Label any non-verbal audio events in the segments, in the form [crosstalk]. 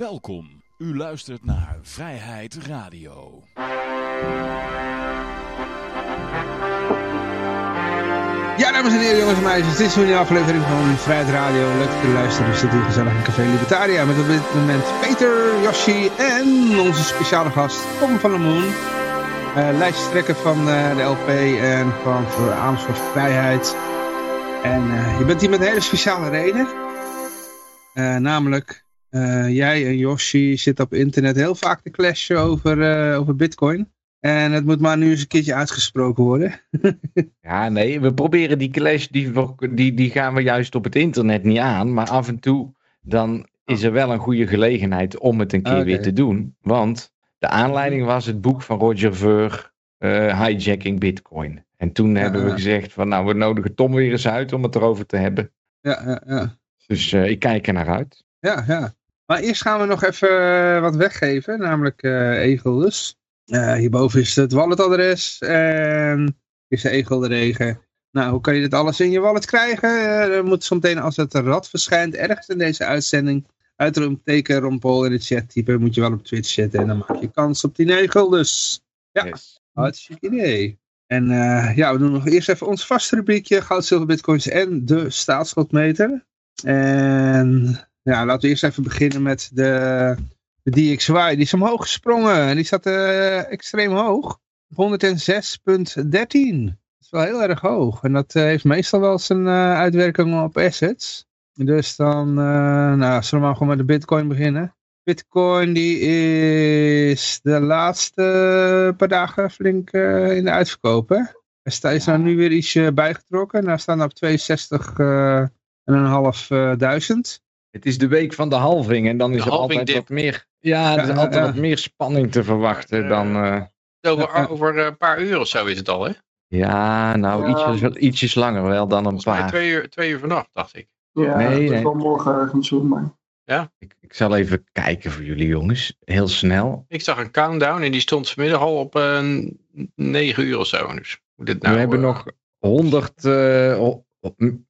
Welkom. U luistert naar Vrijheid Radio. Ja, dames en heren, jongens en meisjes. Dit is weer een aflevering van Vrijheid Radio. Leuk dat u luistert. We zitten hier gezellig in Café Libertaria. Met op dit moment Peter, Yoshi en onze speciale gast Tom van der Moon. Uh, lijsttrekker van uh, de LP en van voor Amersfoort Vrijheid. En uh, je bent hier met een hele speciale reden. namelijk, jij en Yoshi zitten op internet heel vaak te clashen over, over bitcoin. En het moet maar nu eens een keertje uitgesproken worden. [laughs] ja, nee, we proberen die clash, die, die, die gaan we juist op het internet niet aan. Maar af en toe, dan is er wel een goede gelegenheid om het een keer okay. weer te doen. Want de aanleiding was het boek van Roger Ver, uh, Hijacking Bitcoin. En toen ja, hebben we gezegd van, nou, we nodigen Tom weer eens uit om het erover te hebben. Ja, ja, ja. Dus uh, ik kijk er naar uit. Ja, ja. Maar eerst gaan we nog even wat weggeven, namelijk uh, Egelus. Uh, hierboven is het walletadres en is de egel de regen. Nou, hoe kan je dit alles in je wallet krijgen? Uh, dan moet zometeen als het rad verschijnt ergens in deze uitzending uitroepteken rompol in de chat typen. Moet je wel op Twitch zetten en dan maak je kans op die egel. Dus ja, yes. hartstikke idee. En uh, ja, we doen nog eerst even ons vaste rubriekje goud, zilver, bitcoins en de staatsschuldmeter. En ja, laten we eerst even beginnen met de de DXY, die is omhoog gesprongen. En die zat uh, extreem hoog. 106,13. Dat is wel heel erg hoog. En dat uh, heeft meestal wel zijn uh, uitwerking op assets. Dus dan, nou, zullen we maar gewoon met de bitcoin beginnen. Bitcoin die is de laatste paar dagen flink in de uitverkoop. Hè? Hij is nou nu weer ietsje bijgetrokken. Nou staan op 62 Het is de week van de halving en dan is er altijd wat meer. Ja, er is altijd wat meer spanning te verwachten dan. Uh... Over, over een paar uur of zo is het al, hè? Ja, nou Ietsjes, ietsjes langer wel dan een paar. Twee uur, twee uur vannacht, dacht ik. Ja, nee, dat nee. wel morgen ergens zo, maar. Ja? Ik, ik, zal even kijken voor jullie jongens, heel snel. Ik zag een countdown en die stond vanmiddag al op uh, 9 uur of zo. Dus hoe dit nou, We hebben uh... nog 100, uh,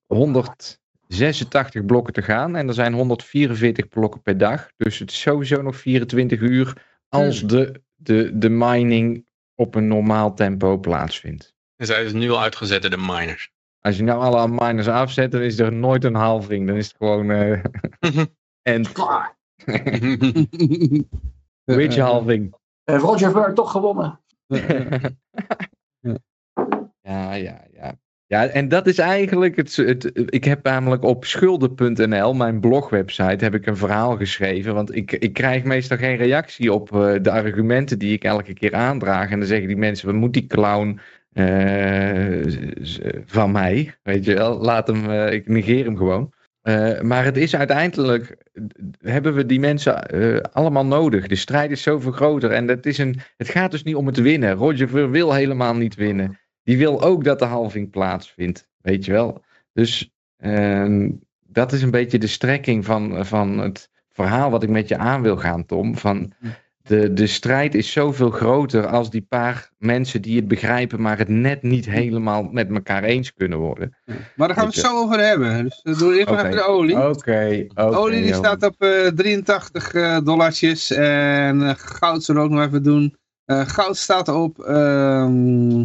100 86 blokken te gaan. En er zijn 144 blokken per dag. Dus het is sowieso nog 24 uur als de, de, de mining op een normaal tempo plaatsvindt. En zij is nu al uitgezet de miners. Als je nou alle miners afzet, dan is er nooit een halving. Dan is het gewoon... Uh, en... Klaar. Weet je halving? En Roger Ver toch gewonnen. [laughs] ja, ja, ja. En dat is eigenlijk het, het. Ik heb namelijk op schulden.nl, mijn blogwebsite, heb ik een verhaal geschreven. Want ik, ik krijg meestal geen reactie op uh, de argumenten die ik elke keer aandraag. En dan zeggen die mensen: wat moet die clown uh, van mij? Weet je wel, laat hem, uh, ik negeer hem gewoon. maar het is uiteindelijk, hebben we die mensen allemaal nodig. De strijd is zoveel groter. En het, is een, het gaat dus niet om het winnen. Roger Ver wil helemaal niet winnen die wil ook dat de halving plaatsvindt. Weet je wel. Dus ehm, dat is een beetje de strekking van, van het verhaal wat ik met je aan wil gaan, Tom. Van hm. de, de strijd is zoveel groter als die paar mensen die het begrijpen, maar het net niet hm. helemaal met elkaar eens kunnen worden. Maar daar gaan we het zo over hebben. Dus eh, we doen even okay. even de olie. Oké. Olie die staat op eh, 83 uh, eh, en goud zullen we ook nog even doen. goud staat op ehm,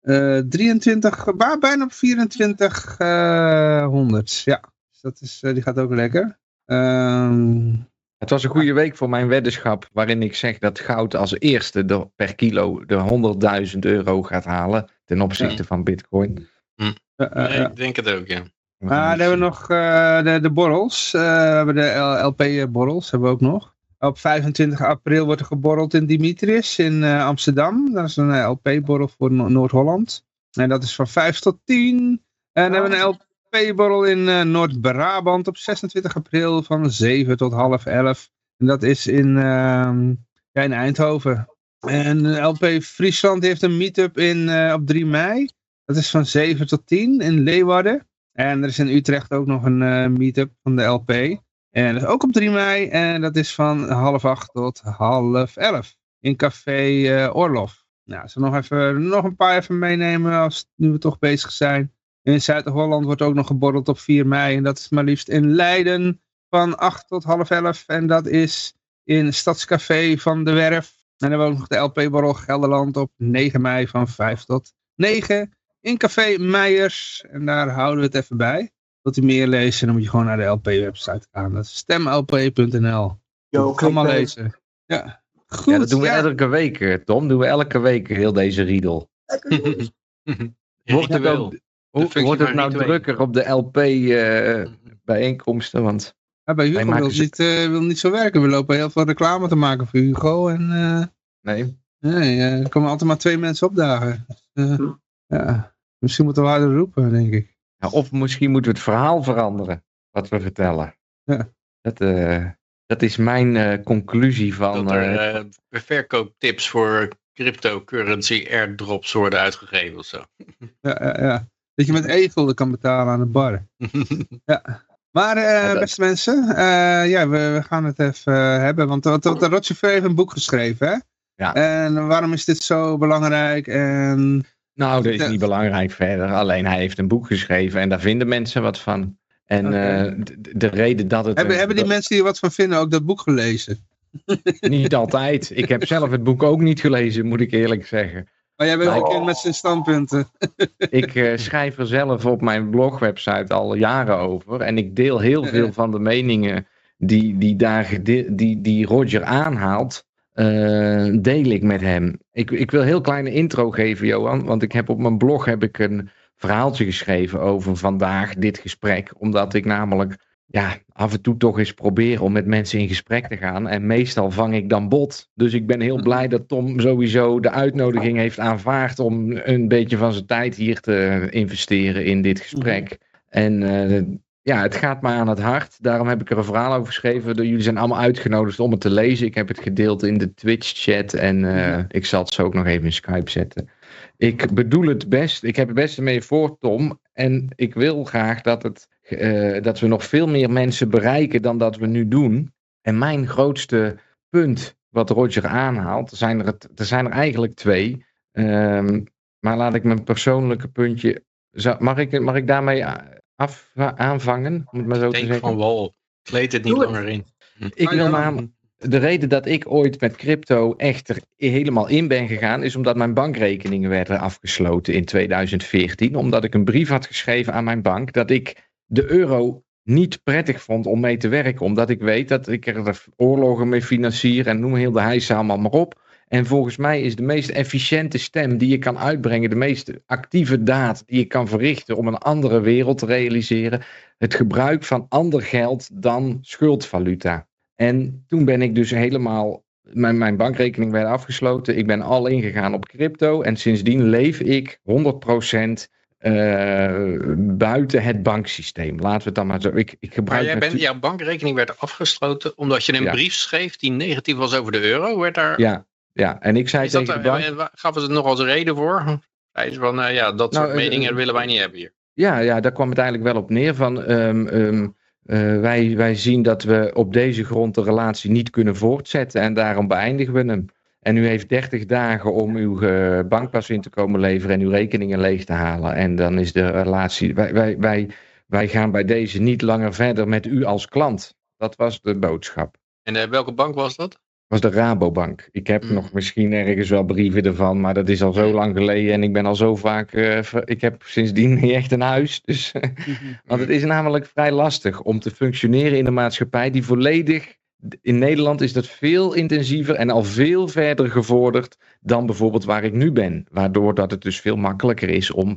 eh, 23, maar bijna op 2400. Eh, ja, dus dat is, eh, die gaat ook lekker. Ehm, het was een goede week voor mijn weddenschap waarin ik zeg dat goud als eerste per kilo de 100.000 euro gaat halen ten opzichte van bitcoin. Hm. Nee, ik denk het ook, ja. Ah, dan hebben we nog de, de borrels. We hebben de LP-borrels, hebben we ook nog. Op 25 april wordt er geborreld in Dimitris in uh, Amsterdam. Dat is een uh, LP-borrel voor no Noord-Holland. En dat is van 5 tot 10. En dan hebben we een LP-borrel in uh, Noord-Brabant op 26 april van 7 tot half 11. En dat is in, ehm, ja, in Eindhoven. En LP Friesland heeft een meetup in, op 3 mei. Dat is van 7 tot 10 in Leeuwarden. En er is in Utrecht ook nog een meetup van de LP. En dat is ook op 3 mei. En dat is van half acht tot half elf. In café uh, Orlof. Nou, zullen nog, even, nog een paar even meenemen als nu we toch bezig zijn. In Zuid-Holland wordt ook nog geborreld op 4 mei. En dat is maar liefst in Leiden. van 8 tot half 11. En dat is in Stadscafé van de Werf. En dan ook nog de LP Barog Gelderland op 9 mei van 5 tot 9. In Café Meijers. En daar houden we het even bij. Wilt u meer lezen, dan moet je gewoon naar de LP-website gaan. Dat is stemlp.nl. Allemaal lezen. Ja, goed. Ja, dat doen we ja. elke week, eh, Tom. Doen we elke week heel deze riedel. [laughs] Wordt het, hoe- functie wordt het nou drukker op de LP-bijeenkomsten? want Ja, bij Hugo wil ze- niet, eh, wil niet zo werken. We lopen heel veel reclame te maken voor Hugo. En eh, nee. nee, eh, er komen altijd maar twee mensen opdagen. Dus, eh, Hm. ja, misschien moeten we harder roepen, denk ik. Ja, of misschien moeten we het verhaal veranderen. Wat we vertellen. Ja. Dat, eh, dat is mijn eh, conclusie van... Dat er eh, verkooptips voor cryptocurrency airdrops worden uitgegeven of zo. Ja, ja, ja. Dat je met e-gulden kan betalen aan de bar. [laughs] Ja. Maar eh, Ja, dat- beste mensen, eh, ja, we, we gaan het even hebben. Want want- want Rotchefeu heeft een boek geschreven, hè? Ja. En waarom is dit zo belangrijk? En Nou, dat is niet belangrijk verder. Alleen hij heeft een boek geschreven en daar vinden mensen wat van. En eh, de reden dat het... hebben, een- hebben die mensen die er wat van vinden ook dat boek gelezen? [laughs] Niet altijd. Ik heb zelf het boek ook niet gelezen, moet ik eerlijk zeggen. Maar jij bent bekend met zijn standpunten. [laughs] Ik eh, schrijf er zelf op mijn blogwebsite al jaren over. En ik deel heel veel van de meningen die, die, daar die, die Roger aanhaalt. Eh, deel ik met hem. Ik, ik wil een heel kleine intro geven, Johan. Want ik heb op mijn blog heb ik een verhaaltje geschreven over vandaag dit gesprek. Omdat ik namelijk ja, af en toe toch eens probeer om met mensen in gesprek te gaan. En meestal vang ik dan bot. Dus ik ben heel blij dat Tom sowieso de uitnodiging heeft aanvaard om een beetje van zijn tijd hier te investeren in dit gesprek. En eh, ja, het gaat me aan het hart. Daarom heb ik er een verhaal over geschreven. Jullie zijn allemaal uitgenodigd om het te lezen. Ik heb het gedeeld in de Twitch-chat en eh, ik zal het zo ook nog even in Skype zetten. Ik bedoel het best. Ik heb het beste mee voor Tom. En ik wil graag dat, het, eh, dat we nog veel meer mensen bereiken dan dat we nu doen. En mijn grootste punt wat Roger aanhaalt, er zijn er, het- er, zijn er eigenlijk twee. Ehm, maar laat ik mijn persoonlijke puntje. Mag ik, mag ik daarmee a- af, aanvangen? Om het maar zo Ik te denk zeggen. van wal. Kleed het niet Doe het. langer in. Ik Ah, wil namelijk. De reden dat ik ooit met crypto echt er helemaal in ben gegaan, is omdat mijn bankrekeningen werden afgesloten in 2014. Omdat ik een brief had geschreven aan mijn bank dat ik de euro niet prettig vond om mee te werken. Omdat ik weet dat ik er oorlogen mee financier en noem heel de hijs allemaal maar op. En volgens mij is de meest efficiënte stem die je kan uitbrengen, de meest actieve daad die je kan verrichten om een andere wereld te realiseren, het gebruik van ander geld dan schuldvaluta. En toen ben ik dus helemaal, mijn, mijn bankrekening werd afgesloten. Ik ben al ingegaan op crypto. En sindsdien leef ik 100% eh, buiten het banksysteem. Laten we het dan maar zo. Ik, ik Maar gebruik jij bent, jouw bankrekening werd afgesloten omdat je een Ja. brief schreef die negatief was over de euro. Werd daar, Ja, ja, en ik zei is dat, tegen de bank... wa- gaven ze er nog als reden voor? Zei ze van, nou ja, dat Nou, soort eh, meningen eh, willen wij niet hebben hier. Ja, ja, daar kwam het eigenlijk wel op neer van. ehm, ehm, eh, wij, wij zien dat we op deze grond de relatie niet kunnen voortzetten en daarom beëindigen we hem. En u heeft 30 dagen om uw eh, bankpas in te komen leveren en uw rekeningen leeg te halen. En dan is de relatie. Wij, wij, wij, wij gaan bij deze niet langer verder met u als klant. Dat was de boodschap. En eh, welke bank was dat? Was de Rabobank. Ik heb Mm. nog misschien ergens wel brieven ervan, maar dat is al zo lang geleden en ik ben al zo vaak. eh, ik heb sindsdien [laughs] niet echt een huis. Dus, [laughs] want het is namelijk vrij lastig om te functioneren in een maatschappij die volledig. In Nederland is dat veel intensiever en al veel verder gevorderd dan bijvoorbeeld waar ik nu ben. Waardoor dat het dus veel makkelijker is om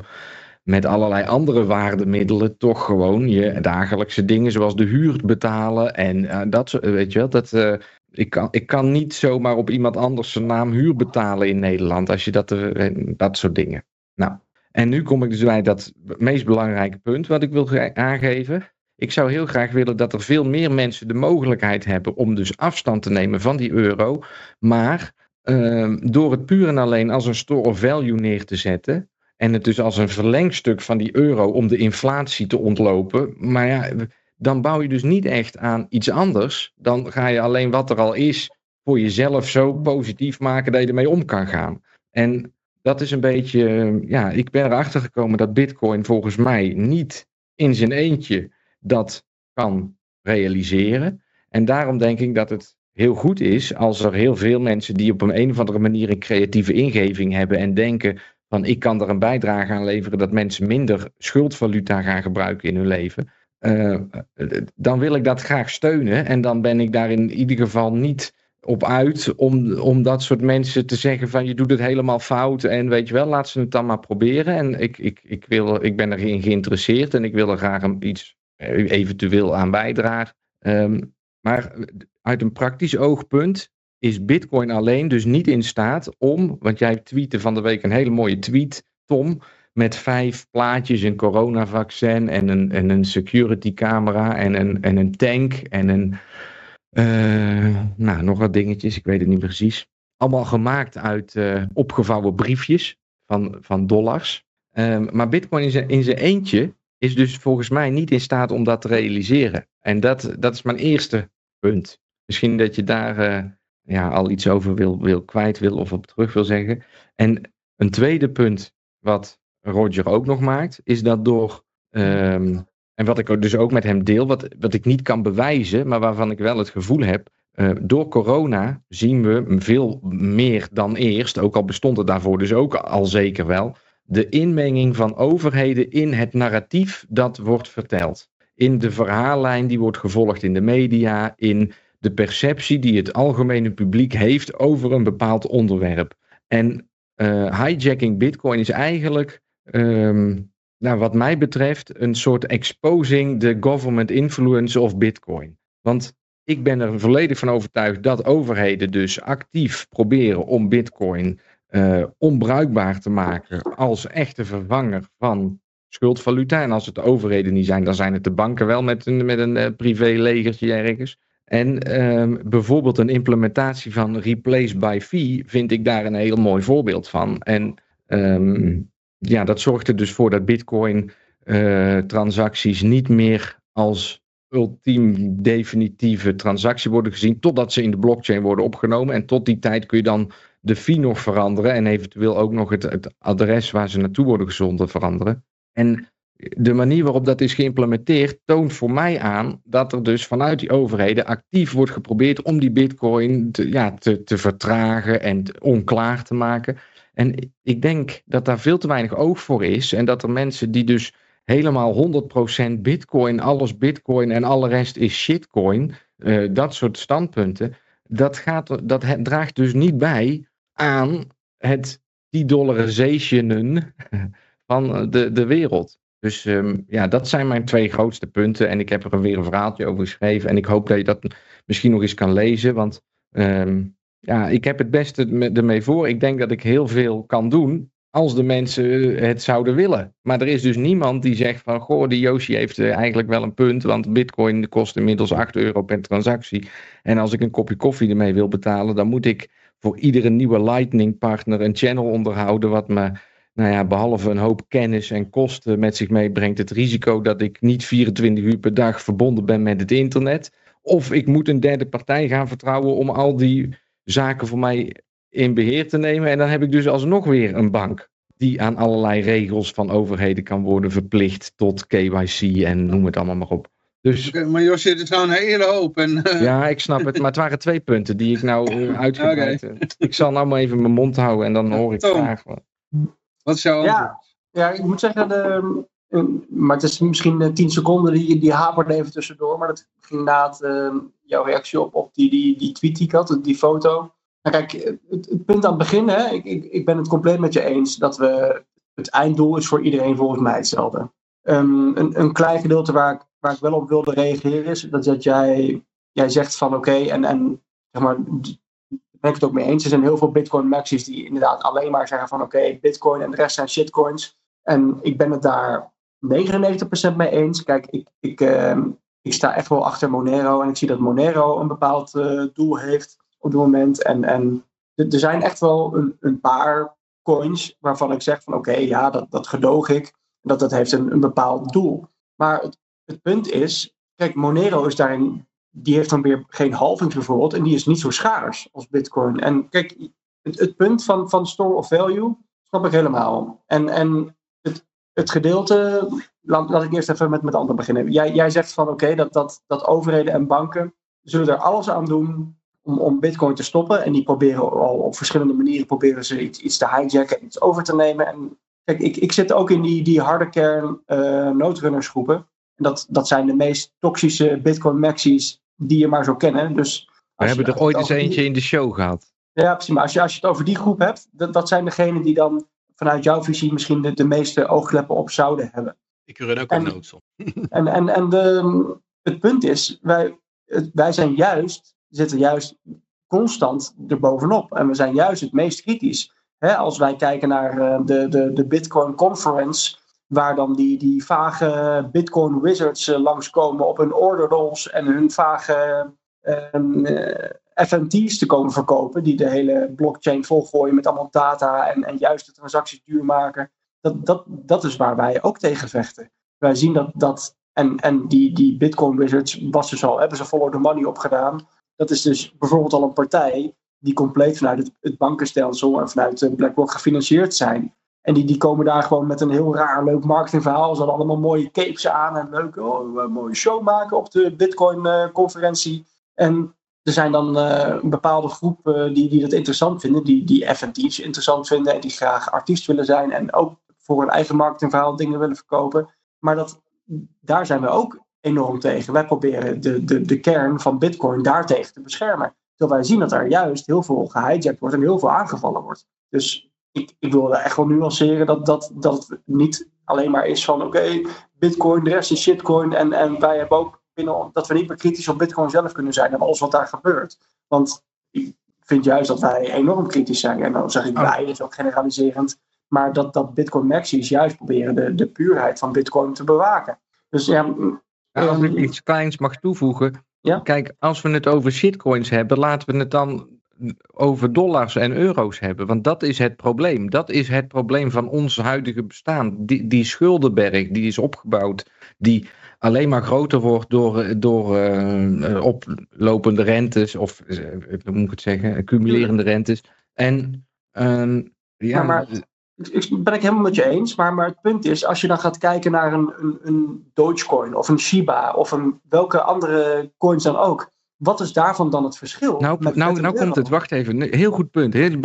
met allerlei andere waardemiddelen toch gewoon je dagelijkse dingen zoals de huur betalen en eh, dat soort, weet je wel, dat, eh, ik, kan, ik kan niet zomaar op iemand anders zijn naam huur betalen in Nederland als je dat, eh, dat soort dingen. Nou, en nu kom ik dus bij dat meest belangrijke punt wat ik wil ge- aangeven. Ik zou heel graag willen dat er veel meer mensen de mogelijkheid hebben om dus afstand te nemen van die euro, maar ehm, door het puur en alleen als een store of value neer te zetten, en het dus als een verlengstuk van die euro om de inflatie te ontlopen. Maar ja, dan bouw je dus niet echt aan iets anders. Dan ga je alleen wat er al is voor jezelf zo positief maken dat je ermee om kan gaan. En dat is een beetje, ja, ik ben erachter gekomen dat Bitcoin volgens mij niet in zijn eentje dat kan realiseren. En daarom denk ik dat het heel goed is als er heel veel mensen die op een, een of andere manier een creatieve ingeving hebben en denken van ik kan er een bijdrage aan leveren dat mensen minder schuldvaluta gaan gebruiken in hun leven. Uh, dan wil ik dat graag steunen. En dan ben ik daar in ieder geval niet op uit om, om dat soort mensen te zeggen van je doet het helemaal fout en weet je wel, laat ze het dan maar proberen. En ik, ik, ik, wil, ik ben erin geïnteresseerd en ik wil er graag iets eventueel aan bijdragen. Um, maar uit een praktisch oogpunt is Bitcoin alleen dus niet in staat om, want jij tweette van de week een hele mooie tweet, Tom, met vijf plaatjes, een coronavaccin en een, en een security camera en een, en een tank en een, uh, nou, nog wat dingetjes, ik weet het niet precies. Allemaal gemaakt uit uh, opgevouwen briefjes van, van dollars. Um, maar Bitcoin in zijn, eentje is dus volgens mij niet in staat om dat te realiseren. En dat, dat is mijn eerste punt. Misschien dat je daar uh, ja, al iets over wil, wil kwijt wil of op terug wil zeggen. En een tweede punt wat Roger ook nog maakt, is dat door, um, en wat ik dus ook met hem deel, wat, wat ik niet kan bewijzen, maar waarvan ik wel het gevoel heb, uh, door corona zien we veel meer dan eerst, ook al bestond het daarvoor dus ook al zeker wel, de inmenging van overheden in het narratief dat wordt verteld. In de verhaallijn die wordt gevolgd in de media, in de perceptie die het algemene publiek heeft over een bepaald onderwerp. En uh, hijacking Bitcoin is eigenlijk, um, nou, wat mij betreft, een soort exposing the government influence of Bitcoin. Want ik ben er volledig van overtuigd dat overheden dus actief proberen om Bitcoin uh, onbruikbaar te maken als echte vervanger van schuldvaluta. En als het de overheden niet zijn, dan zijn het de banken wel met een, met een uh, privélegertje ergens. En um, bijvoorbeeld een implementatie van replace by fee vind ik daar een heel mooi voorbeeld van. En um, ja, dat zorgt er dus voor dat Bitcoin uh, transacties niet meer als ultiem definitieve transactie worden gezien, totdat ze in de blockchain worden opgenomen. En tot die tijd kun je dan de fee nog veranderen en eventueel ook nog het, het adres waar ze naartoe worden gezonden veranderen. En de manier waarop dat is geïmplementeerd toont voor mij aan dat er dus vanuit die overheden actief wordt geprobeerd om die bitcoin te, ja, te, te vertragen en onklaar te maken. En ik denk dat daar veel te weinig oog voor is en dat er mensen die dus helemaal 100% bitcoin, alles bitcoin en alle rest is shitcoin, uh, dat soort standpunten, dat, gaat, dat draagt dus niet bij aan het de-dollarizationen [laughs] van de, de wereld. Dus um, ja, dat zijn mijn twee grootste punten. En ik heb er weer een verhaaltje over geschreven. En ik hoop dat je dat misschien nog eens kan lezen. Want um, ja, ik heb het beste ermee voor. Ik denk dat ik heel veel kan doen als de mensen het zouden willen. Maar er is dus niemand die zegt van, goh, die Yoshi heeft eh, eigenlijk wel een punt, want bitcoin kost inmiddels 8 euro per transactie. En als ik een kopje koffie ermee wil betalen, dan moet ik voor iedere nieuwe Lightning partner een channel onderhouden, wat me, nou ja, behalve een hoop kennis en kosten met zich meebrengt, het risico dat ik niet 24 uur per dag verbonden ben met het internet. Of ik moet een derde partij gaan vertrouwen om al die zaken voor mij in beheer te nemen. En dan heb ik dus alsnog weer een bank die aan allerlei regels van overheden kan worden verplicht tot KYC en noem het allemaal maar op. Dus, okay, maar Josje, het is nou een hele hoop. En, uh... Ja, ik snap het. Maar het waren twee punten die ik nou uh, uitgebreid okay. Ik zal nou maar even mijn mond houden en dan hoor ik Tom, graag wat. Wat is jouw antwoord? Ja, ja, ik moet zeggen, de, maar het is misschien tien seconden die, die haperde even tussendoor. Maar dat ging na het, uh, jouw reactie op, op die, die, die tweet die ik had, die foto. Nou, kijk, het, het, punt aan het begin, hè, ik, ik, ik ben het compleet met je eens dat we het einddoel is voor iedereen volgens mij hetzelfde. Um, een, een klein gedeelte waar ik, waar ik wel op wilde reageren is dat, dat jij, jij zegt van oké, en, en zeg maar, ben ik het ook mee eens. Er zijn heel veel Bitcoin maxis die inderdaad alleen maar zeggen van oké, Bitcoin en de rest zijn shitcoins. En ik ben het daar 99% mee eens. Kijk, ik, ik, uh, ik sta echt wel achter Monero en ik zie dat Monero een bepaald uh, doel heeft op dit moment. En, en er zijn echt wel een, een paar coins waarvan ik zeg van oké, ja, dat, dat gedoog ik. Dat dat heeft een, een bepaald doel. Maar het, het punt is, kijk, Monero is daarin, die heeft dan weer geen halving bijvoorbeeld. En die is niet zo schaars als Bitcoin. En kijk, het, het punt van, van store of value snap ik helemaal. En, en het, gedeelte, laat, laat ik eerst even met, met anderen beginnen. Jij, jij zegt van oké, dat, dat, dat overheden en banken zullen er alles aan doen om, om bitcoin te stoppen. En die proberen al op verschillende manieren proberen ze iets, iets te hijacken, iets over te nemen. En kijk, ik, ik zit ook in die, die harde kern uh, noodrunnersgroepen. En dat, dat zijn de meest toxische bitcoin maxis die je maar zo kennen. Dus we hebben er ooit eens eentje in de show gehad. Ja, precies. Maar als je, als je het over die groep hebt, dat, dat zijn degenen die dan vanuit jouw visie misschien de, de meeste oogkleppen op zouden hebben. Ik run ook een noodsom. [laughs] En, en, en de, het punt is, wij, wij zijn juist, zitten juist constant erbovenop. En we zijn juist het meest kritisch. als wij kijken naar uh, de, de, de Bitcoin Conference, waar dan die, die vage Bitcoin wizards uh, langskomen op hun order rolls en hun vage um, FNT's te komen verkopen, die de hele blockchain volgooien met allemaal data en, en juist de transacties duur maken. Dat, dat, dat is waar wij ook tegen vechten. Wij zien dat, dat en, en die, die Bitcoin Wizards was dus al, hebben ze follow the money opgedaan. Dat is dus bijvoorbeeld al een partij die compleet vanuit het, het bankenstelsel en vanuit BlackRock gefinancierd zijn. En die, die komen daar gewoon met een heel raar leuk marketingverhaal. Ze hadden allemaal mooie capes aan en leuk, oh, mooie show maken op de Bitcoin-conferentie. en er zijn dan een bepaalde groep uh, die, die dat interessant vinden, die, die interessant vinden en die graag artiest willen zijn en ook voor hun eigen marketingverhaal dingen willen verkopen. Maar dat, daar zijn we ook enorm tegen. Wij proberen de, de, de kern van Bitcoin daartegen te beschermen. Terwijl wij zien dat er juist heel veel gehijacked wordt en heel veel aangevallen wordt. Dus ik, ik wil echt wel nuanceren dat, dat, dat het niet alleen maar is van oké, Bitcoin, de rest is shitcoin en, en wij hebben ook binnen, dat we niet meer kritisch op Bitcoin zelf kunnen zijn en alles wat daar gebeurt. Want ik vind juist dat wij enorm kritisch zijn. En dan zeg ik wij, dat is ook generaliserend. Maar dat, dat Bitcoin Maxies juist proberen de, de puurheid van Bitcoin te bewaken. Dus ja. als ik ehm, iets kleins mag toevoegen. Ja? Kijk, als we het over shitcoins hebben, laten we het dan over dollars en euro's hebben. Want dat is het probleem. Dat is het probleem van ons huidige bestaan. Die, die schuldenberg die is opgebouwd, die alleen maar groter wordt door, door uh, oplopende rentes, of uh, hoe moet ik het zeggen, accumulerende rentes. En uh, ja. Maar, ik ben ik helemaal met je eens, maar, maar het punt is, als je dan gaat kijken naar een, een, een Dogecoin of een Shiba of een, welke andere coins dan ook, wat is daarvan dan het verschil? Nou, nou, nou komt het, wacht even, heel goed punt. Heel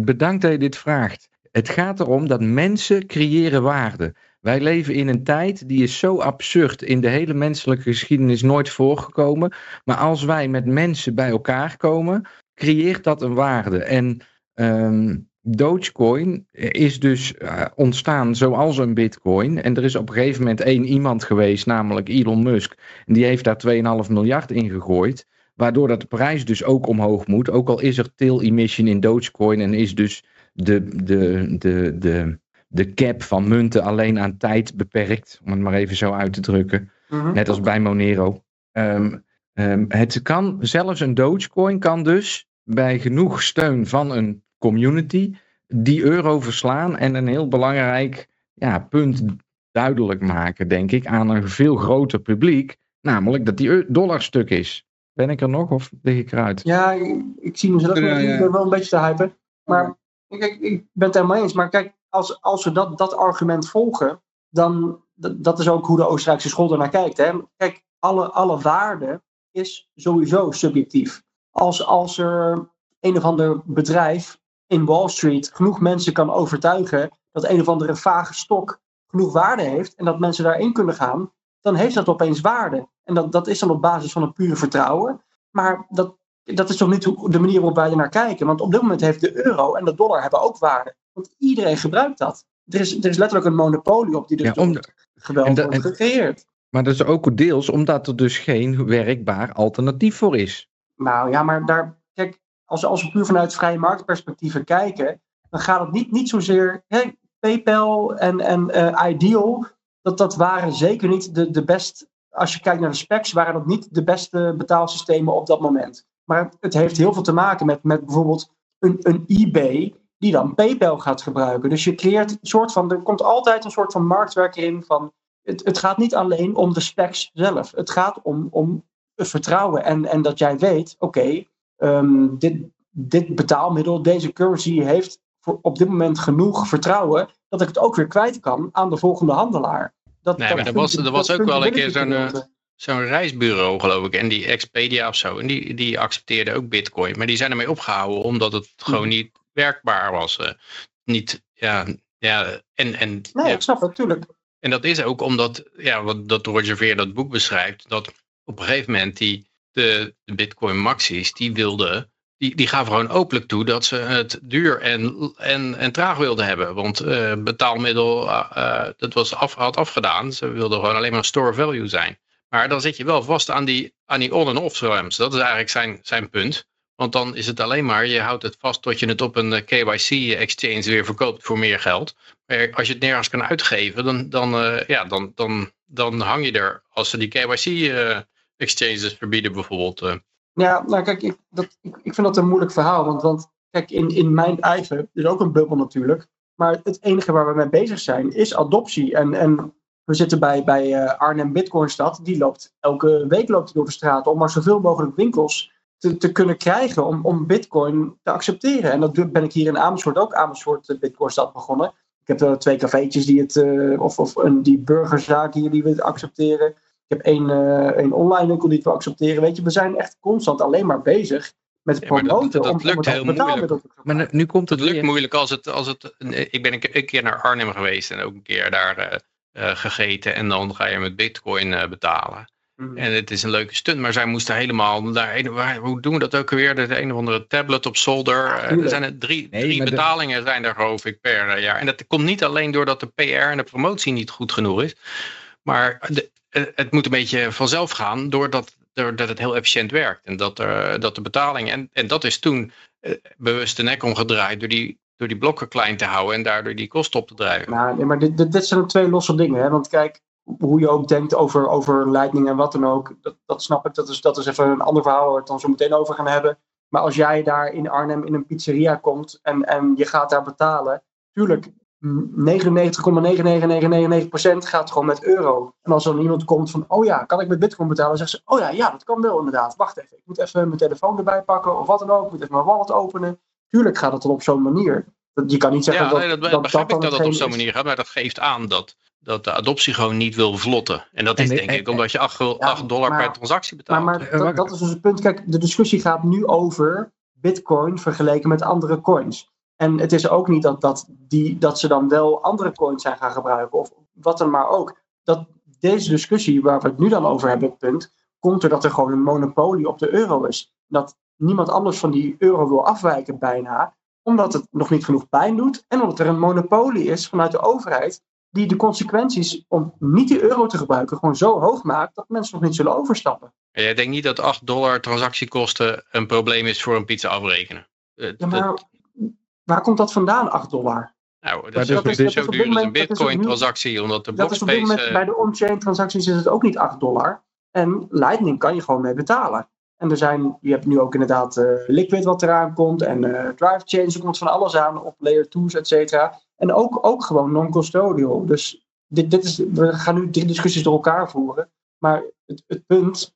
bedankt dat je dit vraagt. Het gaat erom dat mensen creëren waarde. Wij leven in een tijd die is zo absurd in de hele menselijke geschiedenis nooit voorgekomen. Maar als wij met mensen bij elkaar komen, creëert dat een waarde. En um, Dogecoin is dus uh, ontstaan zoals een bitcoin. En er is op een gegeven moment één iemand geweest, namelijk Elon Musk. En die heeft daar 2,5 miljard in gegooid. Waardoor dat de prijs dus ook omhoog moet. Ook al is er till emission in Dogecoin en is dus de, de, de, de, de cap van munten alleen aan tijd beperkt. Om het maar even zo uit te drukken. Mhm. Net als bij Monero. Um, um, het kan, zelfs een Dogecoin kan dus bij genoeg steun van een community die euro verslaan en een heel belangrijk ja, punt duidelijk maken, denk ik, aan een veel groter publiek. Namelijk dat die dollar stuk is. Ben ik er nog of lig ik eruit? Ja, ik, ik zie mezelf ja, ja. wel een beetje te hypen. Maar ik ben het helemaal eens. Maar kijk, als, als we dat, dat argument volgen, dan dat, dat is ook hoe de Oostenrijkse school ernaar kijkt. Hè? Kijk, alle, alle waarde is sowieso subjectief. Als, als er een of ander bedrijf in Wall Street genoeg mensen kan overtuigen dat een of andere vage stok genoeg waarde heeft en dat mensen daarin kunnen gaan, dan heeft dat opeens waarde. En dat, dat is dan op basis van een pure vertrouwen. Maar dat, dat is toch niet de manier waarop wij er naar kijken. Want op dit moment heeft de euro en de dollar hebben ook waarde. Want iedereen gebruikt dat. Er is, er is letterlijk een monopolie op die dus ja, om de, geweld wordt gecreëerd. Maar dat is ook deels omdat er dus geen werkbaar alternatief voor is. Nou ja, maar daar, kijk, als, als we puur vanuit vrije marktperspectieven kijken, dan gaat het niet, niet zozeer. Hè, PayPal en, en uh, Ideal, dat, dat waren zeker niet de, de best. Als je kijkt naar de specs, waren dat niet de beste betaalsystemen op dat moment. Maar het, heeft heel veel te maken met, met bijvoorbeeld een, een eBay die dan PayPal gaat gebruiken. Dus je creëert een soort van, er komt altijd een soort van marktwerker in van, het, het gaat niet alleen om de specs zelf. Het gaat om, om vertrouwen en, en dat jij weet, oké, okay, um, dit, dit betaalmiddel, deze currency heeft voor op dit moment genoeg vertrouwen dat ik het ook weer kwijt kan aan de volgende handelaar. Dat, Nee, dat maar er was- er was ook wel een keer zo'n. Zo'n reisbureau geloof ik. En die Expedia of zo. En die, die accepteerde ook bitcoin. Maar die zijn ermee opgehouden omdat het gewoon Mhm. niet werkbaar was. eh. niet, ja, ja, en, en, Nee, ja, ik snap het, natuurlijk. en dat is ook omdat, ja, wat dat Roger Ver dat boek beschrijft. Dat op een gegeven moment die, de, de bitcoin maxis, die wilden... Die, die gaven gewoon openlijk toe dat ze het duur en, en, en traag wilden hebben. Want eh, betaalmiddel, eh, dat was af, had afgedaan. Ze wilden gewoon alleen maar store value zijn. Maar dan zit je wel vast aan die, aan die on- en off-ramps. Dat is eigenlijk zijn, zijn punt. Want dan is het alleen maar, je houdt het vast tot je het op een eh, KYC-exchange weer verkoopt voor meer geld. Maar als je het nergens kan uitgeven, dan, dan, eh, ja, dan, dan, dan hang je er. Als ze die KYC-exchanges verbieden bijvoorbeeld. eh. Ja, nou kijk, ik, dat, ik, ik vind dat een moeilijk verhaal. Want, want kijk, in, in mijn eigen, is ook een bubbel natuurlijk. Maar het enige waar we mee bezig zijn, is adoptie. En, en we zitten bij, bij eh, Arnhem Bitcoinstad. Die loopt elke week loopt door de straat om maar zoveel mogelijk winkels te, te kunnen krijgen om, om bitcoin te accepteren. En dat ben ik hier in Amersfoort ook, Amersfoort eh, Bitcoinstad begonnen. Ik heb er twee cafeetjes die het, eh, of, of een, die burgerzaak hier die we het accepteren. Ik heb één, eh, één online winkel die het wil accepteren. Weet je, we zijn echt constant alleen maar bezig met Ja, maar dat- promoten. dat om, lukt om het heel te Maar nu- nu komt Het lukt weer. moeilijk als het, als het. Ik ben een keer- een keer naar Arnhem geweest en ook een keer daar eh, eh, gegeten. En dan ga je met bitcoin eh, betalen. Mhm. En het is een leuke stunt, maar zij moesten helemaal daar. waar- Hoe doen we dat ook weer? De een of andere tablet op zolder. Eh, er zijn er drie, Nee, drie de- betalingen zijn er geloof ik per eh, jaar. En dat komt niet alleen doordat de PR en de promotie niet goed genoeg is. Maar de, eh, het moet een beetje vanzelf gaan doordat, doordat het heel efficiënt werkt. En dat, er, dat de betaling. En, en dat is toen eh, bewust de nek omgedraaid door die, door die blokken klein te houden en daardoor die kosten op te drijven. Nou, nee, maar dit, dit, zijn twee losse dingen. Hè? Want kijk, hoe je ook denkt over, over Lightning en wat dan ook, dat, dat snap ik. Dat is, dat is even een ander verhaal waar we het dan zo meteen over gaan hebben. Maar als jij daar in Arnhem in een pizzeria komt en, en je gaat daar betalen, tuurlijk, 99,99999% gaat gewoon met euro. En als dan iemand komt van, oh ja, kan ik met bitcoin betalen? Dan zegt ze, oh ja, ja, dat kan wel inderdaad. Wacht even, ik moet even mijn telefoon erbij pakken of wat dan ook. Ik moet even mijn wallet openen. Tuurlijk gaat het dan op zo'n manier. Dat- Je kan niet zeggen Ja, dat, nee, dat, dat, begrijp dan ik dat het op zo'n manier gaat, maar dat geeft aan dat, dat de adoptie gewoon niet wil vlotten. En dat En is de- denk en- ik omdat je 8, dollar maar- per transactie betaalt. maar Eh, dat, dat is dus het punt. Kijk, de discussie gaat nu over Bitcoin vergeleken met andere coins. En het is ook niet dat, dat, die, dat ze dan wel andere coins zijn gaan gebruiken, of wat dan maar ook. Dat deze discussie waar we het nu dan over hebben, het punt, komt doordat er gewoon een monopolie op de euro is. Dat niemand anders van die euro wil afwijken bijna, omdat het nog niet genoeg pijn doet en omdat er een monopolie is vanuit de overheid die de consequenties om niet die euro te gebruiken gewoon zo hoog maakt dat mensen nog niet zullen overstappen. En jij denkt niet dat 8 dollar transactiekosten een probleem is voor een pizza afrekenen? Eh, Ja, dat- maar waar komt dat vandaan, 8 dollar? nou, dat, dat is, dat is- zo dat is op duur als een moment- dat is bitcoin opnieuw- transactie, omdat de Dat is op dit moment blockspace... bij de on-chain transacties is het ook niet 8 dollar. En Lightning kan je gewoon mee betalen. En er zijn, je hebt nu ook inderdaad eh, Liquid wat eraan komt. En eh Drive Chains, er komt van alles aan op layer 2's, et cetera. En ook, ook gewoon non-custodial. Dus dit, dit is, we gaan nu drie discussies door elkaar voeren. Maar het, het punt,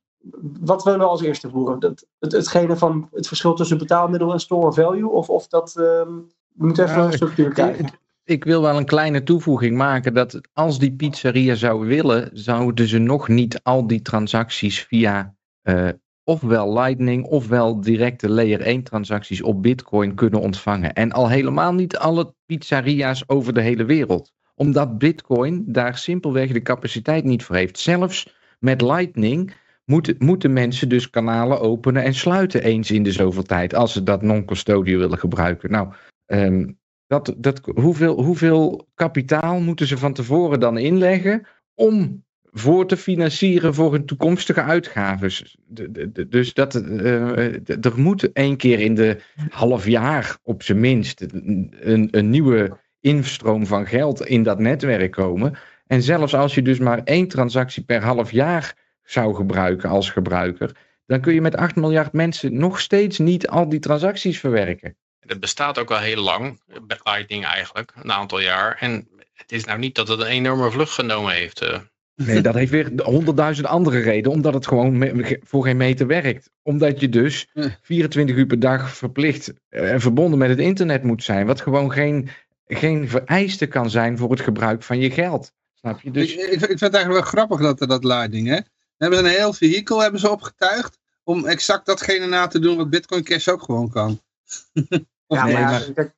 wat willen we als eerste voeren? Dat, het, hetgene van het verschil tussen betaalmiddel en store value? Of, of dat, ehm, we moeten even Ja, een structuur kijken. Ik, ik wil wel een kleine toevoeging maken dat als die pizzeria zou willen, zouden ze nog niet al die transacties via eh, ofwel Lightning ofwel directe layer 1 transacties op Bitcoin kunnen ontvangen. En al helemaal niet alle pizzeria's over de hele wereld. Omdat Bitcoin daar simpelweg de capaciteit niet voor heeft. Zelfs met Lightning moeten, moeten mensen dus kanalen openen en sluiten eens in de zoveel tijd. Als ze dat non-custodial willen gebruiken. Nou, ehm, dat, dat, hoeveel, hoeveel kapitaal moeten ze van tevoren dan inleggen om voor te financieren voor hun toekomstige uitgaven? Dus dat, eh, eh, er moet één keer in de half jaar op zijn minst een, een nieuwe instroom van geld in dat netwerk komen. En zelfs als je dus maar één transactie per half jaar zou gebruiken als gebruiker, dan kun je met 8 miljard mensen nog steeds niet al die transacties verwerken. Het bestaat ook al heel lang, Lightning eigenlijk, een aantal jaar. En het is nou niet dat het een enorme vlucht genomen heeft. Eh. Nee, dat heeft weer honderdduizend andere redenen. Omdat het gewoon voor geen meter werkt. Omdat je dus Ja. 24 uur per dag verplicht eh, en verbonden met het internet moet zijn. Wat gewoon geen, geen vereiste kan zijn voor het gebruik van je geld. Snap je? Dus Ik, ik, ik vind het eigenlijk wel grappig dat er dat Lightning, hè. Dan hebben ze een heel vehikel hebben ze opgetuigd om exact datgene na te doen wat Bitcoin Cash ook gewoon kan. [laughs] Ja, Nee, maar, maar- kijk,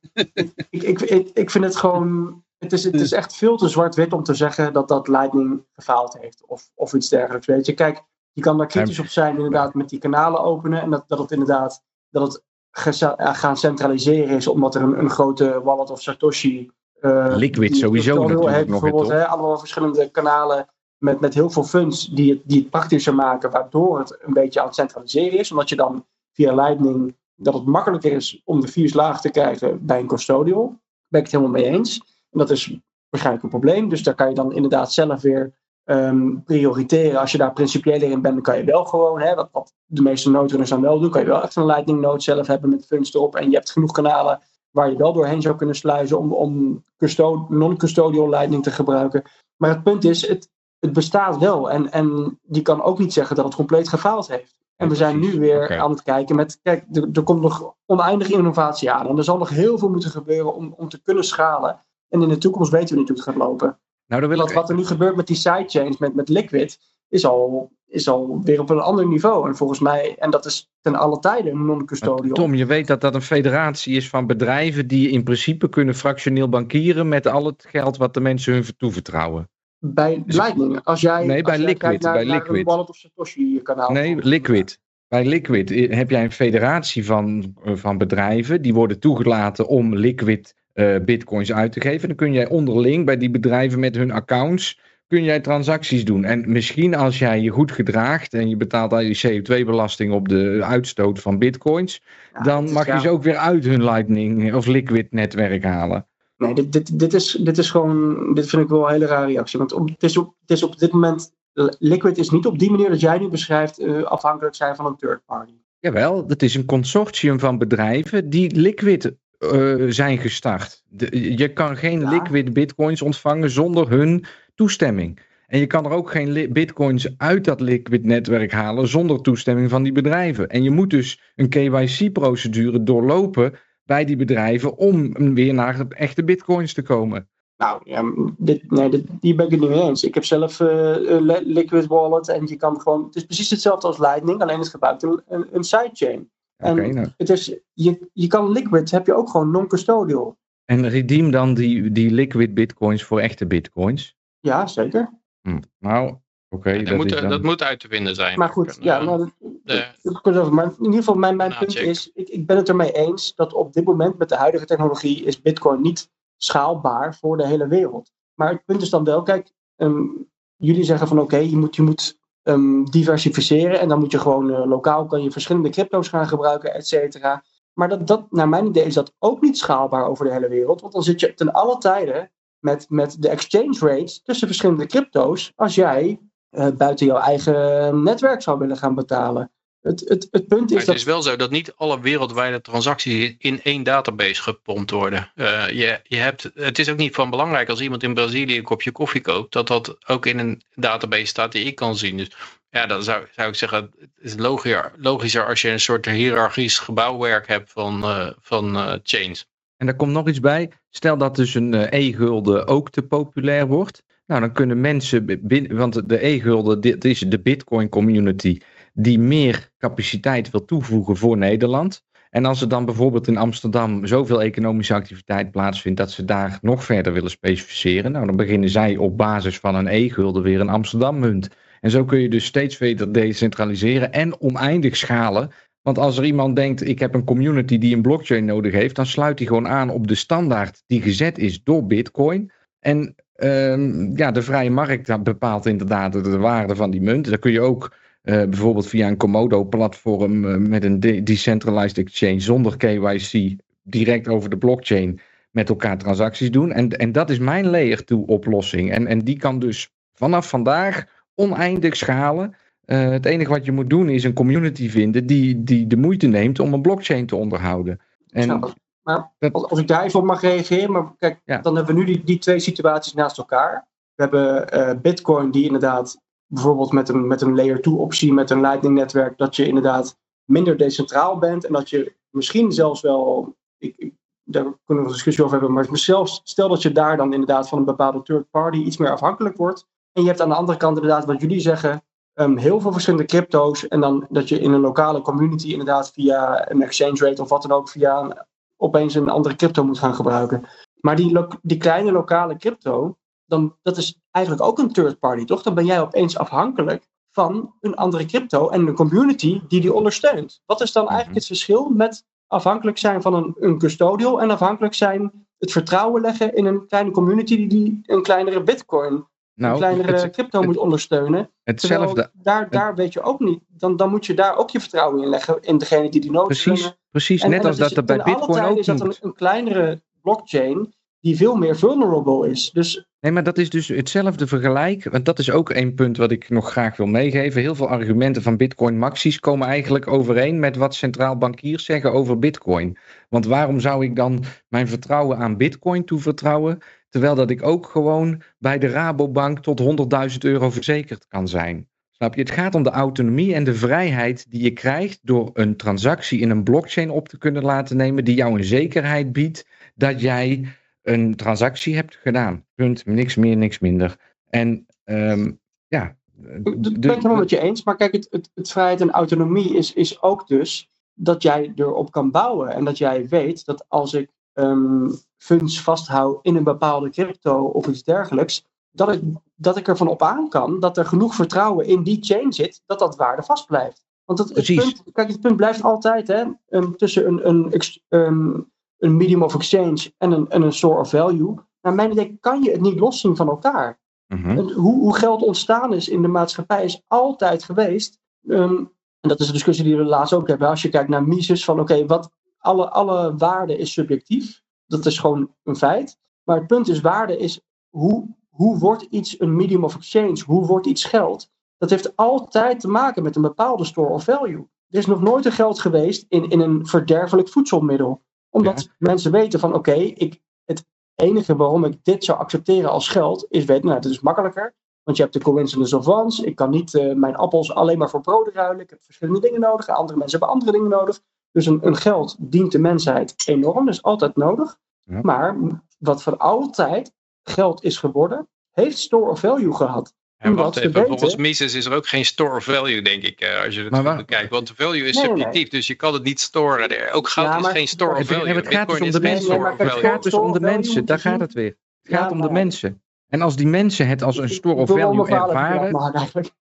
ik, ik, ik, ik vind het gewoon. Het is, het is echt veel te zwart-wit om te zeggen dat dat Lightning gefaald heeft. Of, of iets dergelijks. Weet je, kijk, je kan daar kritisch op zijn, inderdaad, met die kanalen openen. En dat, dat het inderdaad dat het eh, gaan centraliseren is, omdat er een, een grote wallet of Satoshi. eh, Liquid sowieso natuurlijk heeft nog, bijvoorbeeld, hè, allemaal verschillende kanalen met, met heel veel funds die het, die het praktischer maken, waardoor het een beetje aan het centraliseren is. Omdat je dan via Lightning dat het makkelijker is om de fees laag te krijgen bij een custodial. Ben ik het helemaal mee eens. En dat is waarschijnlijk een probleem. Dus daar kan je dan inderdaad zelf weer ehm, prioriteren. Als je daar principiëler in bent, dan kan je wel gewoon, hè, wat, wat de meeste noodrunners dan wel doen, kan je wel echt een Lightning node zelf hebben met funds erop. En je hebt genoeg kanalen waar je wel doorheen zou kunnen sluizen om, om custo- non-custodial Lightning te gebruiken. Maar het punt is, het, het bestaat wel. En, en je kan ook niet zeggen dat het compleet gefaald heeft. En we zijn nu weer aan het kijken met, kijk, er, er komt nog oneindig innovatie aan. En er zal nog heel veel moeten gebeuren om, om te kunnen schalen. En in de toekomst weten we niet hoe het gaat lopen. nou, dan wil Wat, ik, wat er nu gebeurt met die sidechains, met, met Liquid, is al, is al weer op een ander niveau. En volgens mij, en dat is ten alle tijde een non-custodial. Tom, je weet dat dat een federatie is van bedrijven die in principe kunnen fractioneel bankieren met al het geld wat de mensen hun toevertrouwen. Bij Dus- Lightning, als jij, Nee, als bij jij Liquid, kijkt naar, bij naar Liquid. wallet of Satoshi kanaal. Nee, Liquid. Bij Liquid i- heb jij een federatie van, eh, van bedrijven die worden toegelaten om liquid eh, bitcoins uit te geven. Dan kun jij onderling bij die bedrijven met hun accounts kun jij transacties doen. En misschien als jij je goed gedraagt en je betaalt al je CO2-belasting op de uitstoot van bitcoins, Ja, dan mag je ze ook weer uit hun Lightning of Liquid netwerk halen. Nee, dit, dit, dit, is, dit is gewoon, dit vind ik wel een hele rare reactie. Want op, het, is op, het is op dit moment, Liquid is niet op die manier dat jij nu beschrijft, eh, afhankelijk zijn van een third party. Jawel, het is een consortium van bedrijven die liquid eh, zijn gestart. De- je kan geen Ja. liquid bitcoins ontvangen zonder hun toestemming. En je kan er ook geen bitcoins uit dat liquid netwerk halen zonder toestemming van die bedrijven. En je moet dus een KYC-procedure doorlopen bij die bedrijven om weer naar de echte bitcoins te komen. Nou, ja, dit, nee, dit, hier ben ik het niet mee eens. Ik heb zelf een Li- Liquid Wallet en je kan gewoon, het is precies hetzelfde als Lightning, alleen het gebruikt een, een, een sidechain. En- nou. Het is, je, je kan Liquid, heb je ook gewoon non-custodial. En redeem dan die, die liquid bitcoins voor echte bitcoins. Ja, zeker. Hm. Nou, oké. dat, dat moet, is dan- dat moet uit te vinden zijn. Maar goed, ja, eh, nou, dat- de- maar in ieder geval mijn, mijn Nou, punt check. is, ik, ik ben het ermee eens dat op dit moment met de huidige technologie is bitcoin niet schaalbaar voor de hele wereld. Maar het punt is dan wel, kijk, ehm, jullie zeggen van oké, je moet, je moet ehm, diversificeren en dan moet je gewoon eh, lokaal kan je verschillende crypto's gaan gebruiken, et cetera. Maar dat, dat, naar mijn idee is dat ook niet schaalbaar over de hele wereld, want dan zit je ten alle tijde met, met de exchange rates tussen verschillende crypto's als jij eh, buiten jouw eigen netwerk zou willen gaan betalen. Het, het, het punt Maar is het dat. is wel zo dat niet alle wereldwijde transacties in één database gepompt worden. Eh, je, je hebt, het is ook niet van belangrijk als iemand in Brazilië een kopje koffie koopt, dat dat ook in een database staat die ik kan zien. Dus ja, dan zou, zou ik zeggen, het is logischer, logischer als je een soort hiërarchisch gebouwwerk hebt van, eh, van eh, chains. En daar komt nog iets bij. Stel dat dus een eh, e-gulden ook te populair wordt. Nou, dan kunnen mensen binnen, want de e-gulden, dit is de Bitcoin community, die meer capaciteit wil toevoegen voor Nederland. En als er dan bijvoorbeeld in Amsterdam zoveel economische activiteit plaatsvindt dat ze daar nog verder willen specificeren, nou, dan beginnen zij op basis van een e-gulden weer een Amsterdam-munt. En zo kun je dus steeds verder decentraliseren en oneindig schalen. Want als er iemand denkt, ik heb een community die een blockchain nodig heeft, dan sluit hij gewoon aan op de standaard die gezet is door Bitcoin. En ehm, ja, de vrije markt bepaalt inderdaad de, de waarde van die munt. Dan kun je ook eh, bijvoorbeeld via een Komodo-platform eh, met een de- decentralized exchange zonder KYC direct over de blockchain met elkaar transacties doen. En, en dat is mijn layer 2 oplossing. En, en die kan dus vanaf vandaag oneindig schalen. Eh, het enige wat je moet doen is een community vinden die, die de moeite neemt om een blockchain te onderhouden. En maar als, als ik daar even op mag reageren, maar kijk, Ja. dan hebben we nu die, die twee situaties naast elkaar. We hebben Bitcoin die inderdaad bijvoorbeeld met een, met een layer 2 optie, met een Lightning netwerk, dat je inderdaad minder decentraal bent en dat je misschien zelfs wel, ik, daar kunnen we een discussie over hebben, maar zelfs stel dat je daar dan inderdaad van een bepaalde third party iets meer afhankelijk wordt. En je hebt aan de andere kant inderdaad wat jullie zeggen, um, heel veel verschillende crypto's en dan dat je in een lokale community inderdaad via een exchange rate of wat dan ook via een, opeens een andere crypto moet gaan gebruiken. Maar die, die kleine lokale crypto, dan, dat is eigenlijk ook een third party, toch? Dan ben jij opeens afhankelijk van een andere crypto en een community die die ondersteunt. Wat is dan eigenlijk het verschil met afhankelijk zijn van een, een custodial en afhankelijk zijn het vertrouwen leggen in een kleine community die, die een kleinere bitcoin, nou, een kleinere crypto moet ondersteunen. Hetzelfde. Daar, daar weet je ook niet. Dan, dan moet je daar ook je vertrouwen in leggen in degene die die nodig precies. Precies, net als dat, dat er bij bitcoin ook is dat een, een kleinere blockchain die veel meer vulnerable is. Dus Nee, maar dat is dus hetzelfde vergelijk. Want dat is ook één punt wat ik nog graag wil meegeven. Heel veel argumenten van Bitcoin Maxi's komen eigenlijk overeen met wat centraal bankiers zeggen over Bitcoin. Want waarom zou ik dan mijn vertrouwen aan Bitcoin toevertrouwen, terwijl dat ik ook gewoon bij de Rabobank tot 100.000 euro verzekerd kan zijn? Snap je? Het gaat om de autonomie en de vrijheid die je krijgt door een transactie in een blockchain op te kunnen laten nemen, die jou een zekerheid biedt dat jij een transactie hebt gedaan. Punt. Niks meer, niks minder. En um, ja. Dat ben ik helemaal met je eens. Maar kijk, het, het, het vrijheid en autonomie is, is ook dus dat jij erop kan bouwen. En dat jij weet dat als ik um, funds vasthoud in een bepaalde crypto of iets dergelijks, dat ik, dat ik ervan op aan kan dat er genoeg vertrouwen in die chain zit, dat dat waarde vast blijft. Want het, het punt, kijk, het punt blijft altijd hè, um, tussen een, een, um, een medium of exchange en een, en een store of value. Naar mijn idee kan je het niet loszien van elkaar. Mhm. hoe, hoe geld ontstaan is in de maatschappij is altijd geweest. Um, en dat is een discussie die we laatst ook hebben. Als je kijkt naar Mises, van oké, wat alle, alle waarde is subjectief. Dat is gewoon een feit. Maar het punt is, waarde is hoe, hoe wordt iets een medium of exchange? Hoe wordt iets geld? Dat heeft altijd te maken met een bepaalde store of value. Er is nog nooit een geld geweest in, in een verderfelijk voedselmiddel omdat mensen weten van oké, ik het enige waarom ik dit zou accepteren als geld is weten, nou, het is makkelijker. Want je hebt de coincidence of ones. Ik kan niet uh, mijn appels alleen maar voor brood ruilen. Ik heb verschillende dingen nodig. Andere mensen hebben andere dingen nodig. Dus een, een geld dient de mensheid enorm. Dat is altijd nodig. Ja. Maar wat van altijd geld is geworden, heeft store of value gehad. En wacht even, volgens Mises is er ook geen store of value, denk ik, uh, als je het goed bekijkt. Want de value is Nee, subjectief, nee. dus je kan het niet storen. Ook goud Ja, is geen store of value. het gaat dus om de mensen. Maar Het value. gaat dus om de mensen. Daar gaat het weer. Het gaat om de mensen. En als die mensen het als een store of value ervaren.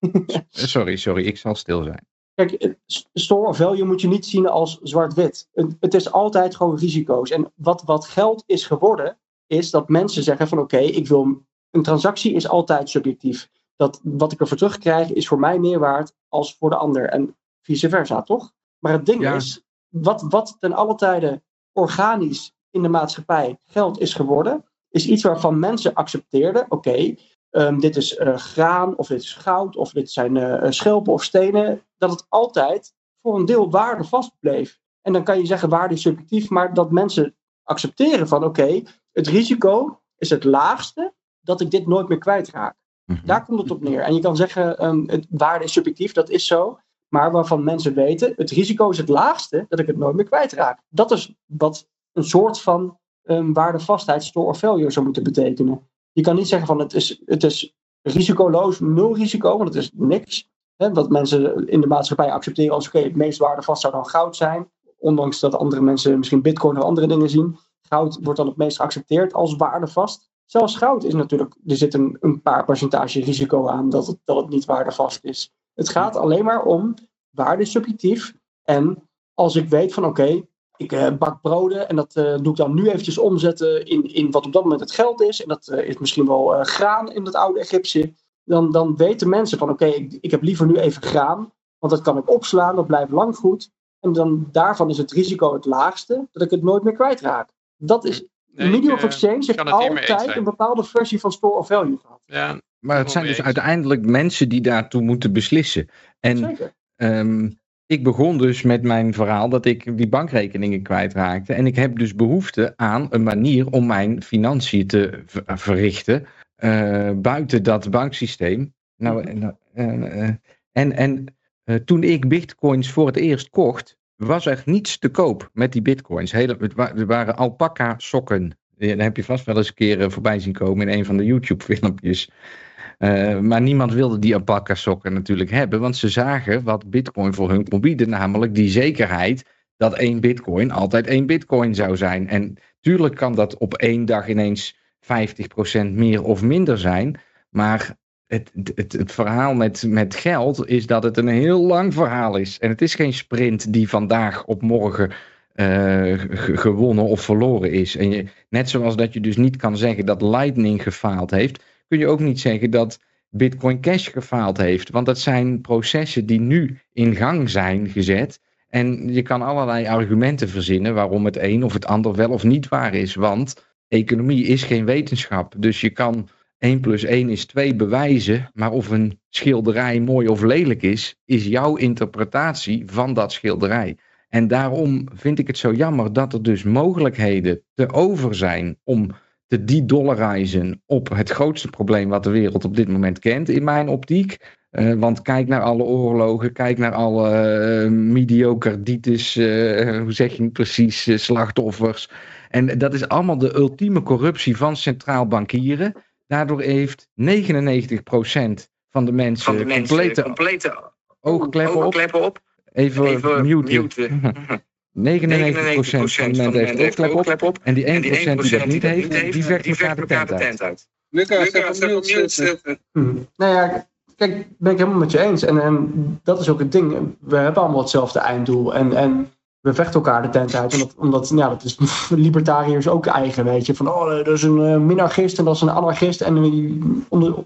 Eh, Sorry, sorry, ik zal stil zijn. Kijk, store of value moet je niet zien als zwart-wit. Het, het is altijd gewoon risico's. En wat, wat geld is geworden, is dat mensen zeggen van oké, ik wil. Een transactie is altijd subjectief. Dat wat ik ervoor terugkrijg is voor mij meer waard als voor de ander. En vice versa, toch? Maar het ding Ja. is, wat, wat ten alle tijde organisch in de maatschappij geld is geworden, is iets waarvan mensen accepteerden: oké, ehm, dit is eh, graan, of dit is goud, of dit zijn eh, schelpen of stenen. Dat het altijd voor een deel waarde vast bleef. En dan kan je zeggen waarde is subjectief, maar dat mensen accepteren van oké, het risico is het laagste dat ik dit nooit meer kwijtraak. Mhm. Daar komt het op neer. En je kan zeggen, ehm, waarde is subjectief, dat is zo. Maar waarvan mensen weten, het risico is het laagste dat ik het nooit meer kwijtraak. Dat is wat een soort van ehm, waardevastheid, store of value zou moeten betekenen. Je kan niet zeggen van het is, het is risicoloos, nul risico, want het is niks. Hè, wat mensen in de maatschappij accepteren als oké, het meest waardevast zou dan goud zijn. Ondanks dat andere mensen misschien bitcoin of andere dingen zien. Goud wordt dan het meest geaccepteerd als waardevast. Zelfs goud is natuurlijk, er zit een, een paar percentage risico aan dat het, dat het niet waardevast is. Het gaat alleen maar om waarde subjectief. En als ik weet van oké, ik eh, bak broden en dat eh, doe ik dan nu eventjes omzetten in, in wat op dat moment het geld is. En dat eh, is misschien wel graan in dat oude Egypte. Dan, dan weten mensen van oké, ik, ik heb liever nu even graan. Want dat kan ik opslaan, dat blijft lang goed. En dan daarvan is het risico het laagste dat ik het nooit meer kwijtraak. Dat is Nee, Medium of eh, Exchange heeft altijd een bepaalde versie van store of value gehad. Ja, Maar het zijn dus uiteindelijk mensen die daartoe moeten beslissen. En Zeker. Ehm, ik begon dus met mijn verhaal dat ik die bankrekeningen kwijtraakte. En ik heb dus behoefte aan een manier om mijn financiën te ver- verrichten. eh, buiten dat banksysteem. Nou, en, eh, eh, en, en eh, toen ik bitcoins voor het eerst kocht, was er niets te koop met die bitcoins. Hele, het wa- waren alpaca sokken. Daar heb je vast wel eens een keer eh, voorbij zien komen in een van de YouTube filmpjes. Eh, maar niemand wilde die alpaca sokken natuurlijk hebben, want ze zagen wat bitcoin voor hun kon bieden, namelijk die zekerheid dat één bitcoin altijd één bitcoin zou zijn. En tuurlijk kan dat op één dag ineens 50% meer of minder zijn, maar het, het, verhaal met, met geld is dat het een heel lang verhaal is. En het is geen sprint die vandaag op morgen eh, ge- gewonnen of verloren is. En net zoals dat je dus niet kan zeggen dat Lightning gefaald heeft, kun je ook niet zeggen dat Bitcoin Cash gefaald heeft. Want dat zijn processen die nu in gang zijn gezet. En je kan allerlei argumenten verzinnen waarom het een of het ander wel of niet waar is. Want economie is geen wetenschap. Dus je kan 1 plus 1 is 2 bewijzen. Maar of een schilderij mooi of lelijk is, is jouw interpretatie van dat schilderij. En daarom vind ik het zo jammer dat er dus mogelijkheden te over zijn om te de-dollarizen op het grootste probleem wat de wereld op dit moment kent, in mijn optiek. Eh, want kijk naar alle oorlogen, kijk naar alle uh, hoe zeg je het precies, slachtoffers. En dat is allemaal de ultieme corruptie van centraal bankieren. Daardoor heeft 99% van de mensen, van de mensen complete, complete oogkleppen, oogkleppen op. op. Even, Even mute. mute. [laughs] 99% van de mensen heeft oogklep op. En die 1%, En die 1% die dat niet die heeft, die vecht elkaar de tent uit. uit. Lucas, Lucas, mute zetten. mute Hm. Nou ja, kijk, ben ik helemaal met je eens. En, en dat is ook het ding. We hebben allemaal hetzelfde einddoel. En, en we vechten elkaar de tent uit. Omdat, omdat ja, dat is [laughs] libertariërs ook eigen, weet je. Van, oh, dat is een uh, minarchist en dat is een anarchist. En wie,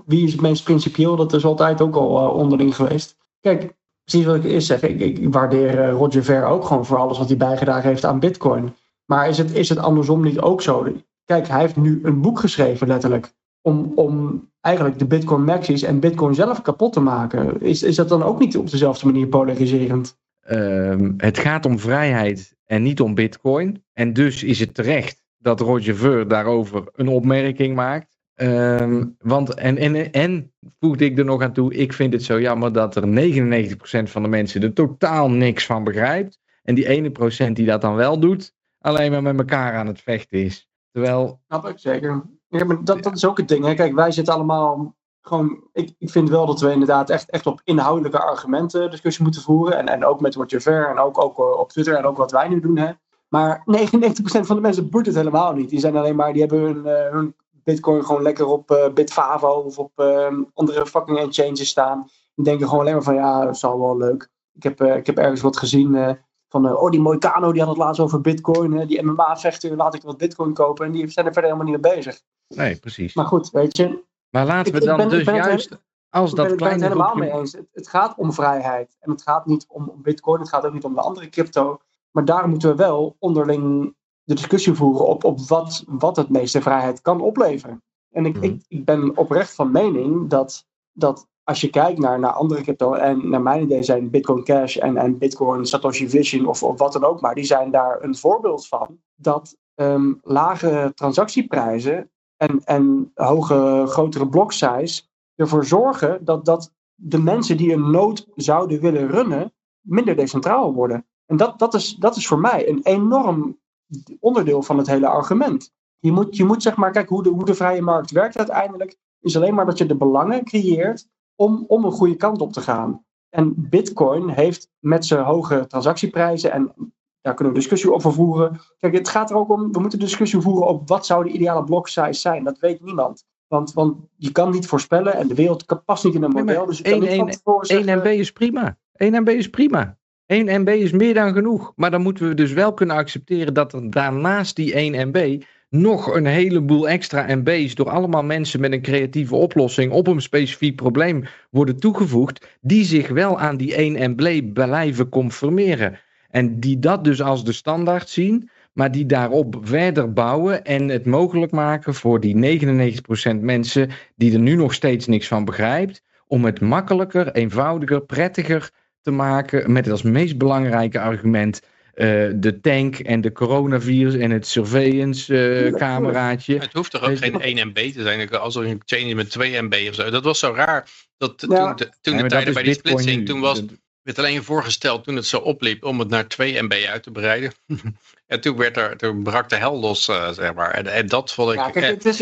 wie is het meest principieel? Dat is altijd ook al uh, onderling geweest. Kijk, precies wat ik eerst zeg. Ik, ik waardeer Roger Ver ook gewoon voor alles wat hij bijgedragen heeft aan bitcoin. Maar is het, is het andersom niet ook zo? Kijk, hij heeft nu een boek geschreven, letterlijk. Om, om eigenlijk de Bitcoin maxis en Bitcoin zelf kapot te maken. Is, is dat dan ook niet op dezelfde manier polariserend? Um, het gaat om vrijheid en niet om Bitcoin. En dus is het terecht dat Roger Ver daarover een opmerking maakt. Um, want, en, en, en voegde ik er nog aan toe, ik vind het zo jammer dat er 99% van de mensen er totaal niks van begrijpt. En die ene procent die dat dan wel doet, alleen maar met elkaar aan het vechten is. Terwijl. Snap ik zeker. Ja, maar dat, dat is ook het ding. Hè? Kijk, wij zitten allemaal gewoon. Ik, ik vind wel dat we inderdaad echt, echt op inhoudelijke argumenten discussie moeten voeren. En, en ook met Roger Ver en ook, ook op Twitter en ook wat wij nu doen. Hè? Maar 99% van de mensen boeit het helemaal niet. Die zijn alleen maar, die hebben hun, uh, hun bitcoin gewoon lekker op uh, Bitfavo of op uh, andere fucking exchanges staan. Die denken gewoon alleen maar van ja, dat is al wel leuk. Ik heb, ik heb ergens wat gezien van oh die Moicano die had het laatst over bitcoin. die MMA-vechter, laat ik wat bitcoin kopen. En die zijn er verder helemaal niet mee bezig. Nee, precies. Maar goed, weet je. Maar laten we dan ik ben, dus juist het, als dat ik ben, het helemaal groepje... mee eens. Het, het, gaat om vrijheid. En het gaat niet om, om bitcoin. Het gaat ook niet om de andere crypto. Maar daar moeten we wel onderling de discussie voeren op, op wat, wat het meeste vrijheid kan opleveren. En ik, mm. ik, ik ben oprecht van mening dat, dat als je kijkt naar, naar andere crypto, en naar mijn idee zijn Bitcoin Cash en, en Bitcoin Satoshi Vision of, of wat dan ook maar, die zijn daar een voorbeeld van. Dat um, lage transactieprijzen en, en hoge, grotere block size ervoor zorgen dat, dat de mensen die een nood zouden willen runnen, minder decentraal worden. En dat, dat, is, dat is voor mij een enorm onderdeel van het hele argument. Je moet, je moet zeg maar, kijken hoe de, hoe de vrije markt werkt uiteindelijk, is alleen maar dat je de belangen creëert om, om een goede kant op te gaan. En Bitcoin heeft met zijn hoge transactieprijzen, en daar kunnen we discussie over voeren. Kijk, het gaat er ook om, we moeten discussie voeren op wat zou de ideale block size zijn. Dat weet niemand. Want, want je kan niet voorspellen en de wereld past niet in een model. Nee, dus je kan 1, niet van 1, 1 MB is prima. 1 MB is prima. 1 MB is meer dan genoeg. Maar dan moeten we dus wel kunnen accepteren dat er daarnaast die 1 MB nog een heleboel extra MB's door allemaal mensen met een creatieve oplossing op een specifiek probleem worden toegevoegd, die zich wel aan die 1 MB blijven conformeren. En die dat dus als de standaard zien, maar die daarop verder bouwen en het mogelijk maken voor die 99% mensen die er nu nog steeds niks van begrijpt, om het makkelijker, eenvoudiger, prettiger te maken met als meest belangrijke argument eh, de tank en de coronavirus en het surveillance eh, cameraatje. Het hoeft toch ook geen 1 MB te zijn. Als er een chain is met 2 MB of zo. Dat was zo raar. Dat Ja. toen de, toen Ja, de tijden bij die splitsing, toen was, werd alleen voorgesteld toen het zo opliep om het naar 2 MB uit te breiden. [laughs] en toen, werd er, toen brak de hel los, eh, zeg maar. En, en dat vond ik... Ja, kijk, het, is,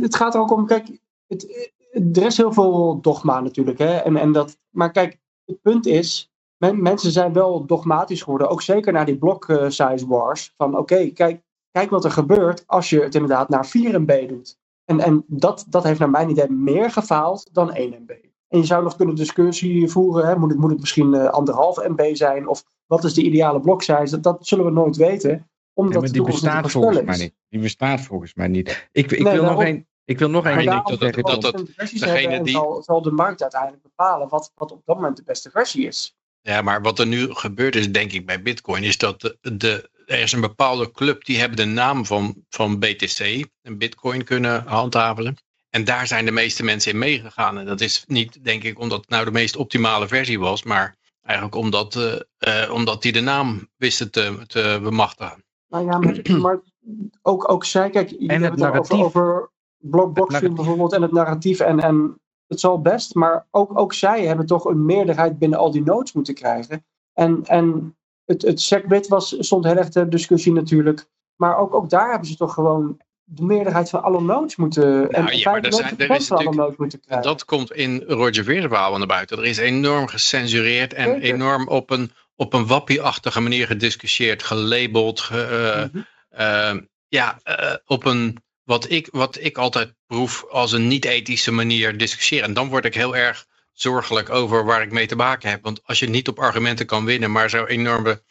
het gaat er ook om, kijk, het, er is heel veel dogma natuurlijk. Hè? En, en dat, maar kijk, het punt is, men- mensen zijn wel dogmatisch geworden, ook zeker naar die block eh, size wars. Van oké, kijk, kijk wat er gebeurt als je het inderdaad naar 4 MB doet. En, en dat, dat heeft naar mijn idee meer gefaald dan 1 MB. En je zou nog kunnen discussie voeren, hè? Moet, het, moet het misschien eh, anderhalf MB zijn? Of wat is de ideale block size? Dat, dat zullen we nooit weten. Omdat maar de die bestaat volgens mij niet. Die bestaat volgens mij niet. Ik, ik Nee, wil nog één. Ik wil nog één ding ik denk zeggen. dat- dat- dat- degene die- zal, zal de markt uiteindelijk bepalen wat, wat op dat moment de beste versie is. Ja, maar wat er nu gebeurd is, denk ik, bij Bitcoin, is dat de, de, er is een bepaalde club die hebben de naam van, van BTC en Bitcoin kunnen handhaven. En daar zijn de meeste mensen in meegegaan. En dat is niet, denk ik, omdat het nou de meest optimale versie was, maar eigenlijk omdat, eh, eh, omdat die de naam wisten te, te bemachtigen. Nou ja, maar, [clears throat] maar ook, ook zij, kijk, het hebben het over, narratief. over block, Het blockstream narratief. bijvoorbeeld en het narratief en, en het zal best, maar ook, ook zij hebben toch een meerderheid binnen al die nodes moeten krijgen. En, en het, het SecBit was, stond heel erg ter discussie natuurlijk, maar ook, ook daar hebben ze toch gewoon de meerderheid van alle nodes moeten, en ja, maar er zijn- 95% er is van alle natuurlijk- nodes moeten En krijgen. dat komt in Roger Veer's verhaal naar buiten. Er is enorm gecensureerd en Zeker. enorm op een, op een wappie-achtige manier gediscussieerd, gelabeld. ge- eh, Mhm. eh, ja, eh, op een wat ik, wat ik altijd proef als een niet-ethische manier discussiëren. En dan word ik heel erg zorgelijk over waar ik mee te maken heb. Want als je niet op argumenten kan winnen, maar zo'n enorme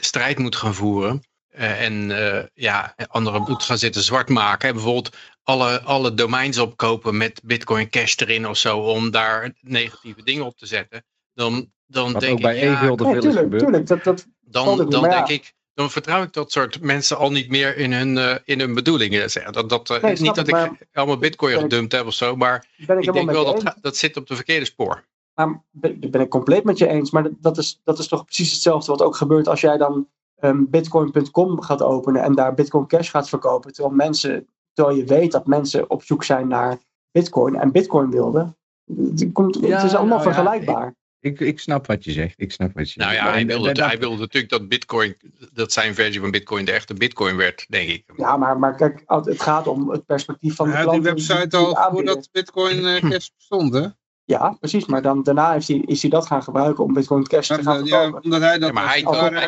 strijd moet gaan voeren. Eh, en eh, ja, anderen moet gaan zitten zwart maken. hè, Bijvoorbeeld alle, alle domeins opkopen met Bitcoin Cash erin of zo. Om daar negatieve dingen op te zetten. Dan, dan Wat denk ook bij ik, ja, veel is tuurlijk, gebeurd. tuurlijk, dat, dat, dan, dan denk ja. ik, dan vertrouw ik dat soort mensen al niet meer in hun, eh, in hun bedoelingen. Zeg. Dat, dat, Nee, is snap niet dat ik, maar- allemaal bitcoin ik- gedumpt heb of zo, maar ben ik, ik denk wel dat eens. dat zit op de verkeerde spoor. Maar ben, ben ik compleet met je eens. Maar dat- dat is, dat is toch precies hetzelfde wat ook gebeurt als jij dan ehm, bitcoin.com gaat openen en daar Bitcoin Cash gaat verkopen. Terwijl mensen, terwijl je weet dat mensen op zoek zijn naar Bitcoin en Bitcoin wilden. Het, komt, Ja, het is allemaal nou ja, vergelijkbaar. Ik, ik snap wat je zegt. Ik snap wat je Nou zegt. ja, hij wilde, dat- hij wilde natuurlijk dat bitcoin, dat zijn versie van bitcoin de echte bitcoin werd, denk ik. Ja, maar, maar kijk, het gaat om het perspectief van de Hij had klant. die die- website die al aanbieden. voordat Bitcoin eh, Cash bestond, hè? Ja, precies. Maar dan, daarna heeft hij, is hij dat gaan gebruiken om Bitcoin Cash te gaan Maar, ja, verkopen. omdat hij dat Ja, maar hij,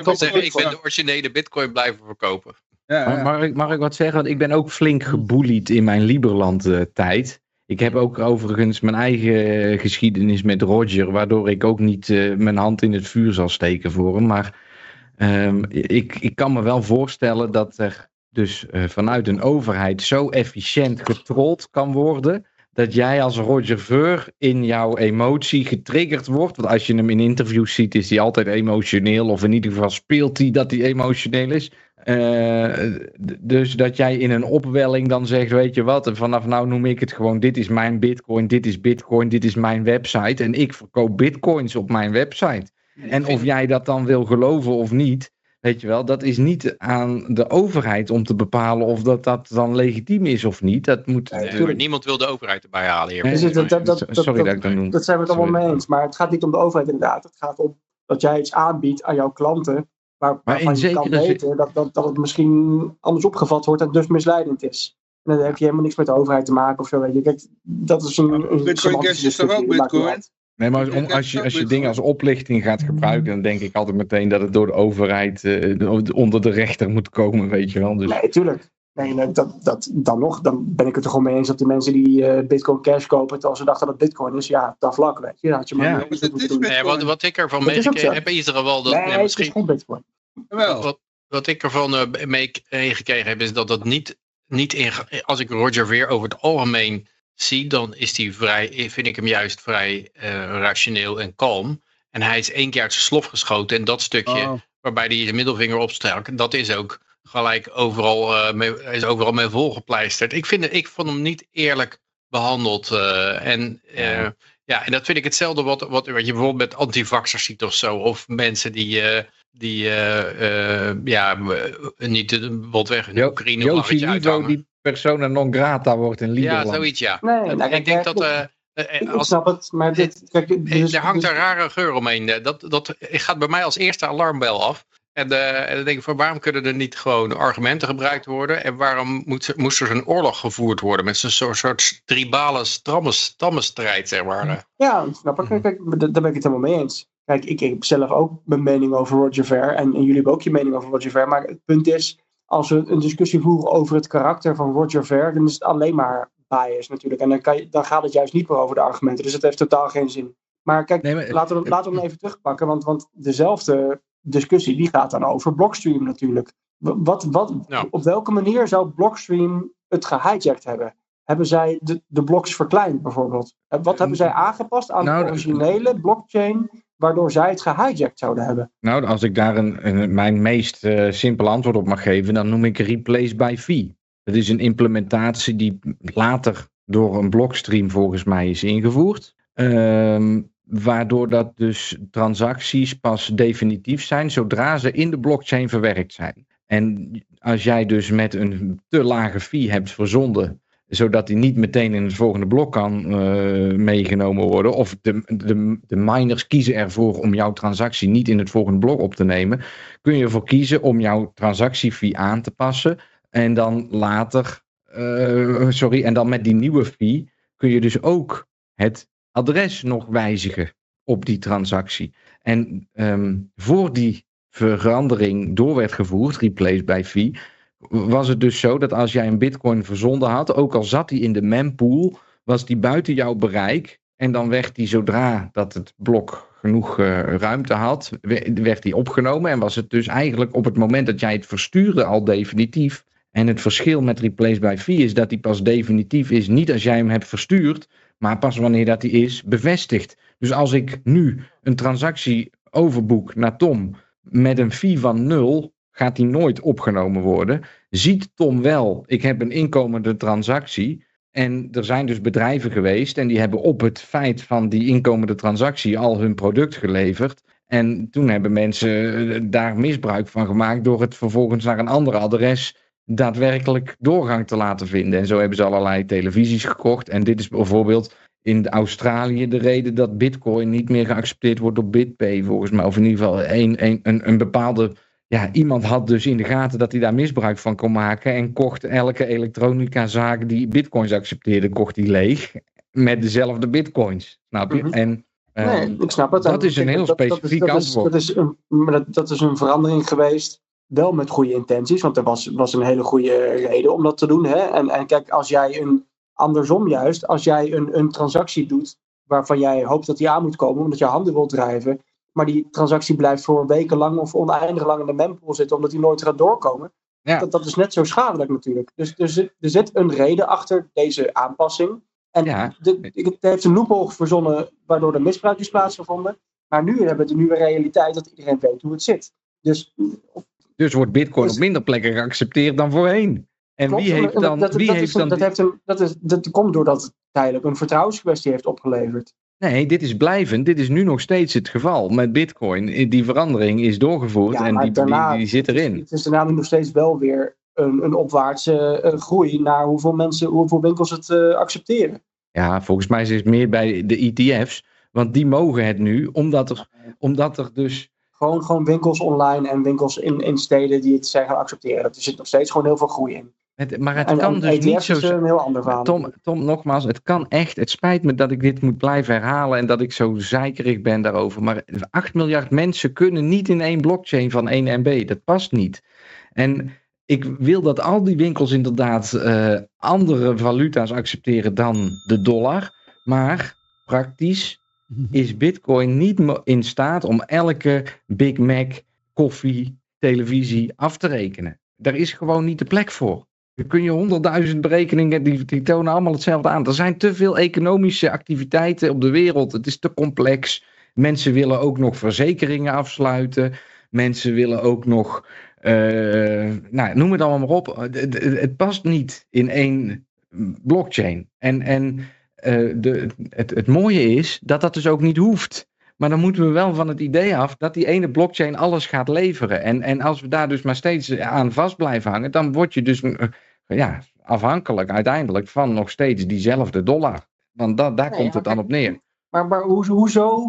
heeft zeggen, ik ben de originele bitcoin blijven verkopen. Ja, mag, ik, mag ik wat zeggen? Want ik ben ook flink geboelied in mijn Liberland-tijd. ik heb ook overigens mijn eigen geschiedenis met Roger, waardoor ik ook niet eh, mijn hand in het vuur zal steken voor hem. Maar ehm, ik, ik kan me wel voorstellen dat er dus eh, vanuit een overheid zo efficiënt getrold kan worden. Dat jij als Roger Ver in jouw emotie getriggerd wordt. Want als je hem in interviews ziet, is hij altijd emotioneel. Of in ieder geval speelt hij dat hij emotioneel is. Eh, dus dat jij in een opwelling dan zegt, weet je wat, en vanaf nou noem ik het gewoon, dit is mijn bitcoin, dit is bitcoin, dit is mijn website en ik verkoop bitcoins op mijn website. En of jij dat dan wil geloven of niet, weet je wel, dat is niet aan de overheid om te bepalen of dat dat dan legitiem is of niet. Dat moet... Nee, tuurlijk. maar niemand wil de overheid erbij halen hier. Nee, Dus het- dat- dat- dat- Sorry dat- dat ik dat noem. Dat zijn we het allemaal mee eens. Maar het gaat niet om de overheid inderdaad. Het gaat om dat jij iets aanbiedt aan jouw klanten. Waar, Maar in waarvan je kan zekere zin- weten dat, dat, dat het misschien anders opgevat wordt en dus misleidend is. En dan heb je helemaal niks met de overheid te maken of zo. Weet je. Kijk, dat is een, een Bitcoin Cash is toch ook Bitcoin? Nee, maar om, als je, als je dingen als oplichting gaat gebruiken, dan denk ik altijd meteen dat het door de overheid eh, onder de rechter moet komen, weet je wel. Dus, Nee, tuurlijk. Nee, nee, dat, dat, dan nog, dan ben ik het er gewoon mee eens dat de mensen die eh, Bitcoin Cash kopen, terwijl ze dachten dat het Bitcoin is, ja, dat vlak, weet je. Dat had je maar Ja, maar is. Nee, wat, wat ik ervan is meegekregen heb, ieder geval, dat, Nee, is misschien, geen Bitcoin. Wel. wat, wat ik ervan eh, meegekregen heb, is dat dat niet, niet in, als ik Roger weer over het algemeen zie, dan is die vrij, vind ik hem juist vrij eh, rationeel en kalm. En hij is één keer uit zijn slof geschoten en dat stukje Oh. waarbij hij zijn middelvinger opstak, dat is ook gelijk overal, eh, mee, is overal mee volgepleisterd. Ik, vind, ik vond hem niet eerlijk behandeld. eh, en, ja. en dat vind ik hetzelfde wat, wat, wat je bijvoorbeeld met antivaxers ziet of zo. Of mensen die, die eh, eh, ja, eh, niet de botweg in Jo- Oekraïne Yoshi uithangen. die persona non grata wordt in Ja, Lieberland. zoiets ja. Nee, nou, ik denk dat... ik, snap het, maar dit, kijk, dus, er hangt een rare geur omheen. Dat, dat gaat bij mij als eerste alarmbel af. En, eh, en dan denk ik van waarom kunnen er niet gewoon argumenten gebruikt worden? En waarom moet, moest er zo'n oorlog gevoerd worden met zo'n soort, soort tribale stammen- stammenstrijd, zeg maar. Ja, snap ik. Kijk, kijk, daar ben ik het helemaal mee eens. Kijk, ik heb zelf ook mijn mening over Roger Ver. En, en jullie hebben ook je mening over Roger Ver. Maar het punt is, als we een discussie voeren over het karakter van Roger Ver, dan is het alleen maar bias natuurlijk. En dan, kan je, dan gaat het juist niet meer over de argumenten. Dus het heeft totaal geen zin. Maar kijk, Nee, maar- laten, we, laten we hem even terugpakken. Want, want dezelfde discussie die gaat dan over Blockstream natuurlijk. Wat, wat, Ja. Op welke manier zou Blockstream het gehijacked hebben? Hebben zij de, de blocks verkleind bijvoorbeeld? Wat hebben zij aangepast aan Nou, de originele blockchain, waardoor zij het gehijacked zouden hebben? Nou, als ik daar een, mijn meest eh, simpele antwoord op mag geven, dan noem ik replace by fee. Dat is een implementatie die later door een blockstream volgens mij is ingevoerd. Ehm, waardoor dat dus transacties pas definitief zijn zodra ze in de blockchain verwerkt zijn. En als jij dus met een te lage fee hebt verzonden, zodat die niet meteen in het volgende blok kan eh, meegenomen worden, of de, de, de miners kiezen ervoor om jouw transactie niet in het volgende blok op te nemen, kun je ervoor kiezen om jouw transactiefee aan te passen. En dan later, eh, sorry, en dan met die nieuwe fee kun je dus ook het adres nog wijzigen op die transactie. En ehm, voor die verandering door werd gevoerd, replace by fee, was het dus zo dat als jij een bitcoin verzonden had, ook al zat die in de mempool, was die buiten jouw bereik. En dan werd die zodra dat het blok genoeg eh, ruimte had, we- werd die opgenomen. En was het dus eigenlijk op het moment dat jij het verstuurde al definitief. En het verschil met replace by fee is dat die pas definitief is, niet als jij hem hebt verstuurd, maar pas wanneer dat die is bevestigd. Dus als ik nu een transactie overboek naar Tom met een fee van nul, gaat die nooit opgenomen worden. Ziet Tom wel, ik heb een inkomende transactie. En er zijn dus bedrijven geweest en die hebben op het feit van die inkomende transactie al hun product geleverd. En toen hebben mensen eh, daar misbruik van gemaakt door het vervolgens naar een ander adres daadwerkelijk doorgang te laten vinden. En zo hebben ze allerlei televisies gekocht. En dit is bijvoorbeeld in Australië de reden dat Bitcoin niet meer geaccepteerd wordt door BitPay, volgens mij. Of in ieder geval een, een, een, een bepaalde. Ja, iemand had dus in de gaten dat hij daar misbruik van kon maken. En kocht elke elektronicazaak die Bitcoins accepteerde, kocht hij leeg. Met dezelfde Bitcoins. Snap je? Mhm. En. Nee, ehm, ik snap het. dat En is een heel dat- dat is- specifiek dat is, antwoord. Dat is, een, dat, dat is een verandering geweest, wel met goede intenties, want er was, was een hele goede reden om dat te doen. Hè? En, en kijk, als jij een, andersom juist, als jij een, een transactie doet waarvan jij hoopt dat die aan moet komen, omdat je handen wilt drijven, maar die transactie blijft voor weken lang of oneindig lang in de mempool zitten, omdat die nooit gaat doorkomen, Ja. dat, dat is net zo schadelijk natuurlijk. Dus er zit, er zit een reden achter deze aanpassing. En Ja. de, ik- het heeft een loophole verzonnen waardoor er misbruik is plaatsgevonden. Maar nu hebben we de nieuwe realiteit dat iedereen weet hoe het zit. Dus Dus wordt Bitcoin Dus- op minder plekken geaccepteerd dan voorheen. En klopt, wie heeft dan. dat, wie dat, heeft dan dat, heeft een, dat, is, dat komt doordat het tijdelijk een vertrouwenskwestie heeft opgeleverd. Nee, dit is blijvend. Dit is nu nog steeds het geval met Bitcoin. Die verandering is doorgevoerd Ja, en die, die, daarna- die zit erin. Het is daarna nog steeds wel weer een, een opwaartse eh, groei naar hoeveel mensen, hoeveel winkels het eh, accepteren. Ja, volgens mij is het meer bij de ETF's. Want die mogen het nu, omdat er, omdat er dus. Gewoon, gewoon winkels online en winkels in, in steden die het zijn gaan accepteren. Er zit nog steeds gewoon heel veel groei in. Het, maar het en kan en dus niet zo is een heel ander verhaal. Tom, Tom, nogmaals, het kan echt. Het spijt me dat ik dit moet blijven herhalen en dat ik zo zeikerig ben daarover. Maar 8 miljard mensen kunnen niet in één blockchain van 1 MB. Dat past niet. En ik wil dat al die winkels inderdaad eh, andere valuta's accepteren dan de dollar. Maar praktisch is Bitcoin niet in staat om elke Big Mac, koffie, televisie af te rekenen. Daar is gewoon niet de plek voor. Kun je honderdduizend berekeningen, die, die tonen allemaal hetzelfde aan. Er zijn te veel economische activiteiten op de wereld. Het is te complex. Mensen willen ook nog verzekeringen afsluiten. Mensen willen ook nog, eh, nou, noem het allemaal maar op. Het, past niet in één blockchain. En, en eh, de, het, het mooie is dat dat dus ook niet hoeft. Maar dan moeten we wel van het idee af dat die ene blockchain alles gaat leveren. En, en als we daar dus maar steeds aan vast blijven hangen, dan word je dus ja, afhankelijk uiteindelijk van nog steeds diezelfde dollar. Want dat, daar komt het dan op neer. Maar, maar hoe, hoezo?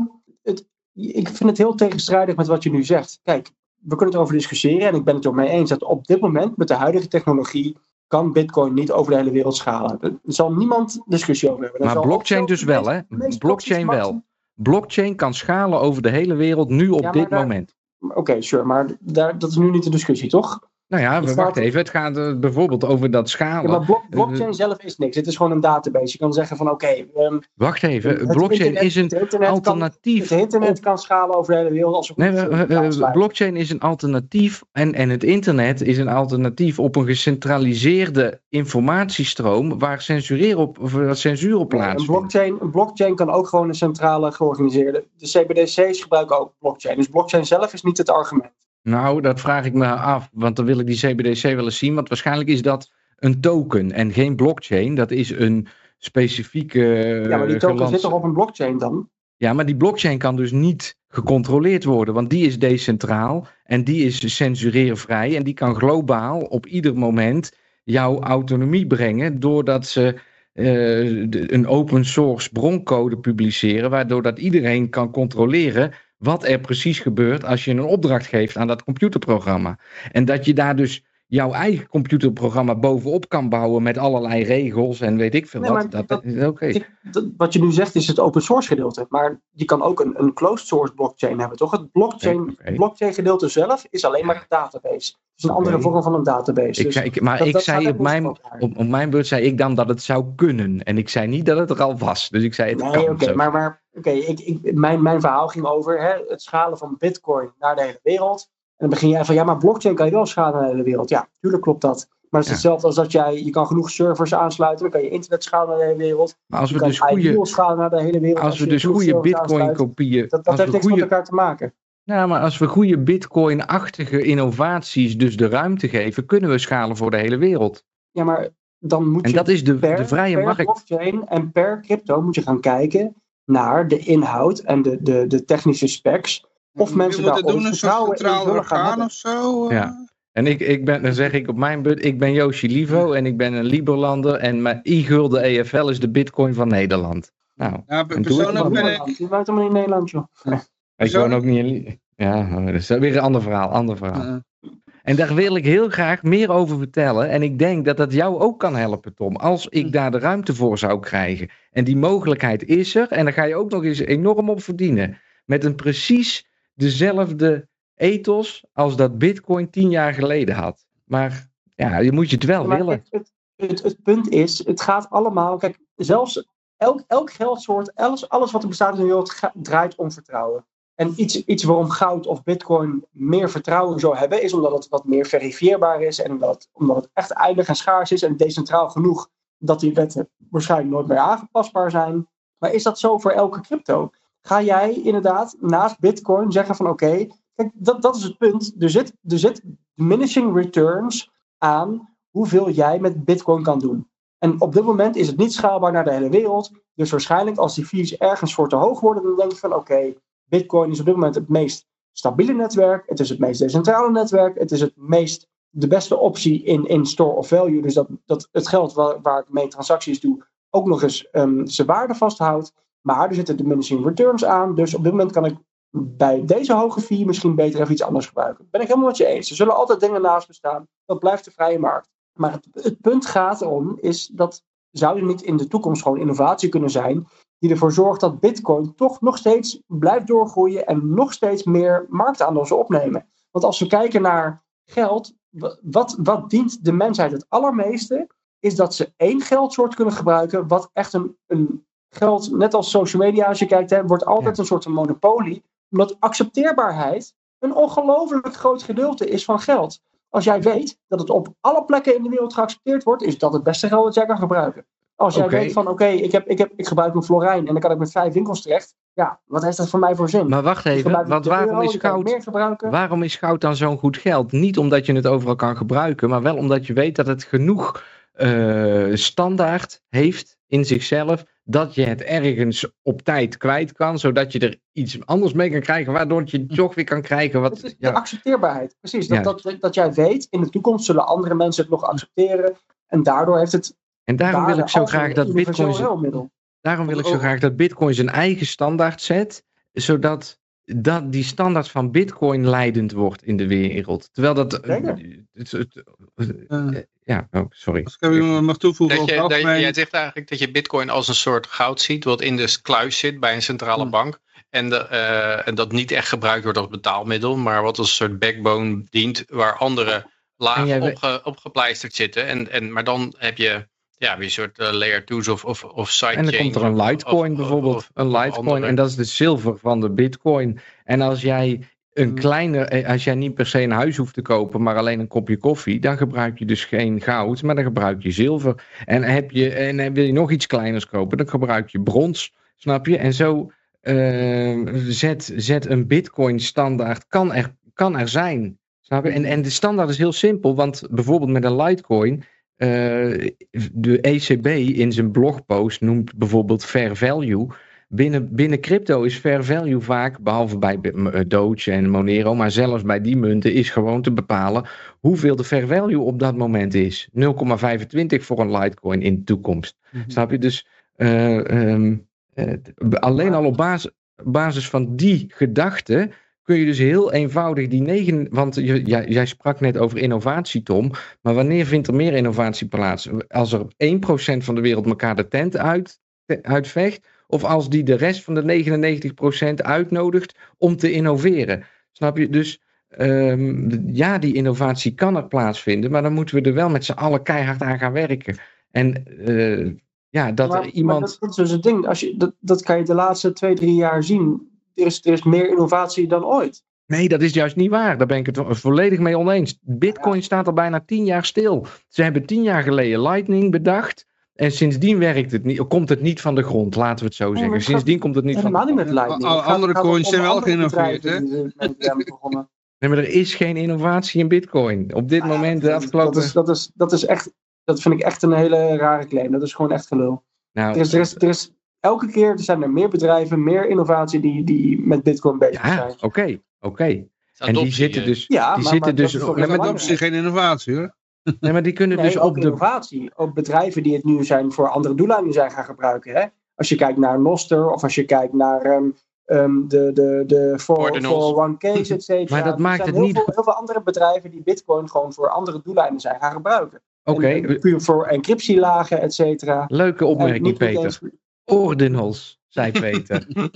Het, ik vind het heel tegenstrijdig met wat je nu zegt. Kijk, we kunnen het over discussiëren en ik ben het er mee eens dat op dit moment met de huidige technologie kan Bitcoin niet over de hele wereld schalen. Er zal niemand discussie over hebben. Er Maar zal blockchain dus wel, hè? Blockchain wel. Blockchain kan schalen over de hele wereld nu op Ja, dit daar- moment. Oké, sure, maar daar, dat is nu niet de discussie, toch? Nou ja, we wachten even. Het gaat eh, bijvoorbeeld over dat Ja, schalen. maar blok- Eh, blockchain zelf is niks. Het is gewoon een database. Je kan zeggen van oké, ehm, Wacht even. het Blockchain internet- is een kan- alternatief. Het internet kan schalen over de hele wereld als Nee, blockchain is een alternatief en, en het internet is een alternatief op een gecentraliseerde informatiestroom waar, censureer op, waar censuur op Nee, een, plaatsvindt. blockchain, een blockchain kan ook gewoon een centrale georganiseerde. De CBDC's gebruiken ook blockchain. Dus blockchain zelf is niet het argument. Nou, dat vraag ik me af, want dan wil ik die CBDC wel eens zien, want waarschijnlijk is dat een token en geen blockchain. Dat is een specifieke. ja, maar die token gelans- zit toch op een blockchain dan? Ja, maar die blockchain kan dus niet gecontroleerd worden, want die is decentraal en die is censureervrij en die kan globaal op ieder moment jouw autonomie brengen doordat ze eh, een open source broncode publiceren, waardoor dat iedereen kan controleren wat er precies gebeurt als je een opdracht geeft aan dat computerprogramma. En dat je daar dus jouw eigen computerprogramma bovenop kan bouwen met allerlei regels en weet ik veel Nee, wat. Dat, dat- is oké. Wat je nu zegt is het open source gedeelte. Maar je kan ook een, een closed source blockchain hebben, toch? Het blockchain, blockchain gedeelte zelf is alleen maar een database. Het is een andere vorm van een database. Ik Dus zei, maar dat- ik zei op mijn, op, op mijn beurt zei ik dan dat het zou kunnen. En ik zei niet dat het er al was. Dus ik zei het Nee, kan oké, maar, maar oké, ik, ik, mijn, mijn verhaal ging over hè, het schalen van bitcoin naar de hele wereld. En dan begin jij van, ja, maar blockchain kan je wel schalen naar de hele wereld. Ja, tuurlijk klopt dat. Maar het is hetzelfde als dat jij, je kan genoeg servers aansluiten, dan kan je internet schalen naar de hele wereld. Maar als we dus goede, schalen naar de hele wereld. als we dus goede bitcoin kopieën, Dat, dat heeft niks met elkaar te maken. ja, maar als we goede bitcoin-achtige innovaties dus de ruimte geven, kunnen we schalen voor de hele wereld. Ja, maar dan moet En je dat is de, per, de vrije per markt. blockchain en per crypto moet je gaan kijken naar de inhoud en de, de, de technische specs. Of mensen daar doen een soort centraal orgaan of zo. eh? Ja. En ik, ik ben, dan zeg ik op mijn beurt, ik ben Yoshi Livo en ik ben een Liberlander en mijn i-gulden EFL is de bitcoin van Nederland. Nou, Ja, persoonlijk ben ik... Je woont helemaal in Nederland, joh. ik woon ook niet in... Ja, dat is weer een ander verhaal, ander verhaal. En daar wil ik heel graag meer over vertellen. En ik denk dat dat jou ook kan helpen, Tom. Als Hm. ik daar de ruimte voor zou krijgen. En die mogelijkheid is er. En daar ga je ook nog eens enorm op verdienen. Met een precies dezelfde ethos als dat Bitcoin tien jaar geleden had. Maar ja, je moet je het wel Maar willen. het, het, het, punt is, het gaat allemaal. Kijk, zelfs elk, elk geldsoort, alles, alles wat er bestaat in de wereld, draait om vertrouwen. En iets, iets waarom goud of bitcoin meer vertrouwen zou hebben, is omdat het wat meer verifieerbaar is. En omdat, omdat het echt eindig en schaars is en decentraal genoeg dat die wetten waarschijnlijk nooit meer aangepasbaar zijn. Maar is dat zo voor elke crypto? Ga jij inderdaad naast bitcoin zeggen van oké, kijk, dat, dat is het punt. Er zit, er zit diminishing returns aan hoeveel jij met bitcoin kan doen. En op dit moment is het niet schaalbaar naar de hele wereld. Dus waarschijnlijk als die fees ergens voor te hoog worden, dan denk je van oké, bitcoin is op dit moment het meest stabiele netwerk. Het is het meest decentrale netwerk. Het is het meest de beste optie in, in store of value. Dus dat, dat het geld waar, waar ik mee transacties doe ook nog eens ehm, zijn waarde vasthoudt. Maar er zitten diminishing returns aan. Dus op dit moment kan ik bij deze hoge fee misschien beter even iets anders gebruiken. Ben ik helemaal met je eens. Er zullen altijd dingen naast bestaan. Dat blijft de vrije markt. Maar het, punt gaat erom, is dat zou er niet in de toekomst gewoon innovatie kunnen zijn die ervoor zorgt dat Bitcoin toch nog steeds blijft doorgroeien en nog steeds meer marktaandeel zal opnemen. Want als we kijken naar geld, wa- wat, wat dient de mensheid het allermeeste, is dat ze één geldsoort kunnen gebruiken, wat echt een, een geld, net als social media als je kijkt, hè, wordt altijd een soort van monopolie, omdat accepteerbaarheid een ongelooflijk groot gedeelte is van geld. Als jij weet dat het op alle plekken in de wereld geaccepteerd wordt, is dat het beste geld dat jij kan gebruiken. Als jij weet van oké, ik ik, ik, heb- ik gebruik een florijn en dan kan ik met vijf winkels terecht. Ja, wat heeft dat voor mij voor zin? Maar wacht even, want waarom euro, is goud, meer gebruiken? waarom is goud dan zo'n goed geld? Niet omdat je het overal kan gebruiken, maar wel omdat je weet dat het genoeg eh, standaard heeft in zichzelf dat je het ergens op tijd kwijt kan, zodat je er iets anders mee kan krijgen, waardoor je het toch weer kan krijgen. Het Wat, de ja, accepteerbaarheid. Precies. Dat, dat, dat jij weet, in de toekomst zullen andere mensen het nog accepteren. En daardoor heeft het en daarom wil ik zo graag dat Bitcoin, zijn- daarom wil ik zo graag dat Bitcoin zijn eigen standaard zet, zodat dat die standaard van Bitcoin leidend wordt in de wereld. Terwijl dat. Het- Eh, ja, oh, sorry. als ik even mag toevoegen Dat je, dat je, jij zegt eigenlijk dat je bitcoin als een soort goud ziet, wat in de kluis zit bij een centrale Hmm. bank. En, de, eh, en dat niet echt gebruikt wordt als betaalmiddel, maar wat als een soort backbone dient waar andere we- opge, opgepleisterd zitten. En, en, maar dan heb je ja, weer een soort eh, layer 2's of, of, of sidechains. En dan komt er een Litecoin of- bijvoorbeeld. of- een Litecoin. andere. En dat is de zilver van de Bitcoin. En als jij een Hmm. kleine, eh, als jij niet per se een huis hoeft te kopen, maar alleen een kopje koffie, dan gebruik je dus geen goud, maar dan gebruik je zilver. En, heb je, en eh, wil je nog iets kleiners kopen, dan gebruik je brons. Snap je? En zo zet, zet een Bitcoin standaard, kan er, kan er zijn. Snap je? En, en de standaard is heel simpel, want bijvoorbeeld met een Litecoin. Eh, de ECB in zijn blogpost noemt bijvoorbeeld fair value. Binnen, binnen crypto is fair value vaak, behalve bij eh, Doge en Monero, maar zelfs bij die munten, is gewoon te bepalen hoeveel de fair value op dat moment is. 0,25 voor een Litecoin in de toekomst. Mhm. Snap je? Dus eh, ehm, eh, alleen al op basis, basis van die gedachte kun je dus heel eenvoudig die negen. Want je, jij, jij sprak net over innovatie, Tom. Maar wanneer vindt er meer innovatie plaats? Als er 1% van de wereld elkaar de tent uit, uitvecht. Of als die de rest van de 99% uitnodigt om te innoveren. Snap je? Dus ehm, ja, die innovatie kan er plaatsvinden. Maar dan moeten we er wel met z'n allen keihard aan gaan werken. En eh, ja, dat Maar- er maar iemand. dat, dat is dus het ding. Als je, dat, dat kan je de laatste twee, drie jaar zien. Er is, er is meer innovatie dan ooit. Nee, dat is juist niet waar. Daar ben ik het volledig mee oneens. Bitcoin staat al bijna tien jaar stil. Ze hebben tien jaar geleden Lightning bedacht. En sindsdien werkt het niet, komt het niet van de grond, laten we het zo zeggen. Sindsdien komt het niet van de Helemaal niet grond. met Lightning. Alle Het gaat- andere coins zijn wel geïnnoveerd, er begonnen. Nee, maar er is geen innovatie in Bitcoin. Op dit ja, moment, de dat, afgelopen. dat, is, dat, is, dat is echt. Dat vind ik echt een hele rare claim. Dat is gewoon echt gelul. nou, Er is, er is, er is, elke keer zijn er meer bedrijven, meer innovatie die, die met Bitcoin bezig ja, zijn. oké, oké. En die zitten eh, dus. Ja, die maar, zitten maar dus. dat is geen innovatie hoor. nee, maar die kunnen Nee, dus ook op de. innovatie. Ook bedrijven die het nu zijn voor andere doeleinden zijn gaan gebruiken. Hè? Als je kijkt naar Noster of als je kijkt naar ehm, ehm, de, de, de Ordinals. 401k's, et cetera. [laughs] Maar dat Er maakt zijn het heel niet- Veel, heel veel andere bedrijven die bitcoin gewoon voor andere doeleinden zijn gaan gebruiken. Oké, En, en puur voor encryptielagen, et cetera. leuke opmerking, niet Peter. eens- Ordinals, zei Peter. [laughs]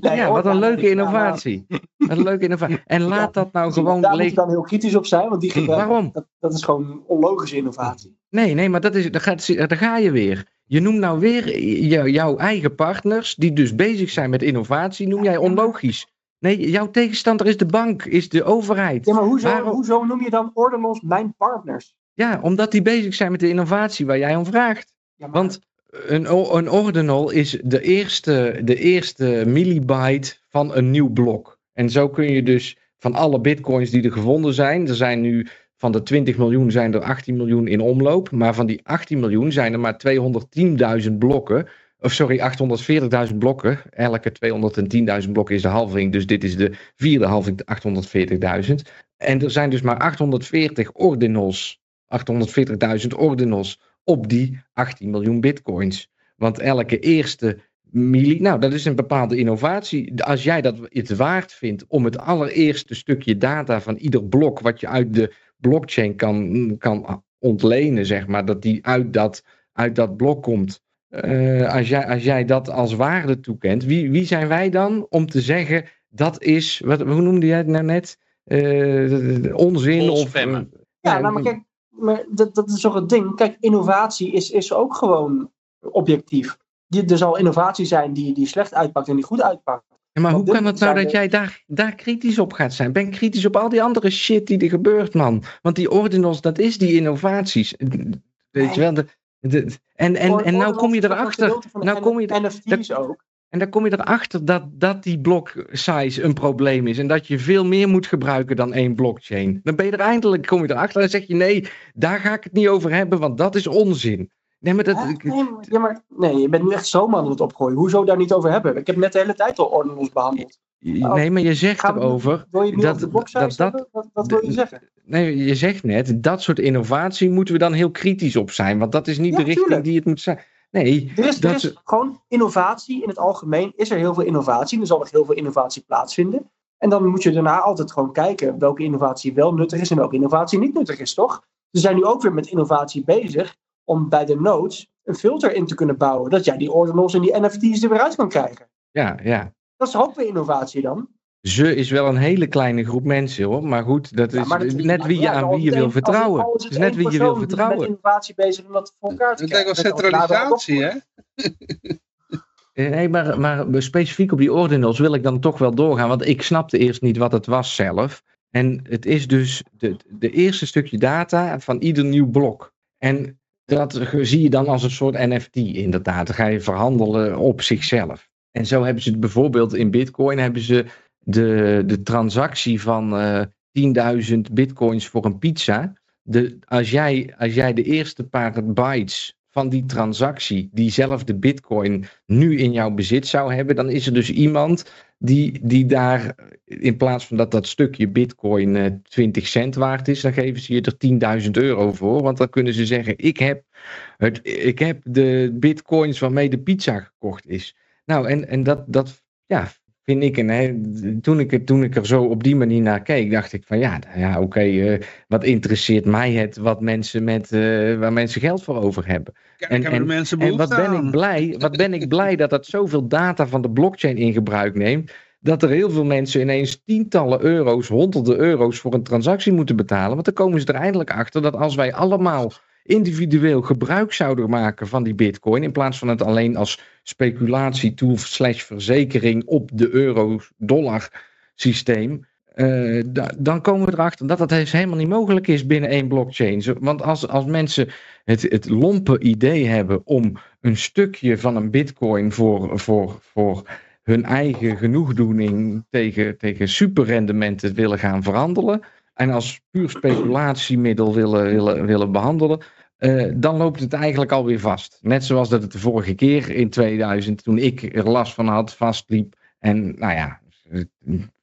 Nee, ja, wat een leuke innovatie. Wat een leuke innovatie. En laat dat nou gewoon Daar moet je dan heel kritisch op zijn, want die gebruiken, Waarom? dat, dat is gewoon onlogische innovatie. Nee, nee, maar dat is, daar, gaat, daar ga je weer. Je noemt nou weer jou- jouw eigen partners, die dus bezig zijn met innovatie, noem jij onlogisch. Nee, jouw tegenstander is de bank, is de overheid. Ja, maar hoezo, Waarom- hoezo noem je dan Ordinals mijn partners? Ja, omdat die bezig zijn met de innovatie waar jij om vraagt. Ja, maar- Want een, een ordinal is de eerste, de eerste millibyte van een nieuw blok. En zo kun je dus van alle bitcoins die er gevonden zijn, er zijn nu van de 20 miljoen zijn er 18 miljoen in omloop, maar van die 18 miljoen zijn er maar 210.000 blokken. Of sorry, 840.000 blokken. Elke 210.000 blokken is de halving, dus dit is de vierde halving, 840.000. En er zijn dus maar 840 ordinals, 840.000 ordinals op die 18 miljoen bitcoins. Want elke eerste milli, nou dat is een bepaalde innovatie. Als jij dat het waard vindt om het allereerste stukje data van ieder blok wat je uit de blockchain kan, kan ontlenen, zeg maar, dat die uit dat, uit dat blok komt. Eh, als, jij, als jij dat als waarde toekent, wie, wie zijn wij dan om te zeggen dat is, wat, hoe noemde jij het nou net? Eh, onzin of. spammen. Ja, nou, nou, maar kijk, maar dat, dat is toch het ding. Kijk, innovatie is, is ook gewoon objectief. Die- Er zal innovatie zijn die, die slecht uitpakt en die goed uitpakt. Ja, maar Want hoe kan het nou dat de- jij daar, daar kritisch op gaat zijn? Ben kritisch op al die andere shit die er gebeurt, man. Want die ordinals, dat is die innovaties. Weet je wel? De, de- en, en, en nou kom je erachter. Nou kom je NFT's ook. En dan kom je erachter dat, dat die block size een probleem is. En dat je veel meer moet gebruiken dan één blockchain. Dan ben je er eindelijk, kom je erachter en zeg je nee, daar ga ik het niet over hebben, want dat is onzin. Nee, maar dat... Nee, maar, ja, maar, nee, je bent nu echt zomaar aan het opgooien. Hoezo daar niet over hebben? Ik heb net de hele tijd al ordinals behandeld. nee, maar je zegt Gaan erover... Wil je nu dat- de dat- dat- hebben? Wat, wat wil je zeggen? Nee, je zegt net, dat soort innovatie moeten we dan heel kritisch op zijn. Want dat is niet Ja, de richting tuurlijk. die het moet zijn. Nee, Er is, er dat is gewoon innovatie in het algemeen. Is er heel veel innovatie? Er zal nog heel veel innovatie plaatsvinden. En dan moet je daarna altijd gewoon kijken welke innovatie wel nuttig is en welke innovatie niet nuttig is, toch? Ze zijn nu ook weer met innovatie bezig om bij de nodes een filter in te kunnen bouwen. Dat jij die ordinals en die NFT's er weer uit kan krijgen. ja, ja. Dat is ook weer innovatie dan? Ze is wel een hele kleine groep mensen hoor. Maar goed, dat is dat- net wie je ja, aan wie je wil het- vertrouwen. Het is is net wie je wil is met vertrouwen. innovatie bezig om dat voor elkaar te Het lijkt wel krijgen. Dat als daar wel centralisatie, hè? Eh, Nee, maar, maar specifiek op die ordinals wil ik dan toch wel doorgaan. Want ik snapte eerst niet wat het was zelf. En het is dus de, de eerste stukje data van ieder nieuw blok. En dat zie je dan als een soort NFT inderdaad. Dan ga je verhandelen op zichzelf. En zo hebben ze het bijvoorbeeld in Bitcoin hebben ze de, de transactie van eh 10.000 bitcoins voor een pizza. De, als, jij, als jij de eerste paar bytes van die transactie, diezelfde bitcoin, nu in jouw bezit zou hebben, dan is er dus iemand die, die daar, in plaats van dat dat stukje bitcoin eh, 20 cent waard is, dan geven ze je er 10.000 euro voor. Want dan kunnen ze zeggen, ik heb, het, ik heb de bitcoins waarmee de pizza gekocht is. Nou, en, en dat, dat ja, vind ik, een, toen, ik, toen ik er zo op die manier naar keek, dacht ik van ja, ja oké, eh, wat interesseert mij het wat mensen met, eh, waar mensen geld voor over hebben. Kijk, En- mensen En wat ben ik blij, wat ben ik blij dat dat zoveel data van de blockchain in gebruik neemt. Dat er heel veel mensen ineens tientallen euro's, honderden euro's voor een transactie moeten betalen. Want dan komen ze er eindelijk achter dat als wij allemaal individueel gebruik zouden maken van die bitcoin. In plaats van het alleen als speculatietool slash verzekering op de euro-dollar systeem. eh, da- dan komen we erachter dat dat dus helemaal niet mogelijk is binnen één blockchain. Want als, als mensen het, het lompe idee hebben om een stukje van een bitcoin voor, voor, voor hun eigen genoegdoening tegen, tegen superrendementen willen gaan verhandelen. En als puur speculatiemiddel willen, willen, willen behandelen. Eh, dan loopt het eigenlijk alweer vast. Net zoals dat het de vorige keer in 2000, toen ik er last van had, vastliep. En nou ja,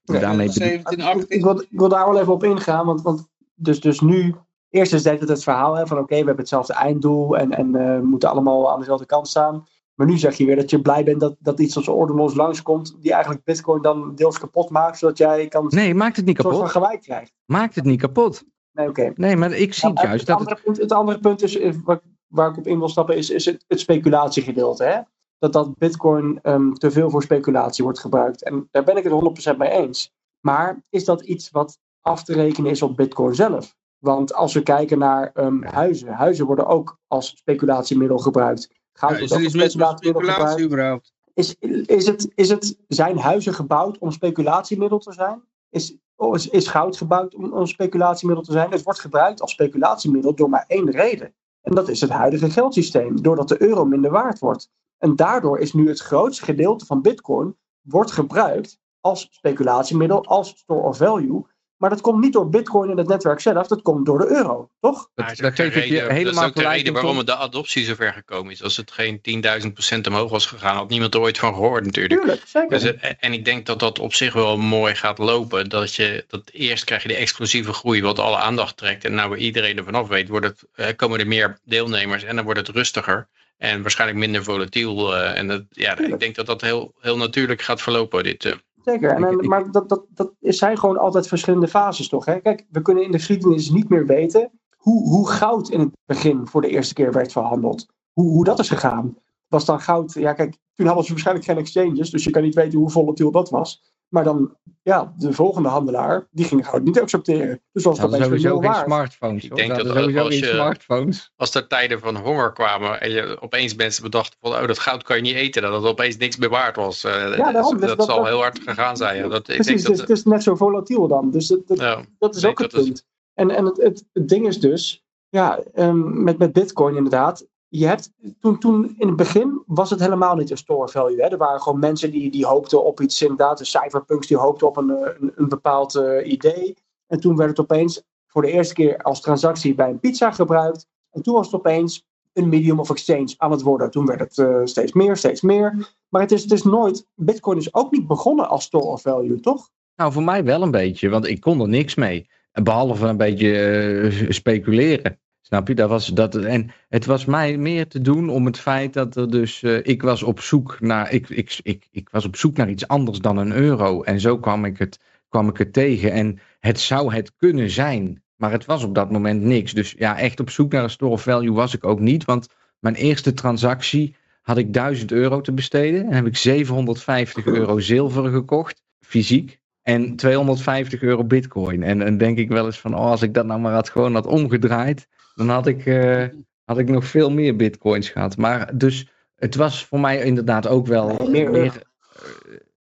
daarmee bedoel- 17, Ik 18. wil, ik wil daar wel even op ingaan, want, want dus, dus nu, eerst is het het verhaal hè, van oké, we hebben hetzelfde einddoel en, en eh, we moeten allemaal aan dezelfde kant staan. Maar nu zeg je weer dat je blij bent dat, dat iets als ordinals langskomt, die eigenlijk Bitcoin dan deels kapot maakt, zodat jij kan Nee, maakt het niet een soort van kapot. gelijk krijgt. Maakt het niet kapot. Nee, oké. Nee, maar ik zie Nou, juist het, dat het... andere punt, het andere punt is, eh, waar, waar ik op in wil stappen, is, is het, het speculatiegedeelte. Hè? Dat dat bitcoin ehm, te veel voor speculatie wordt gebruikt. En daar ben ik het 100% mee eens. Maar is dat iets wat af te rekenen is op bitcoin zelf? Want als we kijken naar ehm, huizen, huizen worden ook als speculatiemiddel gebruikt. Goud Ja, is er iets met speculatie gebruikt. überhaupt? Is, is, het, is het, zijn huizen gebouwd om speculatiemiddel te zijn? Is, is, is goud gebouwd om om speculatiemiddel te zijn? Het wordt gebruikt als speculatiemiddel door maar één reden. En dat is het huidige geldsysteem, doordat de euro minder waard wordt. En daardoor is nu het grootste gedeelte van bitcoin wordt gebruikt als speculatiemiddel, als store of value. Maar dat komt niet door bitcoin en het netwerk zelf, dat komt door de euro, toch? Dat, is ook je reden, dat is helemaal ook de reden waarom de adoptie zo ver gekomen is. Als het geen 10.000 procent omhoog was gegaan, had niemand er ooit van gehoord natuurlijk. Tuurlijk, zeker. Dus, eh, en ik denk dat dat op zich wel mooi gaat lopen. Dat je dat eerst krijg je de explosieve groei wat alle aandacht trekt. En nou iedereen er vanaf weet, wordt het, eh, komen er meer deelnemers en dan wordt het rustiger. En waarschijnlijk minder volatiel. eh, en dat, ja, ik denk dat dat heel, heel natuurlijk gaat verlopen. Dit. Zeker, en, maar dat, dat, dat is- zijn gewoon altijd verschillende fases toch? Hè? Kijk, we kunnen in de geschiedenis niet meer weten hoe, hoe goud in het begin voor de eerste keer werd verhandeld. Hoe, hoe dat is gegaan. Was dan goud, ja kijk, toen hadden ze waarschijnlijk geen exchanges, dus je kan niet weten hoe volatiel dat was. Maar dan, ja, de volgende handelaar, die ging goud niet accepteren. Dus was opeens weer sowieso geen waard. smartphones. Ik hoor. denk dat sowieso als je- smartphones. als er tijden van honger kwamen en je opeens mensen bedachten van oh dat goud kan je niet eten. Dat het opeens niks meer waard was. Eh, daarom, dat dus dat, dat- zal dat- heel hard gegaan zijn. Ja. Dat, ik Precies, denk dus dat, het is net zo volatiel dan. Dus dat, dat, ja. Dat is ook het dat is- punt. En, en het, het, het ding is dus, ja, ehm, met, met Bitcoin inderdaad. Je hebt, toen, toen in het begin was het helemaal niet een store value. Hè. Er waren gewoon mensen die, die hoopten op iets, inderdaad, de cypherpunks die hoopten op een, een, een bepaald eh, idee. En toen werd het opeens voor de eerste keer als transactie bij een pizza gebruikt. En toen was het opeens een medium of exchange aan het worden. Toen werd het eh, steeds meer, steeds meer. Maar het is, het is nooit, Bitcoin is ook niet begonnen als store of value, toch? Nou, voor mij wel een beetje, want ik kon er niks mee. Behalve een beetje eh, speculeren. Snap je? Dat was, dat, en het was mij meer te doen om het feit dat er dus. eh, ik was op zoek naar. Ik, ik, ik, ik was op zoek naar iets anders dan een euro. En zo kwam ik, het, kwam ik het tegen. En het zou het kunnen zijn. Maar het was op dat moment niks. Dus ja, echt op zoek naar een store of value was ik ook niet. Want mijn eerste transactie had ik 1000 euro te besteden. En heb ik 750 euro zilver gekocht, fysiek. En 250 euro bitcoin. En dan denk ik wel eens van, oh, als ik dat nou maar had gewoon had omgedraaid, dan had ik, eh, had ik nog veel meer bitcoins gehad. Maar dus, het was voor mij inderdaad ook wel Nee, meer euro. eh,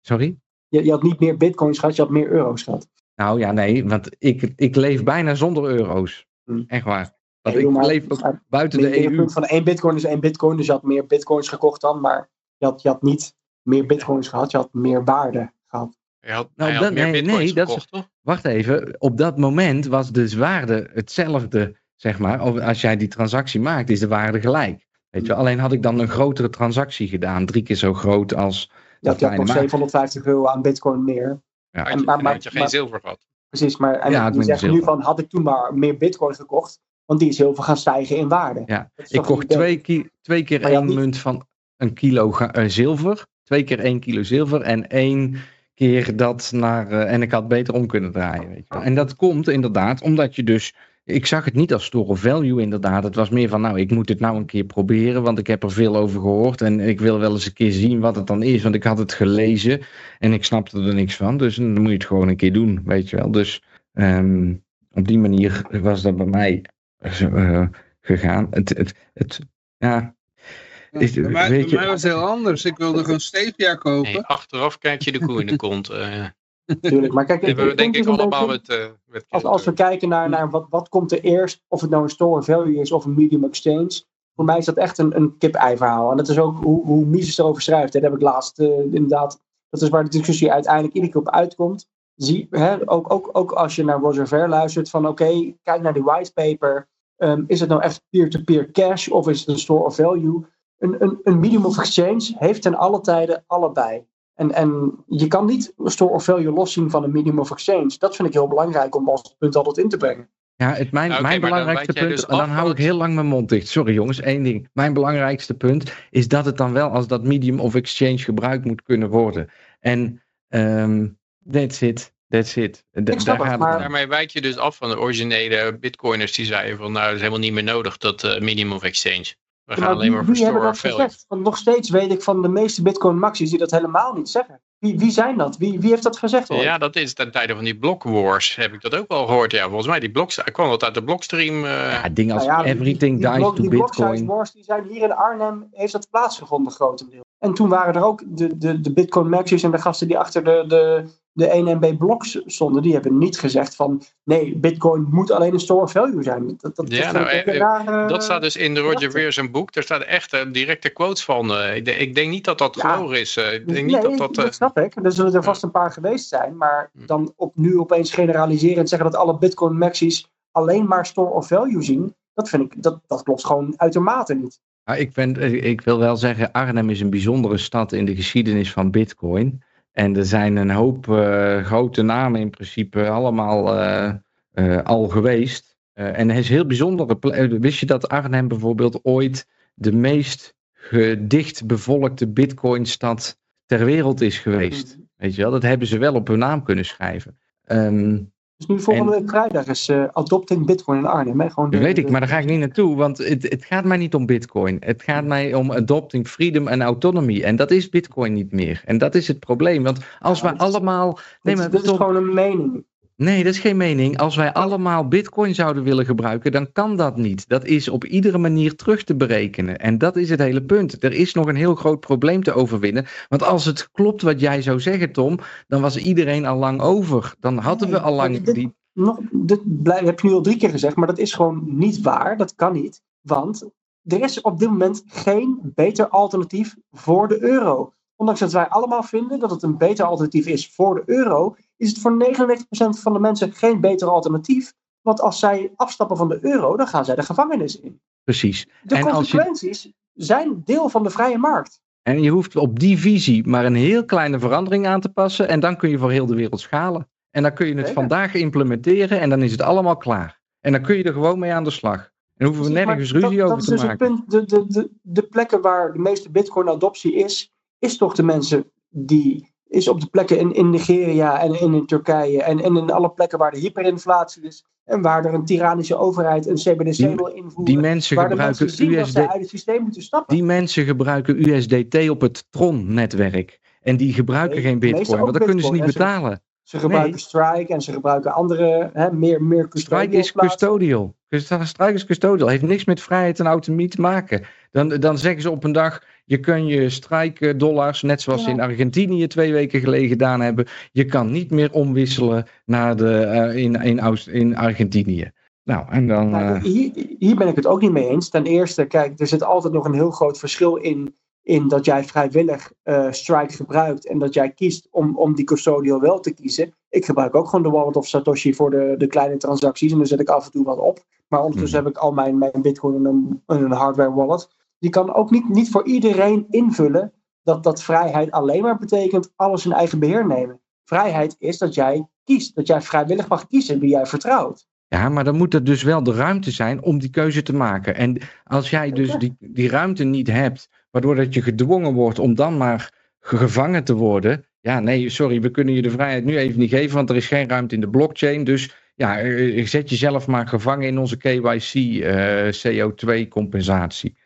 sorry? Je, je had niet meer bitcoins gehad, je had meer euro's gehad. Nou ja, nee, want ik, ik leef bijna zonder euro's. Hm. Echt waar. Want Nee, ik maar- leef ook maar- buiten Meer- de E meer EU. punt van één bitcoin is één bitcoin, dus je had meer bitcoins gekocht dan, maar je had, je had niet meer bitcoins gehad, je had meer waarde gehad. Hij had, Nou, hij had dat- meer nee, bitcoins nee, dat is- gekocht, toch? Wacht even, op dat moment was de waarde hetzelfde, zeg maar. Of Als jij die transactie maakt, is de waarde gelijk. Weet je, wel. alleen had ik dan een grotere transactie gedaan, drie keer zo groot als. Je had, je had kleine nog maat. 750 euro aan bitcoin meer. Ja, En- je, maar- en maar- had je geen maar- zilver gehad. Precies, maar en Ja, ben zeggen nu van, had ik toen maar meer bitcoin gekocht, want die is heel veel gaan stijgen in waarde. Ja, Dat ik kocht twee, ki- twee keer je één niet- munt van een kilo ga- eh, zilver. Twee keer één kilo zilver en één keer dat naar. eh, en ik had beter om kunnen draaien. Weet je wel. En dat komt inderdaad omdat je dus. Ik zag het niet als store of value inderdaad. Het was meer van, nou, ik moet het nou een keer proberen, want ik heb er veel over gehoord en ik wil wel eens een keer zien wat het dan is, want ik had het gelezen en ik snapte er niks van. Dus dan moet je het gewoon een keer doen, weet je wel. Dus ehm, op die manier was dat bij mij eh, gegaan. Het, het, het, ja, Is- bij mij, weet bij je- mij was het heel anders. Ik wilde gewoon stevia kopen. Nee, achteraf krijg je de koe in de kont. eh. Natuurlijk. Maar kijk, we denk punt ik is een allemaal beetje- met, eh met Als, als we kijken naar, naar wat, wat komt er eerst, of het nou een store of value is of een medium exchange. Voor mij is dat echt een, een kip-ei verhaal. En dat is ook hoe, hoe Mises erover schrijft. hè. Dat heb ik laatst eh, inderdaad. Dat is waar de discussie uiteindelijk iedere keer op uitkomt. Zie, hè, ook, ook, ook als je naar Roger Ver luistert van oké, kijk naar die whitepaper. Um, is het nou echt peer-to-peer cash of is het een store of value? Een, een, een medium of exchange heeft ten alle tijden allebei. En, en je kan niet store of value loszien van een medium of exchange. Dat vind ik heel belangrijk om als punt altijd in te brengen. Ja, het, mijn, mijn dan belangrijkste punt, dus dan af hou ik heel lang mijn mond dicht. Sorry jongens, één ding. Mijn belangrijkste punt is dat het dan wel als dat medium of exchange gebruikt moet kunnen worden. En ehm that's it, that's it. Da- Ik snap daar het, gaat maar-. Daarmee wijk je dus af van de originele bitcoiners die zeiden van nou dat is helemaal niet meer nodig dat eh, medium of exchange. We gaan Maar alleen maar voor store dat gezegd? Want nog steeds weet ik van de meeste bitcoin maxis die dat helemaal niet zeggen. Wie, wie zijn dat? Wie, wie heeft dat gezegd? ooit? Ja, dat is ten tijde van die block wars heb ik dat ook wel gehoord. Ja, volgens mij die blok, kwam dat uit de blockstream. eh, Ja, dingen als Nou ja, die- everything die, dies to die bitcoin. wars die zijn hier in Arnhem, heeft dat plaatsgevonden grotendeels. En toen waren er ook de, de, de bitcoin maxis en de gasten die achter de, de, de 1MB blocks stonden, die hebben niet gezegd van nee, bitcoin moet alleen een store of value zijn. Dat, dat, Ja, dat nou, eh, dat staat dus in de Roger zijn boek. Daar staat echt eh, directe quotes van. eh, ik, denk- ik denk niet dat dat Ja. is. ik denk nee, niet dat dat... snap ik. Er zullen er vast een paar geweest zijn. Maar Hm. dan op, nu opeens generaliseren en zeggen dat alle bitcoin maxis alleen maar store of value zien. Dat vind ik, dat, dat klopt gewoon uitermate niet. Ik, ben, ik wil wel zeggen, Arnhem is een bijzondere stad in de geschiedenis van bitcoin. En er zijn een hoop eh, grote namen in principe allemaal eh, eh, al geweest. En het is heel eh, Wist je dat Arnhem bijvoorbeeld ooit de meest gedicht bevolkte bitcoinstad ter wereld is geweest? Weet je wel, dat hebben ze wel op hun naam kunnen schrijven. Ehm, Dus nu volgende En- week vrijdag is eh, Adopting Bitcoin in Arnhem. Hè? Gewoon de- weet ik, maar daar ga ik niet naartoe, want het, het gaat mij niet om Bitcoin. Het gaat mij om adopting freedom en autonomy. En dat is Bitcoin niet meer. En dat is het probleem. Want als Ja, is- allemaal. Nee, dit, maar dit is gewoon een mening. Nee, dat is geen mening. Als wij allemaal Bitcoin zouden willen gebruiken, dan kan dat niet. Dat is op iedere manier terug te berekenen. En dat is het hele punt. Er is nog een heel groot probleem te overwinnen. Want als het klopt wat jij zou zeggen, Tom, dan was iedereen al lang over. Dan hadden we al lang die. Nog, dit heb je nu al drie keer gezegd, maar dat is gewoon niet waar. Dat kan niet. Want er is op dit moment geen beter alternatief voor de euro. Ondanks dat wij allemaal vinden dat het een beter alternatief is voor de euro, is het voor 99% van de mensen geen beter alternatief. Want als zij afstappen van de euro, dan gaan zij de gevangenis in. precies. De En als je- consequenties zijn deel van de vrije markt. En je hoeft op die visie maar een heel kleine verandering aan te passen. En dan kun je voor heel de wereld schalen. En dan kun je het Zeker. vandaag implementeren en dan is het allemaal klaar. En dan kun je er gewoon mee aan de slag. En hoeven we nergens dat- ruzie dat, over is te dus maken. Het punt, de, de, de, de plekken waar de meeste bitcoin-adoptie is, is toch de mensen die is op de plekken in, in Nigeria en in, in Turkije en, en in alle plekken waar de hyperinflatie is en waar er een tyrannische overheid een CBDC Die- wil invoeren. Die mensen waar gebruiken mensen zien dat USD. ze uit het systeem moeten stappen. Die mensen gebruiken USDT op het Tron-netwerk. En die gebruiken Nee, geen bitcoin, want dan kunnen ze niet betalen. Ze gebruiken Nee. Strike en ze gebruiken andere, hè, meer, meer Strike is custodial custodial. Custo- Strike is custodial. Heeft niks met vrijheid en autonomie te maken. Dan, dan zeggen ze op een dag, je kan je strike dollars, net zoals ze in Argentinië twee weken geleden gedaan hebben, je kan niet meer omwisselen naar de, eh, in, in, Oost- in Argentinië. Nou, en dan... Nou, eh, hier, hier ben ik het ook niet mee eens. Ten eerste, kijk, er zit altijd nog een heel groot verschil in, in dat jij vrijwillig eh, Strike gebruikt en dat jij kiest om, om die custodial wel te kiezen. Ik gebruik ook gewoon de wallet of Satoshi voor de, de kleine transacties en dan zet ik af en toe wat op. Maar ondertussen Mhm. heb ik al mijn, mijn bitcoin in een, in een hardware wallet. Je kan ook niet, niet voor iedereen invullen dat, dat vrijheid alleen maar betekent alles in eigen beheer nemen. Vrijheid is dat jij kiest, dat jij vrijwillig mag kiezen wie jij vertrouwt. Ja, maar dan moet er dus wel de ruimte zijn om die keuze te maken. En als jij dus die, die ruimte niet hebt, waardoor dat je gedwongen wordt om dan maar ge- gevangen te worden. Ja, nee, sorry, we kunnen je de vrijheid nu even niet geven, want er is geen ruimte in de blockchain. Dus ja, eh, zet jezelf maar gevangen in onze KYC, eh, CO2-compensatie.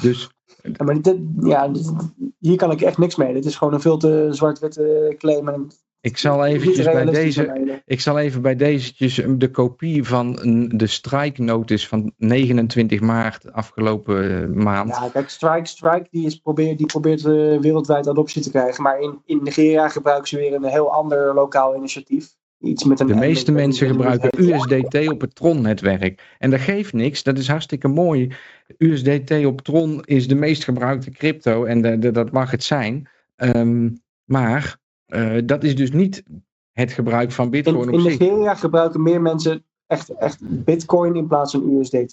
Dus Ja, maar dit, ja, dit- hier kan ik echt niks mee. Dit is gewoon een veel te zwart-witte claim. En ik zal eventjes bij deze. Ik zal even bij deze de kopie van de strike notice van 29 maart afgelopen eh, maand. Ja, kijk, Strike, Strike die, is probeer, die probeert eh, wereldwijd adoptie te krijgen. Maar in, in Nigeria gebruiken ze weer een heel ander lokaal initiatief. Iets met een De meeste mensen gebruiken USDT op het Tron-netwerk. En dat geeft niks, dat is hartstikke mooi. USDT op Tron is de meest gebruikte crypto en de- de- dat mag het zijn. Ehm, maar eh, dat is dus niet het gebruik van Bitcoin In, in. Nigeria gebruiken meer mensen echt, echt Bitcoin in plaats van USDT.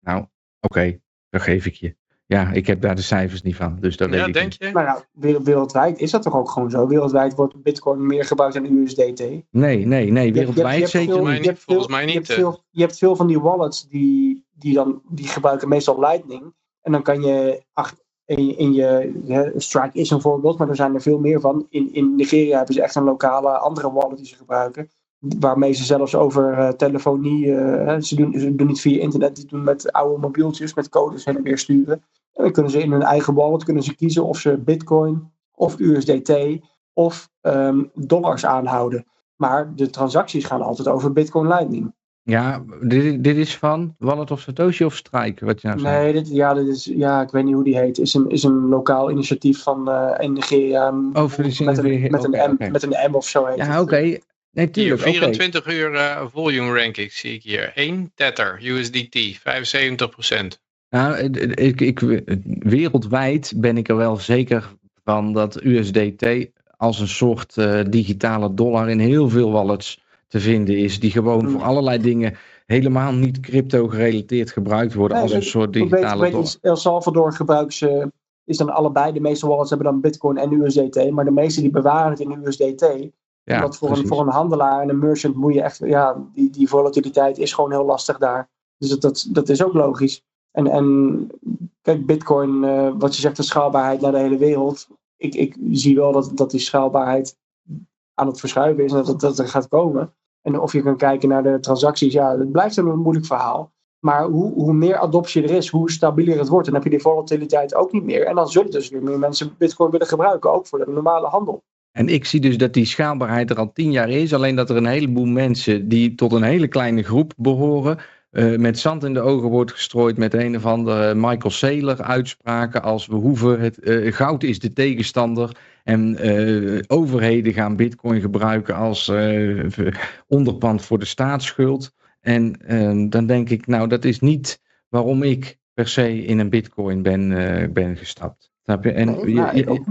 Nou, oké, dat geef ik je. Ja, ik heb daar de cijfers niet van, dus dat weet Ja, ik denk niet. je? Maar nou, wereld- wereldwijd is dat toch ook gewoon zo? Wereldwijd wordt Bitcoin meer gebruikt dan USDT. Nee, nee, nee, Je hebt- wereldwijd je hebt zeker niet. je hebt volgens veel- mij je niet, hebt eh. veel- Je hebt veel van die wallets die, die, dan, die gebruiken meestal Lightning. En dan kan je ach- in, in je, hè, Strike is een voorbeeld, maar er zijn er veel meer van. In, in Nigeria hebben ze echt een lokale andere wallet die ze gebruiken. Waarmee ze zelfs over eh, telefonie, eh, ze, doen, ze doen niet via internet, die doen met oude mobieltjes, met codes heen en weer sturen. En dan kunnen ze in hun eigen wallet kunnen ze kiezen of ze bitcoin of USDT of ehm, dollars aanhouden. Maar de transacties gaan altijd over Bitcoin Lightning. Ja, dit, dit is van Wallet of Satoshi of Strike, wat je nou zei. Nee, dit, ja, dit is, ja, ik weet niet hoe die heet. Is een, is een lokaal initiatief van eh in Nigeria. Oh, de met, een, met, een M, met een M of zo heet Ja, oké. Nee, Hier, tuurlijk, oké. 24 uur eh, volume ranking zie ik hier. 1 Tether, USDT, 75%. Nou, ik, ik, wereldwijd ben ik er wel zeker van dat USDT als een soort eh, digitale dollar in heel veel wallets te vinden is. Die gewoon Hmm. voor allerlei dingen helemaal niet crypto gerelateerd gebruikt worden Nee, als een ik- soort digitale weet dollar. El Salvador gebruiken ze, is dan allebei, de meeste wallets hebben dan Bitcoin en USDT, maar de meeste die bewaren het in USDT. Ja, omdat voor een, voor een handelaar en een merchant moet je echt, ja, die, die volatiliteit is gewoon heel lastig daar. Dus dat, dat, dat is ook logisch. En, en kijk, Bitcoin, eh, wat je zegt, de schaalbaarheid naar de hele wereld. Ik, ik zie wel dat, dat die schaalbaarheid aan het verschuiven is en dat, dat er gaat komen. En of je kan kijken naar de transacties, ja, het blijft een moeilijk verhaal. Maar hoe, hoe meer adoptie er is, hoe stabieler het wordt. Dan heb je die volatiliteit ook niet meer. En dan zullen dus weer meer mensen Bitcoin willen gebruiken, ook voor de normale handel. En ik zie dus dat die schaalbaarheid er al tien jaar is. Alleen dat er een heleboel mensen die tot een hele kleine groep behoren. eh, met zand in de ogen wordt gestrooid met een of andere Michael Saylor uitspraken. Als we hoeven, het, eh, goud is de tegenstander. En eh, overheden gaan bitcoin gebruiken als onderpand voor de staatsschuld. En dan denk ik, nou dat is niet waarom ik per se in een bitcoin ben, ben gestapt. Snap je? En Nee, je- je-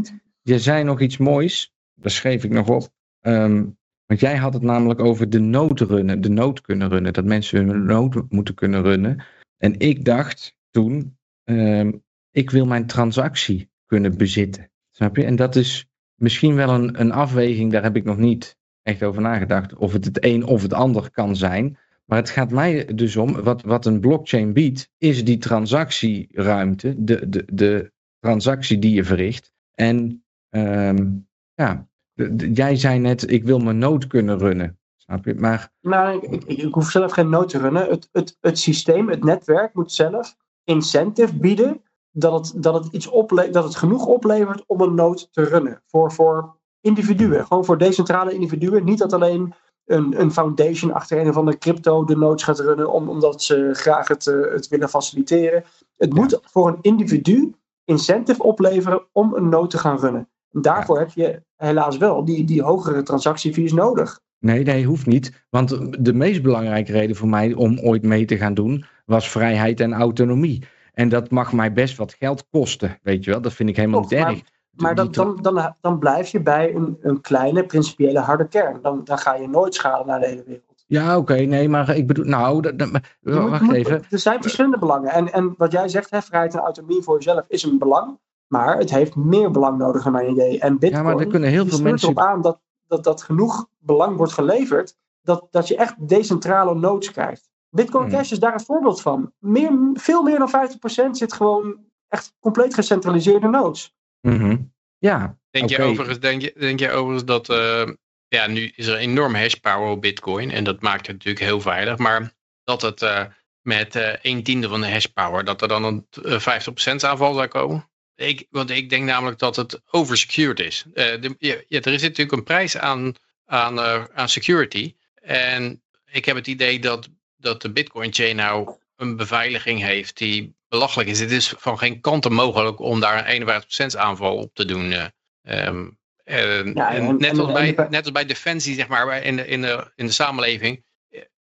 je zei nog iets moois, daar schreef ik nog op. Ehm, want jij had het namelijk over de nood runnen, de nood kunnen runnen. Dat mensen hun nood moeten kunnen runnen. En ik dacht, toen, ehm, ik wil mijn transactie kunnen bezitten. Snap je? En dat is misschien wel een, een afweging, daar heb ik nog niet echt over nagedacht, of het het een of het ander kan zijn. Maar het gaat mij dus om, wat, wat een blockchain biedt, is die transactieruimte, de, de, de transactie die je verricht. En ehm, ja, de- de- jij zei net, ik wil mijn node kunnen runnen. Snap je? Maar Nou, ik, ik, ik hoef zelf geen nood te runnen. Het, het, het systeem, het netwerk moet zelf incentive bieden dat het, dat het, iets ople dat het genoeg oplevert om een nood te runnen. Voor, voor individuen, gewoon voor decentrale individuen. Niet dat alleen een, een foundation achter een of andere crypto de nodes gaat runnen om, omdat ze graag het, eh, het willen faciliteren. Het moet voor een individu incentive opleveren om een node te gaan runnen. En daarvoor heb je helaas wel die, die hogere transactiefees nodig. Nee, nee, hoeft niet. Want de meest belangrijke reden voor mij om ooit mee te gaan doen, was vrijheid en autonomie. En dat mag mij best wat geld kosten, weet je wel. Dat vind ik helemaal niet maar- erg. Maar dan, dan, dan, dan blijf je bij een, een kleine principiële harde kern. Dan, dan ga je nooit schade naar de hele wereld. Ja, oké, nee, maar ik bedoel, nou, dat, dat- wacht moet- even. Er zijn verschillende belangen. En, en wat jij zegt, hè, vrijheid en autonomie voor jezelf is een belang. Maar het heeft meer belang nodig naar mijn idee. En Bitcoin Ja, maar er kunnen heel veel mensen. erop aan dat, dat, dat genoeg belang wordt geleverd. Dat, dat je echt decentrale nodes krijgt. Bitcoin Hmm. Cash is daar een voorbeeld van. Meer, veel meer dan 50% zit gewoon echt compleet gecentraliseerde nodes. Mhm. Ja, Denk, Oké. je overigens, denk, je, denk je overigens dat, eh, ja, nu is er enorm hashpower op Bitcoin en dat maakt het natuurlijk heel veilig, maar dat het eh, met eh 1 tiende van de hashpower, dat er dan een eh, 50% aanval zou komen? Ik, want ik denk namelijk dat het oversecured is. Eh, de, ja, ja, er is natuurlijk een prijs aan, aan, eh, aan security en ik heb het idee dat, dat de Bitcoin chain nou een beveiliging heeft die belachelijk is. Het is van geen kanten mogelijk om daar een 51% aanval op te doen. eh. Ehm, en, Ja, en en- net, als bij, net als bij Defensie, zeg maar, in de, in de, in de samenleving,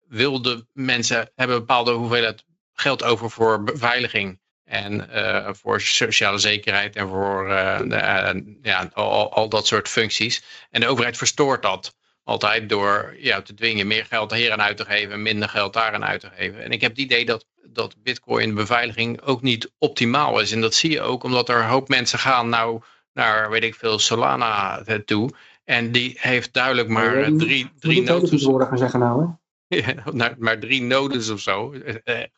wilden mensen hebben een bepaalde hoeveelheid geld over voor beveiliging. En eh, voor sociale zekerheid en voor eh, de, eh, ja, al, al dat soort functies. En de overheid verstoort dat altijd door ja, te dwingen meer geld hier aan uit te geven en minder geld daar aan uit te geven. En ik heb het idee dat, dat bitcoin beveiliging ook niet optimaal is. En dat zie je ook omdat er een hoop mensen gaan nou naar, weet ik veel, Solana toe. En die heeft duidelijk maar Ja, drie, drie nodes. gaan zeggen nou, hè? [laughs] Ja, maar drie nodes of zo.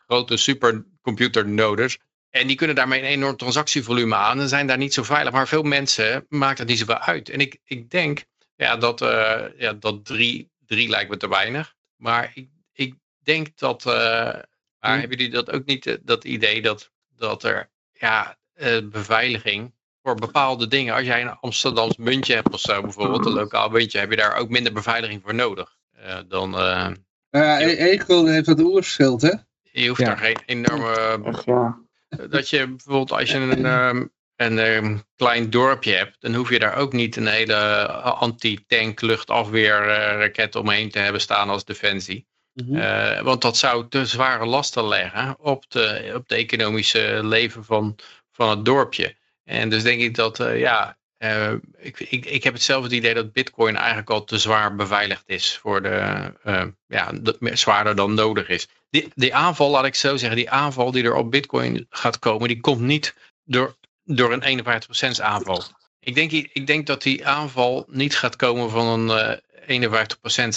Grote supercomputer nodes. En die kunnen daarmee een enorm transactievolume aan en zijn daar niet zo veilig. Maar veel mensen maakt het niet zoveel uit. En ik, ik denk ja, dat, eh, ja, dat drie, drie lijkt me te weinig. Maar ik, ik denk dat. eh, maar Hm. hebben jullie dat ook niet, eh, dat idee dat, dat er ja, eh, beveiliging voor bepaalde dingen. Als jij een Amsterdams muntje hebt of zo, bijvoorbeeld, een lokaal muntje, heb je daar ook minder beveiliging voor nodig. eh, dan. eh, Ja, e- Egel heeft wat oerschild, hè? je hoeft Ja. daar geen enorme Echt, ja. Dat je bijvoorbeeld als je een, ehm, een ehm, klein dorpje hebt, dan hoef je daar ook niet een hele anti-tank luchtafweerraket omheen te hebben staan als defensie. Mhm. Eh, want dat zou te zware lasten leggen op de, op de economische leven van, van het dorpje. En dus denk ik dat, eh, ja, eh, ik, ik, ik heb hetzelfde idee dat bitcoin eigenlijk al te zwaar beveiligd is voor de, eh, ja, de- zwaarder dan nodig is. Die, die aanval, laat ik zo zeggen, die aanval die er op bitcoin gaat komen, die komt niet door, door een 51% aanval. Ik denk, ik denk dat die aanval niet gaat komen van een eh 51%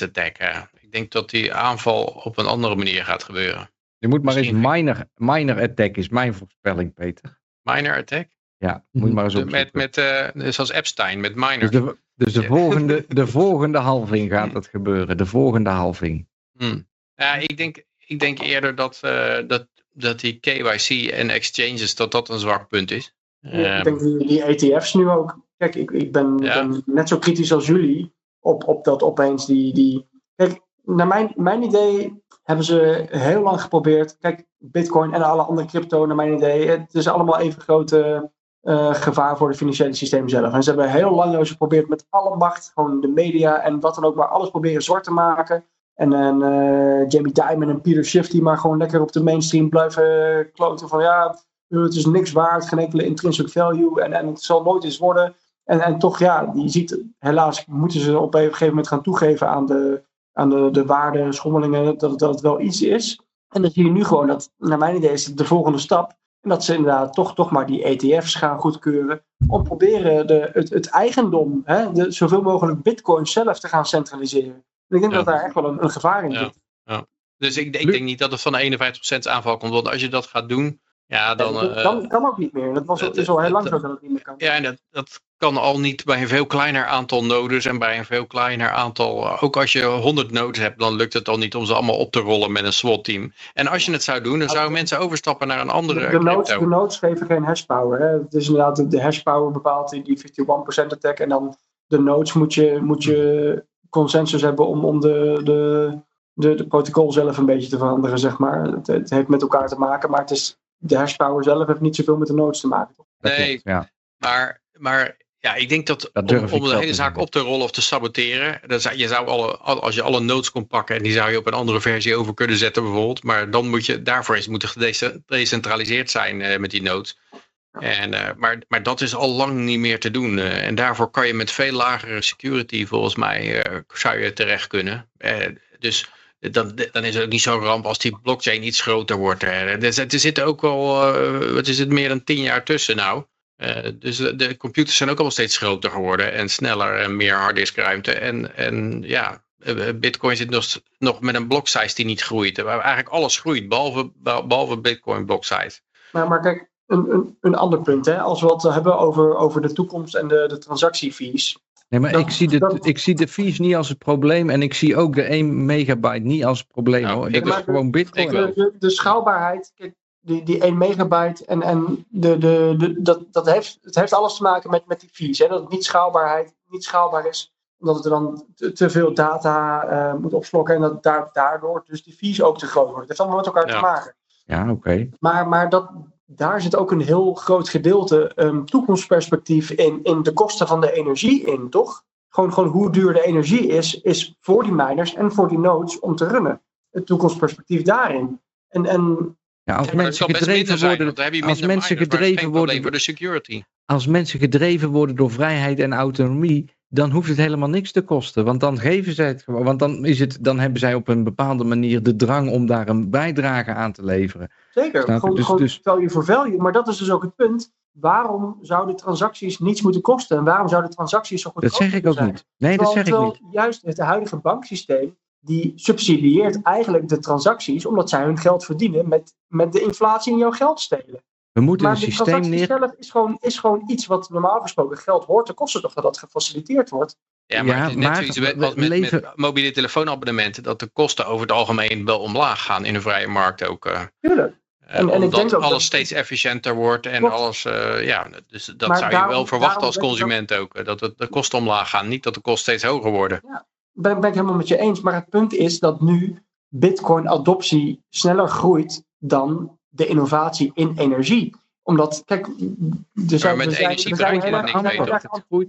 attack. Ik denk dat die aanval op een andere manier gaat gebeuren. je moet maar eens minor, minor attack is mijn voorspelling, Peter. Minor attack? Ja, moet je maar eens opzoeken. met, met, eh, zoals Epstein, met minor. Dus de, dus de, volgende, [laughs] de volgende halving gaat dat gebeuren. De volgende halving. Hmm. Ja, ik denk, ik denk eerder dat, eh, dat, dat die KYC en exchanges, dat dat een zwak punt is. Ja, Ehm, ik denk die, die ETF's nu ook. Kijk, ik, ik ben, Ja. ben net zo kritisch als jullie op, op dat opeens die. die kijk, naar mijn, mijn idee hebben ze heel lang geprobeerd. Kijk, Bitcoin en alle andere crypto, naar mijn idee, het is allemaal even grote eh, gevaar voor het financiële systeem zelf. En ze hebben heel lang geprobeerd met alle macht, gewoon de media en wat dan ook, maar alles proberen zwart te maken. En, eh, Jamie Dimon en Peter Schiff die maar gewoon lekker op de mainstream blijven kloten van ja, eh, het is niks waard, geen enkele intrinsic value en, en het zal nooit iets worden. En, en toch, ja, je ziet, helaas moeten ze op een gegeven moment gaan toegeven aan de, aan de, de waarde, schommelingen, dat, dat het wel iets is. En dan zie je nu gewoon dat, naar mijn idee is het de volgende stap, En dat ze inderdaad toch, toch maar die ETF's gaan goedkeuren. Om proberen de, het, het eigendom, hè, de, zoveel mogelijk bitcoin zelf te gaan centraliseren. Ik denk Ja. dat daar echt wel een, een gevaar in Ja. zit. Dus ik, ik denk niet dat het van de 51% aanval komt. Want als je dat gaat doen, ja, dan... Dat eh, kan, kan ook niet meer. Dat was, dat- is al heel lang zo dat het niet meer kan. Ja, en dat, dat kan al niet bij een veel kleiner aantal nodes en bij een veel kleiner aantal. eh, Ook als je 100 nodes hebt, dan lukt het al niet om ze allemaal op te rollen met een SWAT-team. En als je het zou doen, dan zouden mensen overstappen naar een andere De, de, nodes, crypto. de nodes geven geen hashpower. Hè. Het is inderdaad de, hashpower bepaalt die, die 51% attack. En dan de nodes moet je, moet je consensus hebben om, om de, de, de, de protocol zelf een beetje te veranderen, zeg maar. Het, het heeft met elkaar te maken, maar het is, de hashpower zelf heeft niet zoveel met de nodes te maken. Nee. ja. Maar, maar ja, ik denk dat, om, de hele zaak op te rollen of te saboteren. Dan zou, je zou alle, al- als je alle nodes kon pakken en die zou je op een andere versie over kunnen zetten bijvoorbeeld. Maar dan moet je, daarvoor het moeten gedece- gedecentraliseerd zijn eh, met die nodes. En, eh, maar, maar dat is al lang niet meer te doen. eh, en daarvoor kan je met veel lagere security volgens mij eh, zou je terecht kunnen. Dus dan, dan is het ook niet zo'n ramp als die blockchain iets groter wordt. hè. Dus er zitten ook al, wat is het, meer dan tien jaar tussen nou. Dus de, de computers zijn ook allemaal steeds groter geworden en sneller en meer harddiskruimte. En, en ja, Bitcoin zit nog, nog met een block size die niet groeit. Eigenlijk alles groeit, behalve, behalve Bitcoin block size. Maar, maar kijk, een, een, een ander punt. Hè. Als we het hebben over, over de toekomst en de, de transactiefees. Nee, maar Dat- ik, zie de, dat- ik zie de fees niet als het probleem en ik zie ook de 1 megabyte niet als het probleem Nou, hoor. ik Dat is wel. gewoon bitcoin. De, de, de schaalbaarheid, kijk, die, die 1 megabyte en, en de, de, de, dat, dat heeft, het heeft alles te maken met, met die fees. Hè? Dat het niet, schaalbaarheid, niet schaalbaar is, omdat het er dan te, te veel data eh, moet opslokken en dat daar, daardoor dus die fees ook te groot worden. Het heeft allemaal met elkaar Ja. te maken. Ja, oké. Maar, maar dat, daar zit ook een heel groot gedeelte um, toekomstperspectief in, in de kosten van de energie in, toch? Gewoon, gewoon hoe duur de energie is, is voor die miners en voor die nodes om te runnen. Het toekomstperspectief daarin. En, en Ja, als Ja, mensen gedreven zijn, worden, als mensen gedreven worden, voor de security. als mensen gedreven worden door vrijheid en autonomie, dan hoeft het helemaal niks te kosten. Want dan geven zij het gewoon. Want dan, is het, dan hebben zij op een bepaalde manier de drang om daar een bijdrage aan te leveren. Zeker, gewoon, Dus- gewoon dus- value for value. Maar dat is dus ook het punt. Waarom zouden transacties niets moeten kosten? En waarom zouden transacties zo goed Dat zeg ik ook niet. Nee, dat zeg ik niet. juist het huidige banksysteem, die subsidieert eigenlijk de transacties, omdat zij hun geld verdienen met, met de inflatie in jouw geld stelen. We moeten Maar een de systeem transactie neer. zelf is gewoon, is gewoon iets wat normaal gesproken geld hoort te kosten, toch dat dat gefaciliteerd wordt. Ja, maar Ja, het is net maar zoiets met, als met, leven- met mobiele telefoonabonnementen, dat de kosten over het algemeen wel omlaag gaan in de vrije markt ook. eh. Tuurlijk. Eh, En- en ik omdat alles dat- steeds efficiënter wordt en Klopt. alles, eh, ja, dus dat Maar zou je wel verwachten als consument ook. Dat het, de kosten omlaag gaan, niet dat de kosten steeds hoger worden. Ben, ben ik helemaal met je eens. Maar het punt is dat nu Bitcoin-adoptie sneller groeit dan de innovatie in energie. Omdat, kijk, er zijn, met we zijn, energie zijn heel dat erg-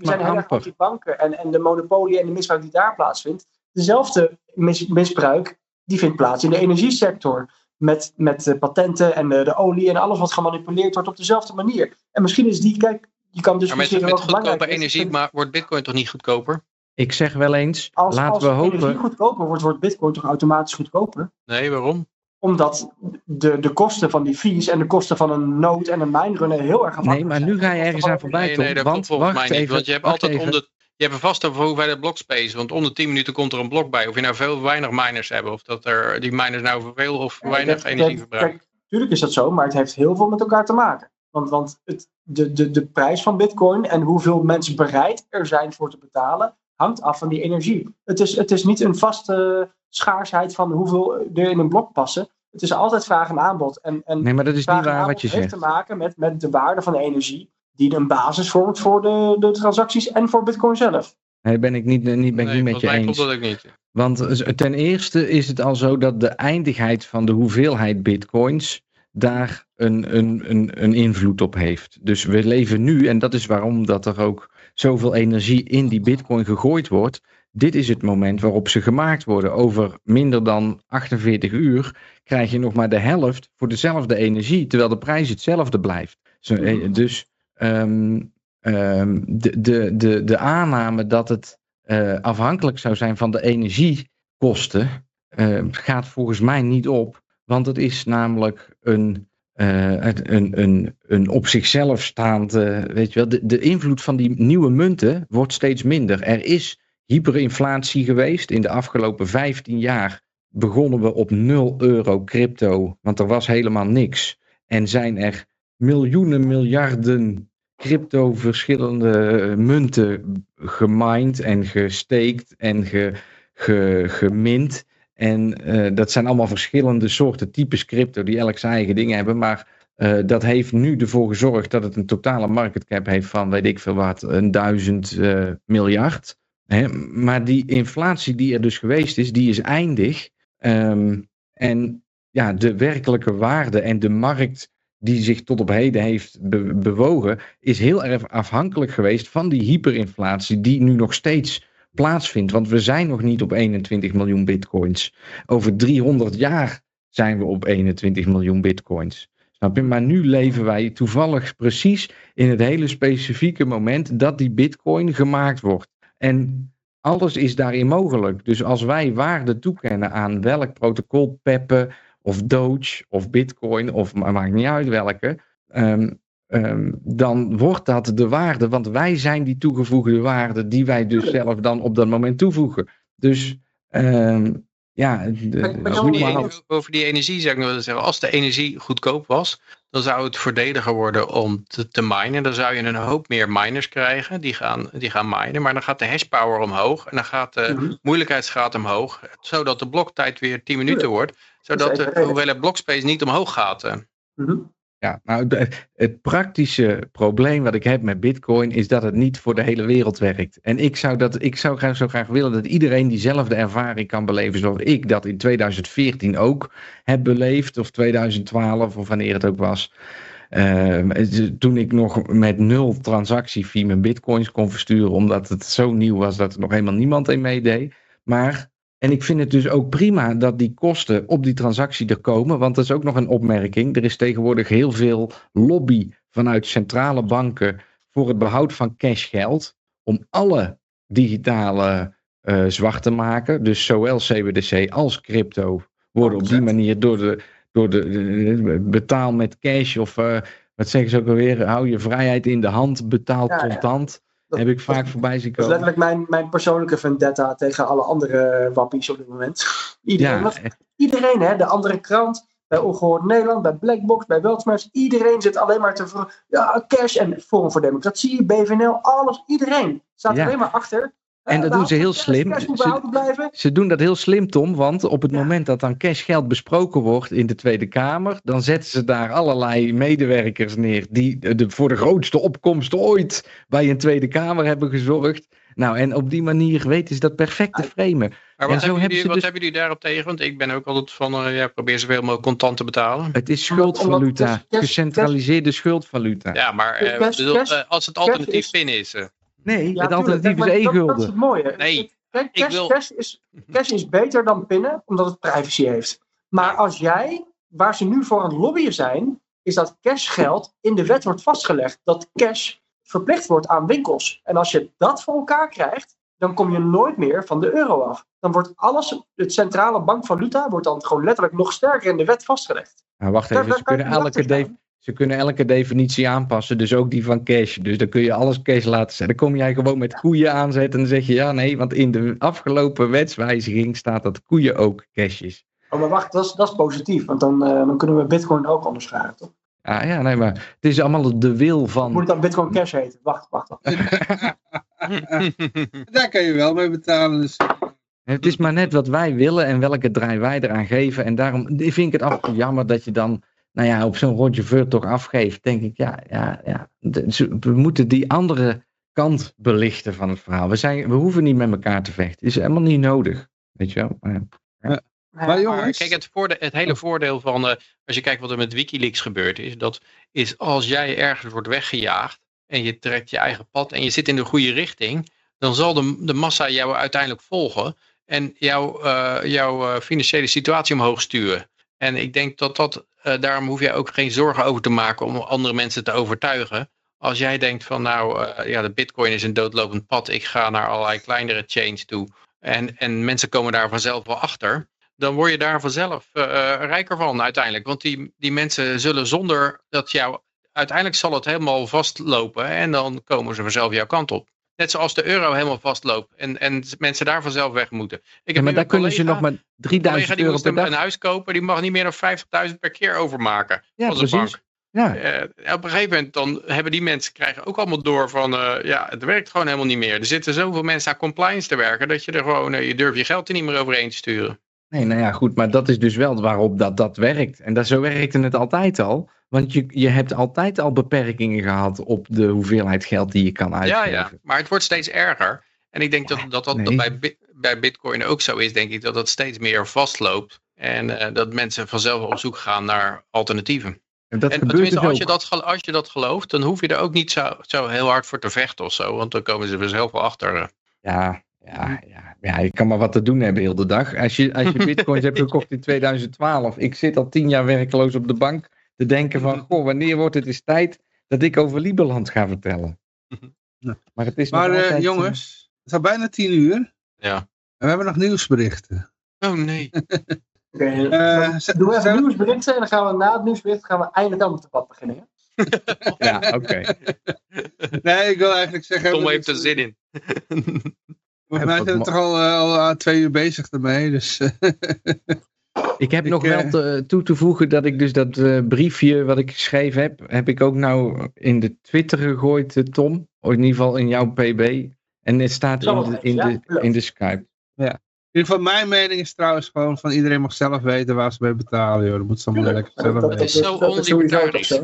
maar anti-banken en, en de monopolie en de misbruik die daar plaatsvindt. Dezelfde mis- misbruik die vindt plaats in de energiesector. Met, met de patenten en de, de olie en alles wat gemanipuleerd wordt op dezelfde manier. En misschien is die, kijk, je kan dus Maar met, met goedkope energie maar wordt bitcoin toch niet goedkoper? Ik zeg wel eens, Als, laten als we energie hopen. goedkoper wordt, wordt bitcoin toch automatisch goedkoper? Nee, waarom? Omdat de, de kosten van die fees en de kosten van een node en een mijnrunner heel erg afhankelijk Nee, maar nu ga je ergens aan voorbij, Nee, Tom. nee, dat Want, volgens mij niet. even, Want je hebt altijd even. de, je hebt een vaste hoeveelheid blockspace. Want om de 10 minuten komt er een blok bij. Of je nou veel of weinig miners hebt. Of dat er die miners nou veel of Ja, weinig dat- energie verbruiken. Kijk, tuurlijk is dat zo, maar het heeft heel veel met elkaar te maken. Want, want het, de, de, de prijs van bitcoin en hoeveel mensen bereid er zijn voor te betalen, hangt af van die energie. Het is, het is niet een vaste schaarsheid van hoeveel er in een blok passen. Het is altijd vraag en aanbod. En, en Nee, maar dat is vraag niet en waar aanbod wat je heeft zegt. te maken met, met de waarde van de energie, die een basis vormt voor de, de transacties en voor bitcoin zelf. Nee, ben ik niet, niet, ben ik Nee, niet met je eens. dat ook niet. Want ten eerste is het al zo dat de eindigheid van de hoeveelheid bitcoins daar een, een, een, een invloed op heeft. Dus we leven nu, en dat is waarom dat er ook zoveel energie in die bitcoin gegooid wordt. Dit is het moment waarop ze gemaakt worden. Over minder dan 48 uur krijg je nog maar de helft voor dezelfde energie, terwijl de prijs hetzelfde blijft. Eh, dus ehm, ehm, de, de, de, de aanname dat het eh, afhankelijk zou zijn van de energiekosten, eh, gaat volgens mij niet op. Want het is namelijk een, een, een, een op zichzelf staande, weet je wel, de, de invloed van die nieuwe munten wordt steeds minder. Er is hyperinflatie geweest in de afgelopen 15 jaar. Begonnen we op 0 euro crypto, want er was helemaal niks. En zijn er miljoenen, miljarden crypto verschillende munten gemined en gesteekt en ge, ge, gemint. En uh, dat zijn allemaal verschillende soorten types crypto die elk zijn eigen dingen hebben. Maar uh, dat heeft nu ervoor gezorgd dat het een totale market cap heeft van weet ik veel wat, een duizend uh, miljard. Hè? Maar die inflatie die er dus geweest is, die is eindig. Um, en ja, de werkelijke waarde en de markt die zich tot op heden heeft be bewogen, is heel erg afhankelijk geweest van die hyperinflatie die nu nog steeds plaatsvindt. Want we zijn nog niet op 21 miljoen bitcoins. Over 300 jaar zijn we op 21 miljoen bitcoins. Snap je? Maar nu leven wij toevallig precies in het hele specifieke moment dat die bitcoin gemaakt wordt. En alles is daarin mogelijk. Dus als wij waarde toekennen aan welk protocol, Peppe of Doge of Bitcoin of maakt niet uit welke, um, um, dan wordt dat de waarde. Want wij zijn die toegevoegde waarde die wij dus zelf dan op dat moment toevoegen. Dus um, ja, de, over, die, over, die, energie zou ik nog willen zeggen. Als de energie goedkoop was, dan zou het voordeliger worden om te, te minen. Dan zou je een hoop meer miners krijgen die gaan, die gaan minen. Maar dan gaat de hashpower omhoog en dan gaat de mm -hmm. moeilijkheidsgraad omhoog. Zodat de bloktijd weer 10 minuten wordt. Zodat de hoeveelheid blokspace niet omhoog gaat. Mm -hmm. Ja, nou, het, praktische probleem wat ik heb met Bitcoin is dat het niet voor de hele wereld werkt. En ik zou, dat, ik zou graag, zo graag willen dat iedereen diezelfde ervaring kan beleven zoals ik dat in 2014 ook heb beleefd, of 2012, of wanneer het ook was. Uh, toen ik nog met nul transactiefee mijn bitcoins kon versturen, omdat het zo nieuw was dat er nog helemaal niemand in meedeed. Maar en ik vind het dus ook prima dat die kosten op die transactie er komen. Want dat is ook nog een opmerking. Er is tegenwoordig heel veel lobby vanuit centrale banken voor het behoud van cashgeld. Om alle digitale uh, zwart te maken. Dus zowel CBDC als crypto worden op die manier door de, door de, betaal met cash of uh, wat zeggen ze ook alweer, hou je vrijheid in de hand, betaal ja, contant. Dat, heb ik vaak dat, voorbij zien komen. Dat is letterlijk mijn, mijn persoonlijke vendetta tegen alle andere wappies op dit moment. [laughs] Iedereen, ja. iedereen hè, de andere krant, bij Ongehoord Nederland, bij Blackbox, bij Weltsmers. Iedereen zit alleen maar te ja, cash en Forum voor Democratie, BVNL, alles. Iedereen staat ja. alleen maar achter. En dat doen ze heel slim. Ze, ze, doen dat heel slim, Tom, want op het ja. moment dat dan cashgeld besproken wordt in de Tweede Kamer, dan zetten ze daar allerlei medewerkers neer die de, voor de grootste opkomst ooit bij een Tweede Kamer hebben gezorgd. Nou, en op die manier weten ze dat perfect te framen. Maar wat, hebben, jullie, wat dus... hebben jullie daarop tegen? Want ik ben ook altijd van, uh, ja, probeer zoveel mogelijk contant te betalen. Het is schuldvaluta, gecentraliseerde schuldvaluta. Ja, maar uh, bedoel, uh, als het alternatief PIN is... Nee, ja, het alternatief is e-gulden. Dat, is het mooie. Nee, Kijk, cash, wil... cash, is, cash is beter dan pinnen, omdat het privacy heeft. Maar als jij, waar ze nu voor aan het lobbyen zijn, is dat cashgeld in de wet wordt vastgelegd. Dat cash verplicht wordt aan winkels. En als je dat voor elkaar krijgt, dan kom je nooit meer van de euro af. Dan wordt alles, het centrale bankvaluta, wordt dan gewoon letterlijk nog sterker in de wet vastgelegd. Nou, wacht even, daar, ze, kunnen elke ze kunnen elke definitie aanpassen, dus ook die van cash. Dus dan kun je alles cash laten zetten. Dan kom jij gewoon met koeien aanzetten en dan zeg je ja, nee, want in de afgelopen wetswijziging staat dat koeien ook cash is. Oh, maar wacht, dat is, dat is positief, want dan, uh, dan kunnen we Bitcoin ook onderscheiden, toch? Ah, ja, nee, maar het is allemaal de wil van. Moet het dan Bitcoin Cash heten? Wacht, wacht, wacht. [laughs] Daar kan je wel mee betalen. Dus. Het is maar net wat wij willen en welke draai wij eraan geven. En daarom vind ik het af jammer dat je dan nou ja, op zo'n rondje Veur toch afgeeft. Denk ik, ja, ja, ja. We moeten die andere kant belichten van het verhaal. We, zijn, we hoeven niet met elkaar te vechten. Het is helemaal niet nodig. Weet je wel? Maar, ja. Maar jongens... Kijk, het, voorde, het hele voordeel van, uh, als je kijkt wat er met Wikileaks gebeurd is, dat is als jij ergens wordt weggejaagd en je trekt je eigen pad en je zit in de goede richting, dan zal de, de massa jou uiteindelijk volgen en jou, uh, jouw uh, financiële situatie omhoog sturen. En ik denk dat dat, daarom hoef je ook geen zorgen over te maken om andere mensen te overtuigen. Als jij denkt van nou, ja, de bitcoin is een doodlopend pad, ik ga naar allerlei kleinere chains toe. En, en mensen komen daar vanzelf wel achter dan word je daar vanzelf eh, rijker van uiteindelijk. Want die, die mensen zullen zonder dat jou... Uiteindelijk zal het helemaal vastlopen en dan komen ze vanzelf jouw kant op. Net zoals de euro helemaal vastloopt en, en mensen daar vanzelf weg moeten. Ik Ja, maar daar kunnen ze nog maar een 3000 collega die euro per dag. een huis kopen, die mag niet meer dan 50.000 per keer overmaken Ja, precies. bank. Ja, Eh, op een gegeven moment dan hebben die mensen krijgen ook allemaal door van eh, ja, het werkt gewoon helemaal niet meer. Er zitten zoveel mensen aan compliance te werken dat je er gewoon, eh, je durft je geld er niet meer overheen te sturen. Nee, nou ja, goed, maar dat is dus wel waarop dat, dat werkt. En dat, zo werkte het altijd al. Want je, je hebt altijd al beperkingen gehad op de hoeveelheid geld die je kan Ja, uitgeven. ja, maar het wordt steeds erger. En ik denk dat dat, dat, nee. dat bij, bij Bitcoin ook zo is, denk ik, dat dat steeds meer vastloopt. En eh, dat mensen vanzelf op zoek gaan naar alternatieven. En dat en gebeurt dus als je, dat, als je dat gelooft, dan hoef je er ook niet zo, zo heel hard voor te vechten of zo. Want dan komen ze vanzelf wel achter. eh. Ja, ja, ja, ja, je kan maar wat te doen hebben heel de dag. Als je, als je [laughs] bitcoins hebt gekocht in 2012. Ik zit al tien jaar werkloos op de bank te denken van... Goh, wanneer wordt het eens tijd dat ik over Lieberland ga vertellen? [laughs] Ja. Maar het is Maar nog eh, altijd, jongens, het is al bijna tien uur. Ja. En we hebben nog nieuwsberichten. Oh nee. [laughs] Oké, Eh, dan z- Doe even nieuwsberichten en dan gaan we na het nieuwsbericht gaan we eindelijk aan het debat beginnen. hè? eh, Ja, oké. Nee, ik wil eigenlijk zeggen... Tom heeft er zin in. Volgens mij zijn we toch al, eh, al aan twee uur bezig ermee. Dus, eh, [laughs] Ik heb Ik, nog eh, wel te- toe te voegen dat ik dus dat eh, briefje wat ik geschreven heb... heb ik ook nou in de Twitter gegooid, eh, Tom. Of in ieder geval in jouw PB. En het staat in de, in, de, ja? in de Skype. in ieder geval, mijn mening is trouwens gewoon van iedereen mag zelf weten waar ze mee betalen. Joh. Dat moet ze allemaal lekker zelf dat- weten. is zo dat is onlibertarisch. zo. [laughs]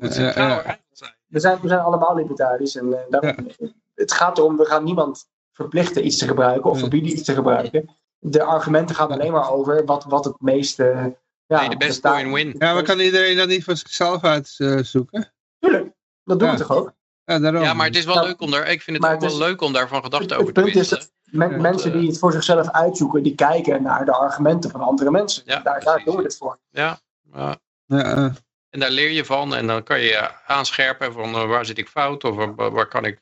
Ja, ja. zijn. We zijn, we zijn allemaal libertarisch. En, eh, daarom- Het gaat erom, we gaan niemand verplichten iets te gebruiken of Ja. verbieden iets te gebruiken. De argumenten gaan alleen maar over wat, wat het meeste... Ja, Nee, de best win. Ja, maar kan iedereen dat niet voor zichzelf uitzoeken? Tuurlijk, dat doen Ja. we toch ook? Ja, daarom. Ja, maar het is wel Ja. leuk om daar, ik vind het ook het wel is- leuk om daarvan gedachten Het, over het te punt is wisselen. dat Ja, mensen die het voor zichzelf uitzoeken, die kijken naar de argumenten van andere mensen. Ja, daar, doen we het voor. Ja, ja. Ja, eh, En daar leer je van en dan kan je aanscherpen van eh, waar zit ik fout of waar, waar kan ik...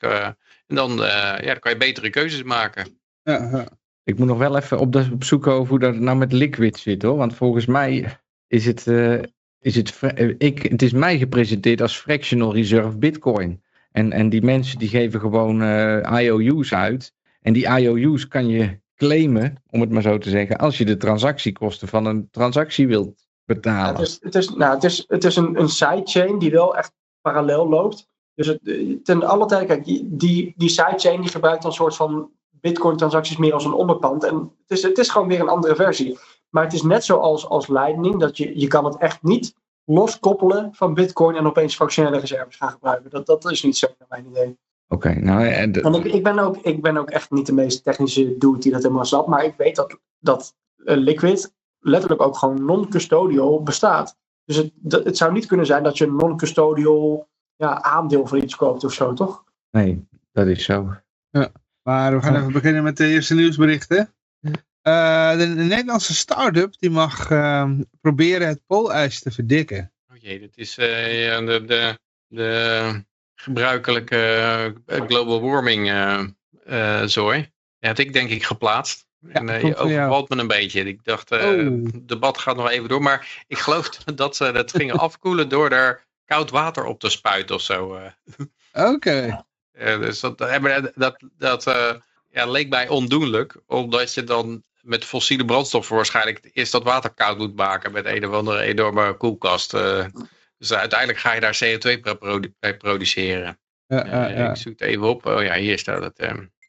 en dan, eh, ja, dan kan je betere keuzes maken. ja, ja. Ik moet nog wel even op, de, op zoek over hoe dat nou met Liquid zit hoor. Want volgens mij is het, eh, is het, eh, ik, het is mij gepresenteerd als fractional reserve bitcoin. En, en die mensen die geven gewoon eh, IOU's uit. En die IOU's kan je claimen, om het maar zo te zeggen, als je de transactiekosten van een transactie wilt Ja, betalen. het, is, het, is, nou, het, is, het is een, een sidechain die wel echt parallel loopt. Dus het, eh, ten alle tijde, kijk, die, die, sidechain die gebruikt dan een soort van Bitcoin-transacties meer als een onderpand. En het is, het is gewoon weer een andere versie. Maar het is net zoals als Lightning, dat je, je kan het echt niet loskoppelen van Bitcoin en opeens fractionele reserves gaan gebruiken. Dat, dat is niet zo, naar mijn idee. Oké, nou en de- En ik, ik, ben ook, ik ben ook echt niet de meest technische dude die dat helemaal snapt. Maar ik weet dat, dat eh, Liquid letterlijk ook gewoon non-custodial bestaat. Dus het, het zou niet kunnen zijn dat je non-custodial ja, aandeel van iets koopt of zo, toch? nee, dat is zo. Maar we gaan even beginnen met de eerste nieuwsberichten. Eh, de, de Nederlandse start-up die mag ehm, proberen het poolijs te verdikken. Oh jee, dit is eh, ja, de, de, de gebruikelijke eh, global warming eh, eh, zooi. Die had ik denk ik geplaatst. en eh, je overvalt me een beetje. Ik dacht, eh, Oh. het debat gaat nog even door. Maar ik geloof [laughs] dat ze dat gingen afkoelen door er koud water op te spuiten of zo. eh. Oké. [laughs] Eh, dus dat, eh, dat, dat eh, ja, leek mij ondoenlijk. Omdat je dan met fossiele brandstoffen waarschijnlijk eerst dat water koud moet maken. Met een of andere enorme koelkast. eh. dus uiteindelijk ga je daar CO2 bij produ- bij produceren. Ja, ja, Eh, ja. Ik zoek het even op. Oh ja, hier staat het. eh.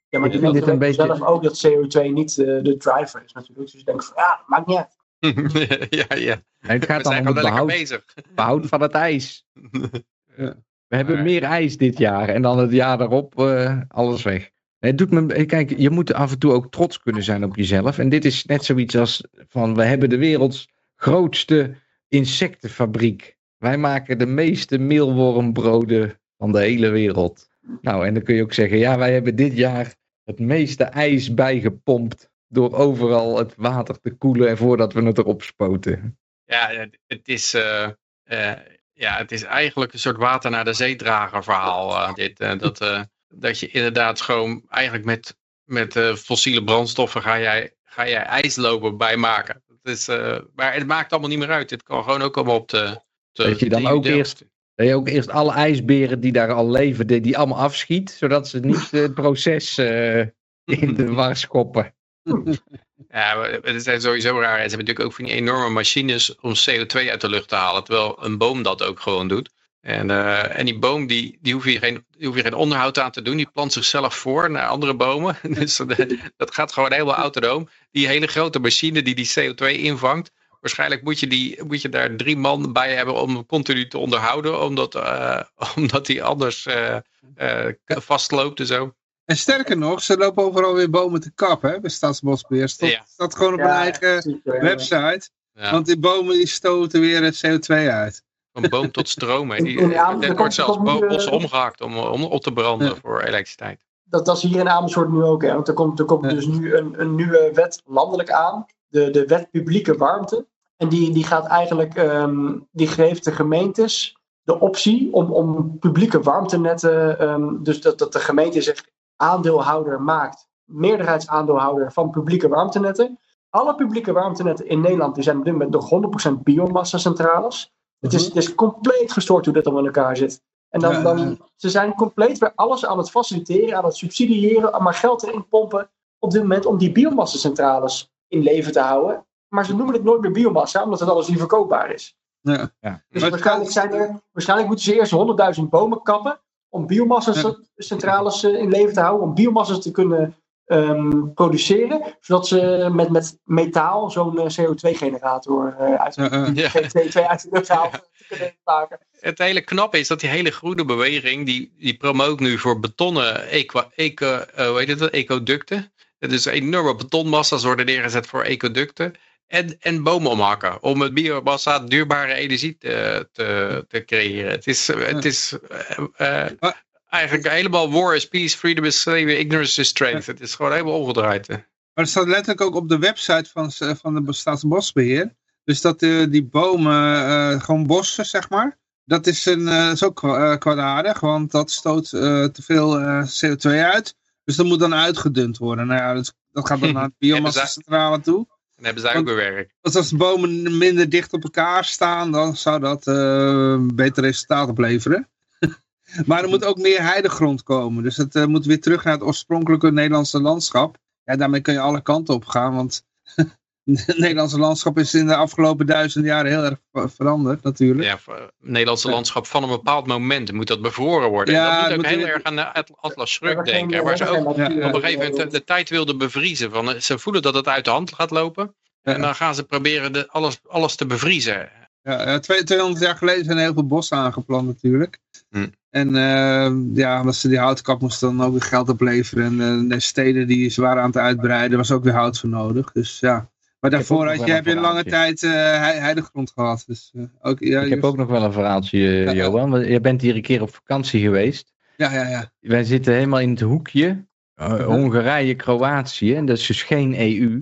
Ja, maar Ik je vind weet dit een zelf beetje- ook dat CO2 niet eh, de driver is natuurlijk. Dus je denkt van, ja, maakt niet uit. [laughs] ja, ja. Het We gaat dan om het behoud, bezig. behoud van het ijs. [laughs] Ja. We hebben meer ijs dit jaar en dan het jaar daarop eh, alles weg. Het doet me, eh, kijk, je moet af en toe ook trots kunnen zijn op jezelf. En dit is net zoiets als van we hebben de werelds grootste insectenfabriek. Wij maken de meeste meelwormbroden van de hele wereld. Nou, en dan kun je ook zeggen, ja, wij hebben dit jaar het meeste ijs bijgepompt door overal het water te koelen en voordat we het erop spoten. Ja, het- is, eh, eh, ja, het is eigenlijk een soort water naar de zeedrager verhaal. eh, dit, dat, dat je inderdaad gewoon eigenlijk met, met fossiele brandstoffen ga jij, ga jij ijslopen bijmaken. Eh, maar het maakt allemaal niet meer uit. Het kan gewoon ook allemaal op de... de Dat je dan ook eerst- Dat je ook eerst alle ijsberen die daar al leven, die, die allemaal afschiet, zodat ze niet het proces in de [laughs] war schoppen. Ja, het is sowieso raar. Ze hebben natuurlijk ook van die enorme machines om CO2 uit de lucht te halen. Terwijl een boom dat ook gewoon doet. En, eh, en die boom, die, die, hoef je geen, hoef je geen onderhoud aan te doen. Die plant zichzelf voor naar andere bomen. [laughs] Dus dat, gaat gewoon helemaal autonoom. Die hele grote machine die die CO2 invangt. Waarschijnlijk moet je, die, moet je daar drie man bij hebben om continu te onderhouden. Omdat, eh, [laughs] omdat die anders eh, vastloopt en zo. En sterker nog, ze lopen overal weer bomen te kappen hè, bij Staatsbosbeheer. Staat, Ja. staat gewoon op Ja, hun eigen website. Ja. Want die bomen die stoten weer het CO2 uit. Van boom tot stroom. er wordt zelfs bossen eh, omgehakt om, om op te branden voor elektriciteit. dat, dat is hier in Amersfoort nu ook. Hè? Want er komt, er komt dus nu een, een nieuwe wet landelijk aan. De, de wet publieke warmte. En die, die gaat eigenlijk, ehm, die geeft de gemeentes de optie om, om publieke warmtenetten, ehm, dus dat, dat de gemeente zich aandeelhouder maakt, meerderheidsaandeelhouder van publieke warmtenetten. Alle publieke warmtenetten in Nederland die zijn op dit moment nog 100% biomassa-centrales. Het, is, het is compleet gestoord hoe dit allemaal in elkaar zit. En dan, dan, ze zijn compleet weer alles aan het faciliteren, aan het subsidiëren, maar geld erin pompen op dit moment om die biomassa-centrales in leven te houden. Maar ze noemen het nooit meer biomassa, omdat het alles niet verkoopbaar is. Ja. Ja. Dus waarschijnlijk, kan- zijn er, waarschijnlijk moeten ze eerst 100.000 bomen kappen om biomassa-centrales eh, in leven te houden, om biomassa te kunnen ehm, produceren, zodat ze met, met metaal zo'n eh, CO2-generator eh uit Ja, ja. Ja. CO2 uit de lucht halen te kunnen maken. Het hele knappe is dat die hele groene beweging, die, die promoot nu voor betonnen eco, eco, hoe heet het, ecoducten. Is enorme betonmassa's worden neergezet voor ecoducten. En, en bomen omhakken om met biomassa duurbare energie te, te, te creëren. Het is, eh, het is eh, eh, Maar- eigenlijk helemaal war is peace, freedom is slavery, ignorance is strength. Het is gewoon helemaal omgedraaid. Maar het staat letterlijk ook op de website van, s- van de Staatsbosbeheer. Dus dat eh, die bomen, eh, gewoon bossen zeg maar. Dat is, een, eh, is ook kwa- eh, kwaadaardig, want dat stoot eh, te veel eh, CO2 uit. Dus dat moet dan uitgedund worden. Nou ja, dat, dat gaat dan [laughs] naar de biomassa-centrale toe. Dan hebben zij ook weer werk. Want als de bomen minder dicht op elkaar staan, dan zou dat een beter resultaat opleveren. [laughs] maar er moet ook meer heidegrond komen. Dus het eh, moet weer terug naar het oorspronkelijke Nederlandse landschap. Ja, daarmee kun je alle kanten op gaan, want het [laughs] Nederlandse landschap is in de afgelopen duizend jaren heel erg ver- veranderd natuurlijk. Ja, het Nederlandse landschap van een bepaald moment moet dat bevroren worden. Ja, en dat moet ook heel erg aan de At- Atlas Shrugged denken. Waar ze ook ja, op een gegeven moment de, de tijd wilden bevriezen. Van, eh, ze voelen dat het uit de hand gaat lopen. Ja. En dan gaan ze proberen de, alles, alles te bevriezen. Ja, ja, twee- 200 jaar geleden zijn er heel veel bossen aangeplant natuurlijk. Hm. En eh, ja, omdat ze die houtkap moesten dan ook weer geld opleveren. En eh, de steden die ze waren aan het uitbreiden, was ook weer hout voor nodig. Dus ja. Maar daarvoor had je, heb je een lange tijd eh, hei- heidegrond gehad. Dus, eh, ook, ja, Ik heb ook nog wel een verhaaltje, eh, Ja. Johan. want Je bent hier een keer op vakantie geweest. Ja, ja, ja. Wij zitten helemaal in het hoekje. eh. Hongarije, Kroatië. En dat is dus geen EU.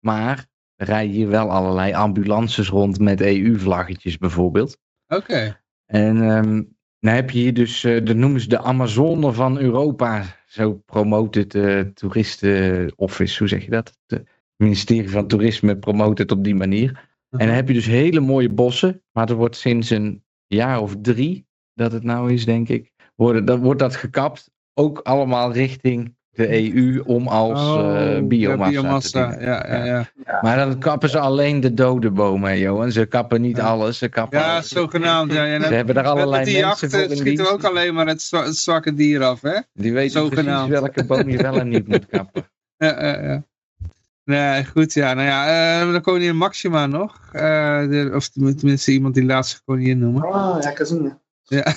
Maar er rijden hier wel allerlei ambulances rond met EU-vlaggetjes bijvoorbeeld. Oké. En ehm dan heb je hier dus, eh dat noemen ze de Amazone van Europa. Zo promoot het eh toeristenoffice, hoe zeg je dat? Het ministerie van Toerisme promoot het op die manier. En dan heb je dus hele mooie bossen. Maar er wordt sinds een jaar of drie, dat het nou is denk ik, worden, dan wordt dat gekapt. Ook allemaal richting de EU om als eh, Oh, biomassa, ja, biomassa. te. Ja, ja, ja. Maar dan kappen ze alleen de dode bomen, Johan. Ze kappen niet alles. Ze kappen Ja, zogenaamd. Ja, ja, Ze hebben daar allerlei met die mensen jacht voor eh, in schieten we ook alleen maar het, zwa- het zwakke dier af, hè? Die weten precies Zogenaamd. welke boom je wel en niet moet kappen. [laughs] Ja, ja, ja. Nee, goed, ja. Nou ja, eh, dan koningin Maxima nog. Eh, de, of tenminste iemand die laatste koningin noemen. Ah, ja, zien. Ja.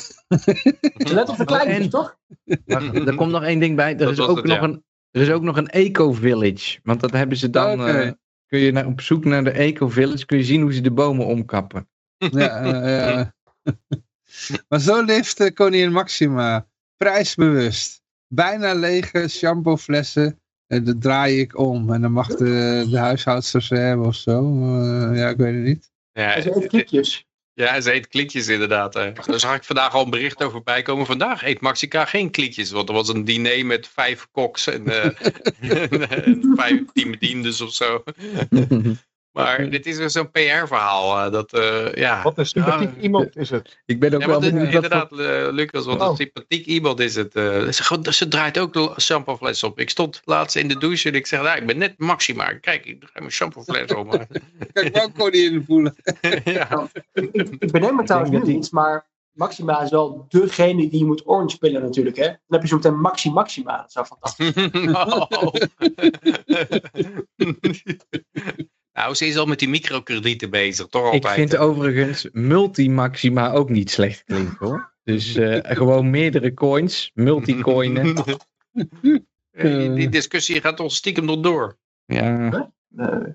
Let op de kleintjes, En- toch? Maar er komt nog één ding bij. Er, Dat is ook, het, nog ja. een, er is ook nog een eco-village. Want dat hebben ze dan... Eh, kun je naar, op zoek naar de eco-village. Kun je zien hoe ze de bomen omkappen. Ja, [laughs] maar zo leeft koningin Maxima. Prijsbewust. Bijna lege shampooflessen. En dat draai ik om. En dan mag de, de huishoudster ze hebben of zo. Eh, ja, ik weet het niet. Ja, En ze eet kliekjes. ja, ze eet klietjes inderdaad. Hè. Zo zag ik vandaag al een bericht over bijkomen. Vandaag eet Maxica geen klietjes. Want er was een diner met vijf koks en eh, [laughs] vijf tien bediendes of zo. [laughs] Maar dit is dus zo'n PR-verhaal. eh, dat, eh, ja. Wat een sympathiek Ja. iemand is het. Ik ben ook Ja, wel benieuwd inderdaad, eh, Lucas, wat Oh. een sympathiek iemand is het. eh. ze, draait ook de shampoofles op. Ik stond laatst in de douche en ik zeg, nou, ik ben net Maxima. Kijk, ik draai mijn shampoofles om. Kan ik me ook gewoon niet invoelen. [laughs] ja. Ik, ik, ik bedenk me trouwens nu iets, maar Maxima is wel degene die je moet orange pillen natuurlijk. Hè? Dan heb je zo meteen Maxi Maxima. Dat zou fantastisch Oh. [laughs] nou, ze is al met die microkredieten bezig, toch Ik altijd. vind overigens multi-maxima ook niet slecht klinken hoor. Dus eh, gewoon meerdere coins, multicoinen. [laughs] Eh, die, discussie gaat ons stiekem nog door. Ja.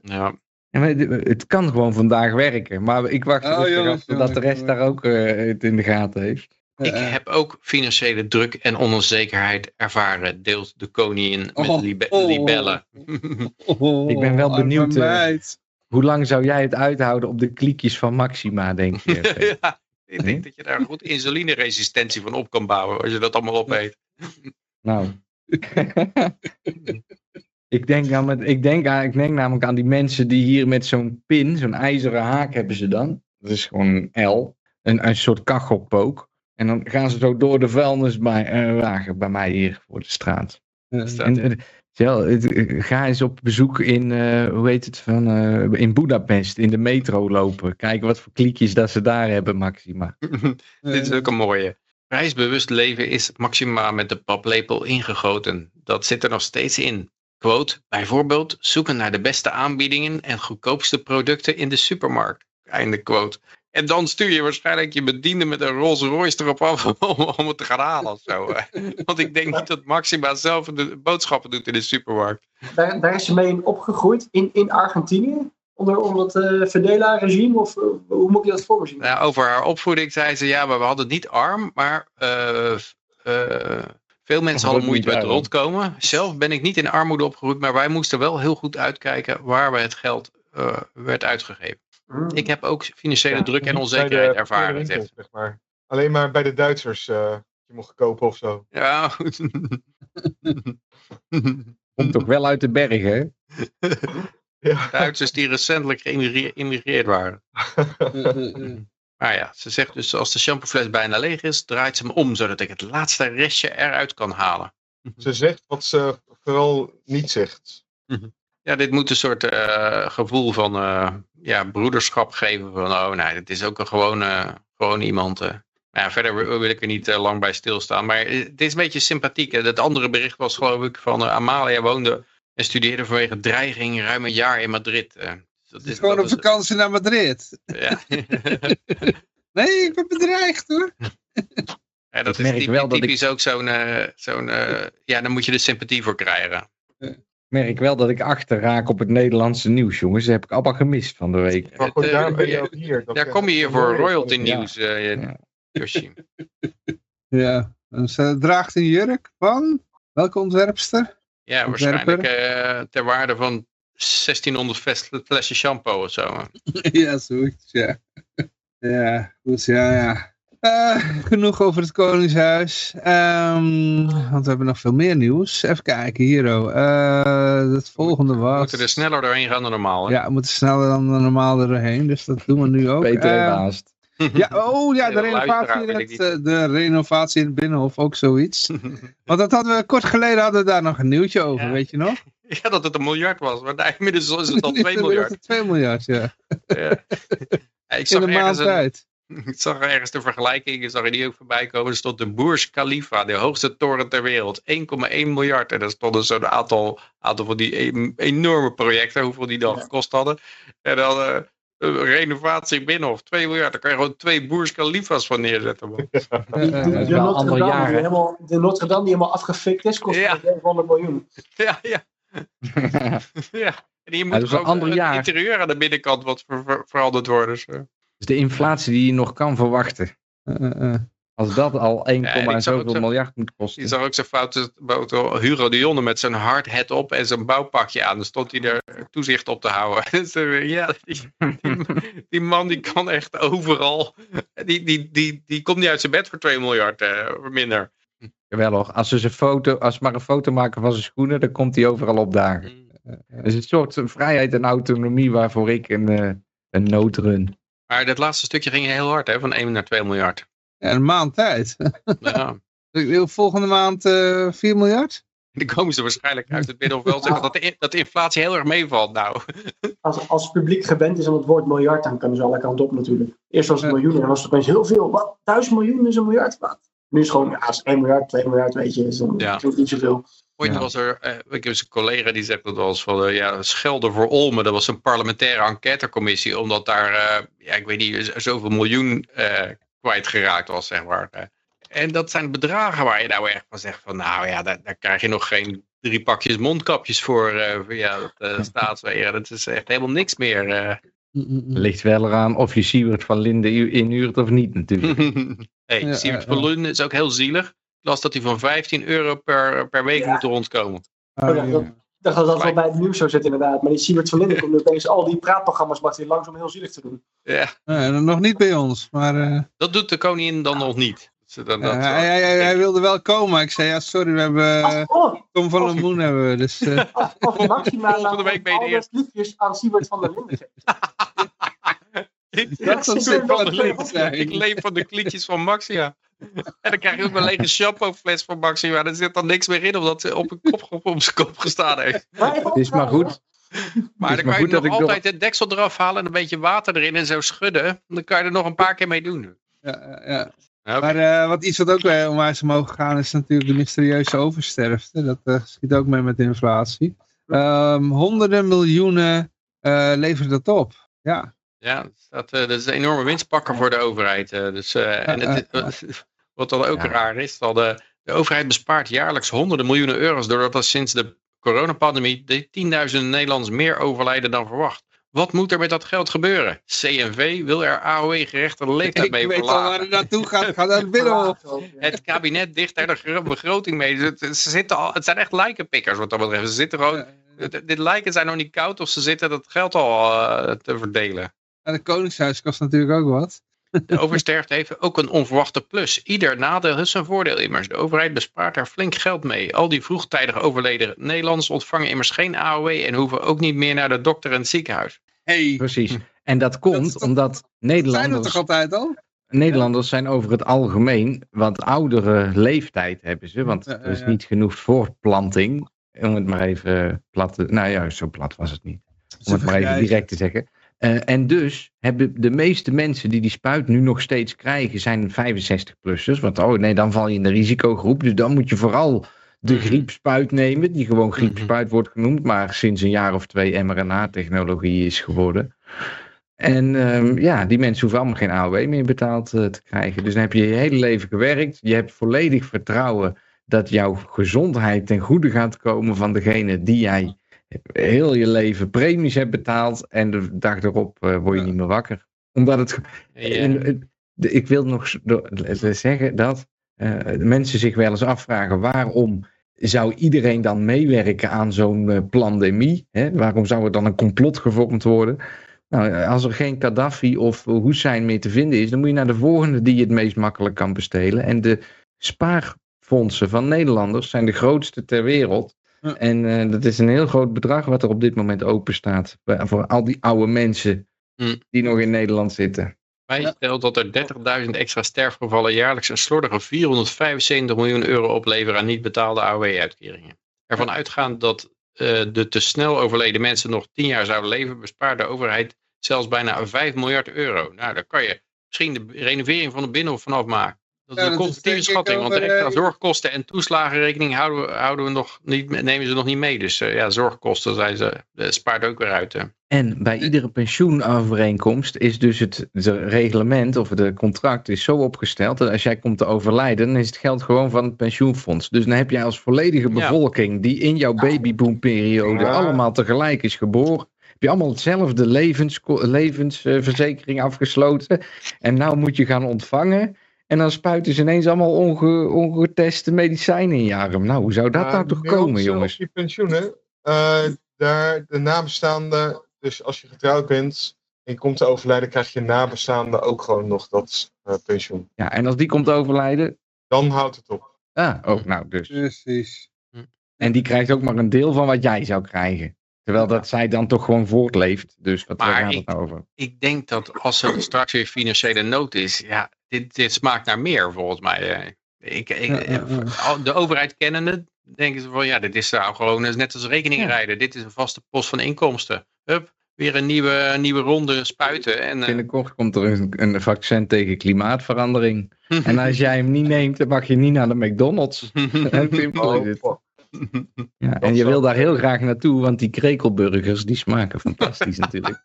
Ja. Ja, maar het- Het kan gewoon vandaag werken. Maar ik wacht Oh, jongens, af totdat de jongens, rest daar ook eh, het in de gaten heeft. Ik Eh, heb ook financiële druk en onzekerheid ervaren, deelt de koningin met Oh, libe- oh. libellen. oh, Ik ben wel arme benieuwd, eh. Hoe lang zou jij het uithouden op de kliekjes van Maxima, denk je? [laughs] ja, ik denk dat je daar goed insulineresistentie van op kan bouwen als je dat allemaal opeet. nou. [laughs] ik, denk aan met, ik, denk aan, ik denk namelijk aan die mensen die hier met zo'n pin, zo'n ijzeren haak hebben ze dan. Dat is gewoon een L. Een, een soort kachelpook. En dan gaan ze zo door de vuilniswagen bij mij hier voor de straat. Eh, En, eh, eh, ga eens op bezoek in, eh, hoe heet het, van, eh, in Budapest, in de metro lopen. Kijken wat voor kliekjes dat ze daar hebben, Maxima. [laughs] Dit is ook een mooie. Prijsbewust leven is Maxima met de paplepel ingegoten. Dat zit er nog steeds in. Quote, bijvoorbeeld zoeken naar de beste aanbiedingen en goedkoopste producten in de supermarkt. Einde quote. En dan stuur je waarschijnlijk je bediende met een Rolls Royce erop af [laughs] om, om het te gaan halen of zo. Want ik denk niet dat Maxima zelf de boodschappen doet in de supermarkt. daar, daar is ze mee in opgegroeid in, in Argentinië. Onder, onder het uh, Fidela-regime? Of eh, hoe moet je dat voor me zien? Nou, over haar opvoeding zei ze, ja, maar we hadden het niet arm, maar eh, eh, veel mensen hadden ook moeite met rondkomen. Zelf ben ik niet in armoede opgegroeid, maar wij moesten wel heel goed uitkijken waar we het geld eh, werd uitgegeven. Hmm. Ik heb ook financiële Ja, druk en onzekerheid de ervaren. winkels, zeg maar. Alleen maar bij de Duitsers eh, je mocht kopen of zo. Ja. [laughs] Komt toch wel uit de bergen, hè? [laughs] Ja. Duitsers die recentelijk geïmmigreerd waren. [laughs] Maar ja, ze zegt dus als de shampoofles bijna leeg is, draait ze hem om, zodat ik het laatste restje eruit kan halen. Ze zegt wat ze vooral niet zegt. Ja, dit moet een soort eh, gevoel van eh, ja, broederschap geven. Van, oh nee, het is ook een gewone, gewone iemand. eh. Maar ja, verder wil ik er niet lang bij stilstaan. Maar het is een beetje sympathiek. hè. Het andere bericht was geloof ik van Amalia woonde en studeerde vanwege dreiging ruim een jaar in Madrid. Dus dat Het is gewoon op vakantie naar Madrid. ja. [laughs] Nee, ik ben bedreigd hoor. [laughs] ja, dat Ik is merk typ- wel dat typisch ook zo'n... eh, zo'n eh, ja, dan moet je er sympathie voor krijgen. Ik merk wel dat ik achter raak op het Nederlandse nieuws, jongens. Dat heb ik allemaal gemist van de week. Maar goed, Het, eh, daar ben je ook hier. Daar kom je hier voor royalty nieuws, eh Ja. Yoshi. [laughs] Ja, en ze draagt een jurk van welke ontwerpster? Ja, Ontwerper. waarschijnlijk eh, ter waarde van 1600 fles- flessen shampoo of zo. [laughs] ja, zoiets, ja. [laughs] Ja, goed, ja, ja. Eh, genoeg over het Koningshuis. Ehm, want we hebben nog veel meer nieuws. Even kijken, hier. Eh, het volgende We was... moeten er sneller doorheen gaan dan normaal. Hè? Ja, we moeten sneller dan normaal erheen. Dus dat doen we nu ook. Peter en Eh, Baast. Ja, oh ja, de [laughs] renovatie, in het, eh, de renovatie in het Binnenhof, ook zoiets. [laughs] Want dat hadden we, kort geleden hadden we daar nog een nieuwtje over, Ja. weet je nog? [laughs] ja, dat het een miljard was. Maar daar inmiddels is het al 2 Inmiddels miljard. 2 miljard, ja. Ja. Ik, In zag een maand ergens een, tijd. ik zag ergens de vergelijking, ik zag er die ook voorbij komen. Er stond de Burj Khalifa, de hoogste toren ter wereld. 1,1 miljard. En er stonden zo'n aantal, aantal van die e- enorme projecten, hoeveel die dan Ja. gekost hadden. En dan eh, renovatie binnenhof, 2 miljard. Daar kan je gewoon twee Burj Khalifa's van neerzetten. Man. Die- Eh, die- eh, dat de, Notre Dame, die jaren. helemaal, de Notre Dame die helemaal afgefikt is, kost Ja. 700 miljoen. [laughs] Ja, ja. [laughs] ja. En hier moet een ook ander het jaar. interieur aan de binnenkant wat ver- ver- veranderd worden. Dus, eh. Dus de inflatie die je nog kan verwachten. eh, eh, eh. Als dat al 1, Ja, en ik zag ook zoveel zo- miljard moet Je kosten. zag ook zijn foute foto Hugo de met zijn hard hat op en zijn bouwpakje aan. Dan stond hij er toezicht op te houden. [laughs] Eh, ja, die, man die kan echt overal. Die, die, die, die komt niet uit zijn bed voor 2 miljard eh, of minder. Jawel. Als ze, zijn foto, als ze maar een foto maken van zijn schoenen, dan komt hij overal opdagen. Het is een soort vrijheid en autonomie waarvoor ik een, eh, een noodrun. Maar dat laatste stukje ging heel hard, hè? Van 1 naar 2 miljard. Een maand tijd. Ja. [laughs] Volgende maand eh 4 miljard? Dan komen ze waarschijnlijk uit het midden of wel [laughs] zeggen dat de, dat de inflatie heel erg meevalt. Nou, [laughs] Als, als het publiek gewend is aan het woord miljard, dan kunnen ze alle kanten op natuurlijk. Eerst was het miljoen en dan was het opeens heel veel. Wat? Duizend miljoen is een miljard? Wat? Nu is het gewoon, ja, als 1 miljard, 2 miljard, weet je, is dan Ja. is het niet zoveel. ooit Ja. was er, eh, ik heb een collega die zegt dat wel eens van, eh, ja, schelden voor Olmen. Dat was een parlementaire enquêtecommissie, omdat daar, eh, ja, ik weet niet, zoveel miljoen eh kwijtgeraakt was, zeg maar. En dat zijn bedragen waar je nou echt van zegt van, nou ja, daar, daar krijg je nog geen drie pakjes mondkapjes voor eh, via het eh, [laughs] staatsbeheer. Dat is echt helemaal niks meer. eh. Ligt wel eraan of je Siewert van Linden inhuurt of niet natuurlijk. [laughs] hey, Ja, Siewert ja, van ja. Lunden is ook heel zielig. Ik las dat hij van 15 euro per, per week Ja. moet rondkomen. Oh, Oh, dat, dacht dat dat wel bij het nieuws zou zitten inderdaad. Maar die Siebert van Linden komt nu opeens al die praatprogramma's mag hij langzaam heel zielig te doen. Ja, Nee, nog niet bij ons, maar eh, dat doet de koningin dan nog niet. Dan- dat- ja, hij, hij, hij- hij wilde wel komen. Ik zei, ja, sorry, we hebben Als, eh, oh, Tom van der Moen hebben we. Dus, eh, als, als [laughs] Maxima Volgende week ben je de al dat liedjes aan Siebert van der Linden [laughs] geeft. dat een van. Ik leef van de klietjes van Maxia. En dan krijg je ook een lege shampoofles van Maxima. Er zit dan niks meer in, omdat ze op, een kop, op zijn kop gestaan heeft. Het is maar goed. Maar is dan maar kan je nog ik nog- altijd het deksel eraf halen en een beetje water erin en zo schudden. Dan kan je er nog een paar keer mee doen. ja, ja. Maar eh, wat iets wat ook weer onwijs omhoog gegaan is natuurlijk de mysterieuze oversterfte. Dat eh, schiet ook mee met de inflatie. Ehm, honderden miljoenen eh levert dat op. Ja, Ja, dat, eh, dat is een enorme winstpakker voor de overheid. eh, dus, eh, en het, wat dan ook Ja. raar is, dat de, de overheid bespaart jaarlijks honderden miljoenen euro's doordat er sinds de coronapandemie de tienduizenden Nederlanders meer overlijden dan verwacht. Wat moet er met dat geld gebeuren? CNV wil er AOW-gerechte leeftijd [laughs] ik mee weet al waar verlagen. het naartoe gaat. Gaat naar het Binnenhof. Het kabinet dicht daar de gro- begroting mee. Het, ze zitten al, het zijn echt lijkenpikkers wat dat betreft. Ze zitten gewoon, dit- lijken zijn nog niet koud of ze zitten dat geld al te verdelen. En het Koningshuis kost natuurlijk ook wat. [laughs] De oversterfte heeft ook een onverwachte plus. Ieder nadeel is een voordeel immers. De overheid bespaart daar flink geld mee. Al die vroegtijdig overleden Nederlanders ontvangen immers geen AOW en hoeven ook niet meer naar de dokter en het ziekenhuis. Hey, Precies. [laughs] En dat komt toch- omdat zijn we Nederlanders, toch altijd al? Nederlanders zijn over het algemeen wat oudere leeftijd hebben ze. Want er is niet genoeg voortplanting. Om het maar even plat te... Nou ja, zo plat was het niet. Om het maar even direct te zeggen. Eh, en dus hebben de meeste mensen die die spuit nu nog steeds krijgen, zijn 65-plussers. Want oh nee, dan val je in de risicogroep. Dus dan moet je vooral de Mhm. griepspuit nemen, die gewoon griepspuit wordt genoemd, maar sinds een jaar of twee mRNA-technologie is geworden. En ehm, ja, die mensen hoeven allemaal geen AOW meer betaald eh, te krijgen. Dus dan heb je je hele leven gewerkt. Je hebt volledig vertrouwen dat jouw gezondheid ten goede gaat komen van degene die jij heel je leven premies hebt betaald. En de dag erop eh, word je Ja. niet meer wakker. Omdat het. Ja. de- ik wil nog zeggen dat eh, mensen zich wel eens afvragen waarom zou iedereen dan meewerken aan zo'n eh, pandemie? Hè? Waarom zou er dan een complot gevormd worden? Nou, eh, als er geen Gaddafi of Hussein meer te vinden is, dan moet je naar de volgende die je het meest makkelijk kan bestelen. En de spaarfondsen van Nederlanders zijn de grootste ter wereld. Ja. En eh, dat is een heel groot bedrag wat er op dit moment open staat. Voor al die oude mensen Hm. die nog in Nederland zitten. Wij Ja. stelt dat er 30.000 extra sterfgevallen jaarlijks een slordige 475 miljoen euro opleveren aan niet betaalde AOW-uitkeringen. Ervan uitgaand dat eh, de te snel overleden mensen nog 10 jaar zouden leven, bespaart de overheid zelfs bijna 5 miljard euro. Nou, daar kan je misschien de renovering van de Binnenhof vanaf maken. Dat is Ja, een conservatieve ik schatting, want de eh, zorgkosten en toeslagenrekening houden we, houden we nog niet, nemen ze nog niet mee. Dus eh, ja, zorgkosten zijn ze, eh, spaart ook weer uit. En bij iedere pensioenovereenkomst is dus het de reglement of de contract is zo opgesteld dat als jij komt te overlijden, dan is het geld gewoon van het pensioenfonds. Dus dan heb jij als volledige Ja. bevolking die in jouw babyboom-periode Ja. allemaal tegelijk is geboren, heb je allemaal hetzelfde levens, levensverzekering afgesloten. En nou moet je gaan ontvangen. En dan spuiten ze ineens allemaal onge, ongeteste medicijnen in je arm. Nou, hoe zou dat nou toch komen, jongens? Die pensioenen, eh, daar de nabestaanden, dus als je getrouwd bent en je komt te overlijden, krijg je nabestaanden ook gewoon nog dat eh, pensioen. Ja, en als die komt overlijden, Dan houdt het op. ah, oh, nou dus. Precies. En die krijgt ook maar een deel van wat jij zou krijgen. Terwijl dat zij dan toch gewoon voortleeft. Dus wat Maar gaat het nou over? Ik denk dat als er straks weer financiële nood is, ja, dit, dit smaakt naar meer volgens mij. eh. Ik, ik, Ja, ja, ja. al- De overheid kennende, denken ze van ja, dit is nou gewoon is net als rekening Ja. rijden. Dit is een vaste post van inkomsten. Hup, weer een nieuwe, nieuwe ronde spuiten. En, eh, Binnenkort komt er een, een vaccin tegen klimaatverandering. [laughs] En als jij hem niet neemt, dan mag je niet naar de McDonald's. [laughs] Oh, [laughs] Ja, en je wil daar heel graag naartoe, want die krekelburgers, die smaken fantastisch natuurlijk.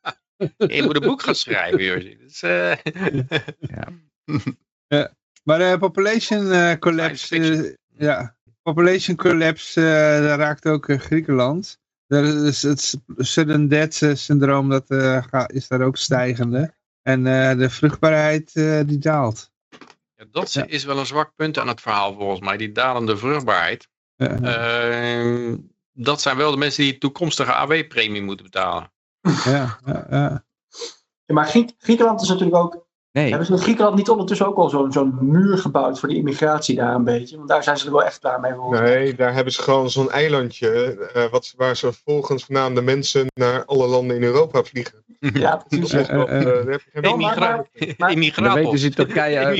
je moet een boek gaan schrijven, Jordi. Dus, [laughs] eh, Maar de population eh, collapse, eh, ja, population collapse, eh, dat raakt ook eh, Griekenland. Dat is het sudden death eh, syndroom, dat eh, is daar ook stijgende. En eh, de vruchtbaarheid eh, die daalt. ja, dat Ja. is wel een zwak punt aan het verhaal volgens mij. Die dalende vruchtbaarheid. Eh, Eh, dat zijn wel de mensen die toekomstige AW-premie moeten betalen. ja, ja, ja. Ja, maar Griek- Griekenland is natuurlijk ook. Nee, Hebben ze in Griekenland niet ondertussen ook al zo'n zo'n muur gebouwd voor de immigratie daar een beetje? Want daar zijn ze er wel echt klaar mee geworden. Nee, daar hebben ze gewoon zo'n eilandje eh, wat, waar ze volgens de mensen naar alle landen in Europa vliegen. Ja, precies. Dat, eh, eh, [laughs] dan Immigratos. weten ze in Turkije ook.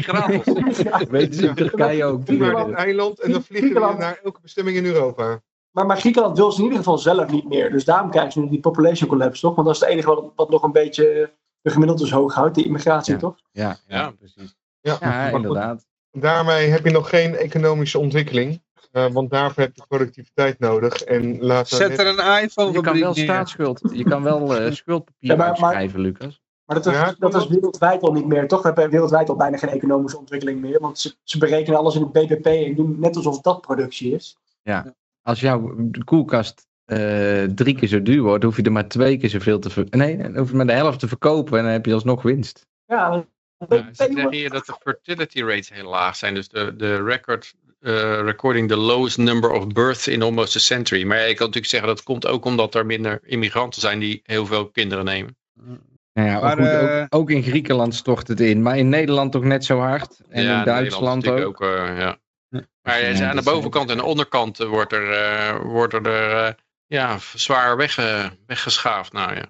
Ja, [laughs] weten ze in Turkije ook. Naar een eiland en dan vliegen we Griekenland- naar elke bestemming in Europa. Maar, maar Griekenland wil ze in ieder geval zelf niet meer. Dus daarom krijgen ze nu die population collapse, toch? Want dat is het enige wat, wat nog een beetje de gemiddelde is hoog houdt, die immigratie, Ja. toch? Ja, ja, Ja. precies. Ja, Ja, goed, inderdaad. daarmee heb je nog geen economische ontwikkeling. eh, want daarvoor heb je productiviteit nodig. En laat Zet net- er een iPhone Je kan wel staatsschuld, je kan wel eh, [laughs] schuldpapier Ja, uitschrijven, Lucas. Maar dat is, Ja, dat is wereldwijd al niet meer, toch? We hebben wereldwijd al bijna geen economische ontwikkeling meer. Want ze, ze berekenen alles in het BBP en doen net alsof dat productie is. Als jouw koelkast eh, drie keer zo duur wordt, hoef je er maar twee keer zoveel te ver- Nee, dan hoef je maar de helft te verkopen en dan heb je alsnog winst. Ja, Ja, BBP ze zeggen hier dat de fertility rates heel laag zijn. Dus de, de record eh, recording the lowest number of births in almost a century. Maar ik kan natuurlijk zeggen dat komt ook omdat er minder immigranten zijn die heel veel kinderen nemen. Nou ja, Maar, goed, eh, ook, ook in Griekenland stort het in, maar in Nederland toch net zo hard. En ja, in Duitsland ook. natuurlijk ook. eh, ja. Maar ja, Ja, aan de bovenkant en de onderkant wordt er, eh, wordt er eh, ja, zwaar wegge, weggeschaafd. Nou ja.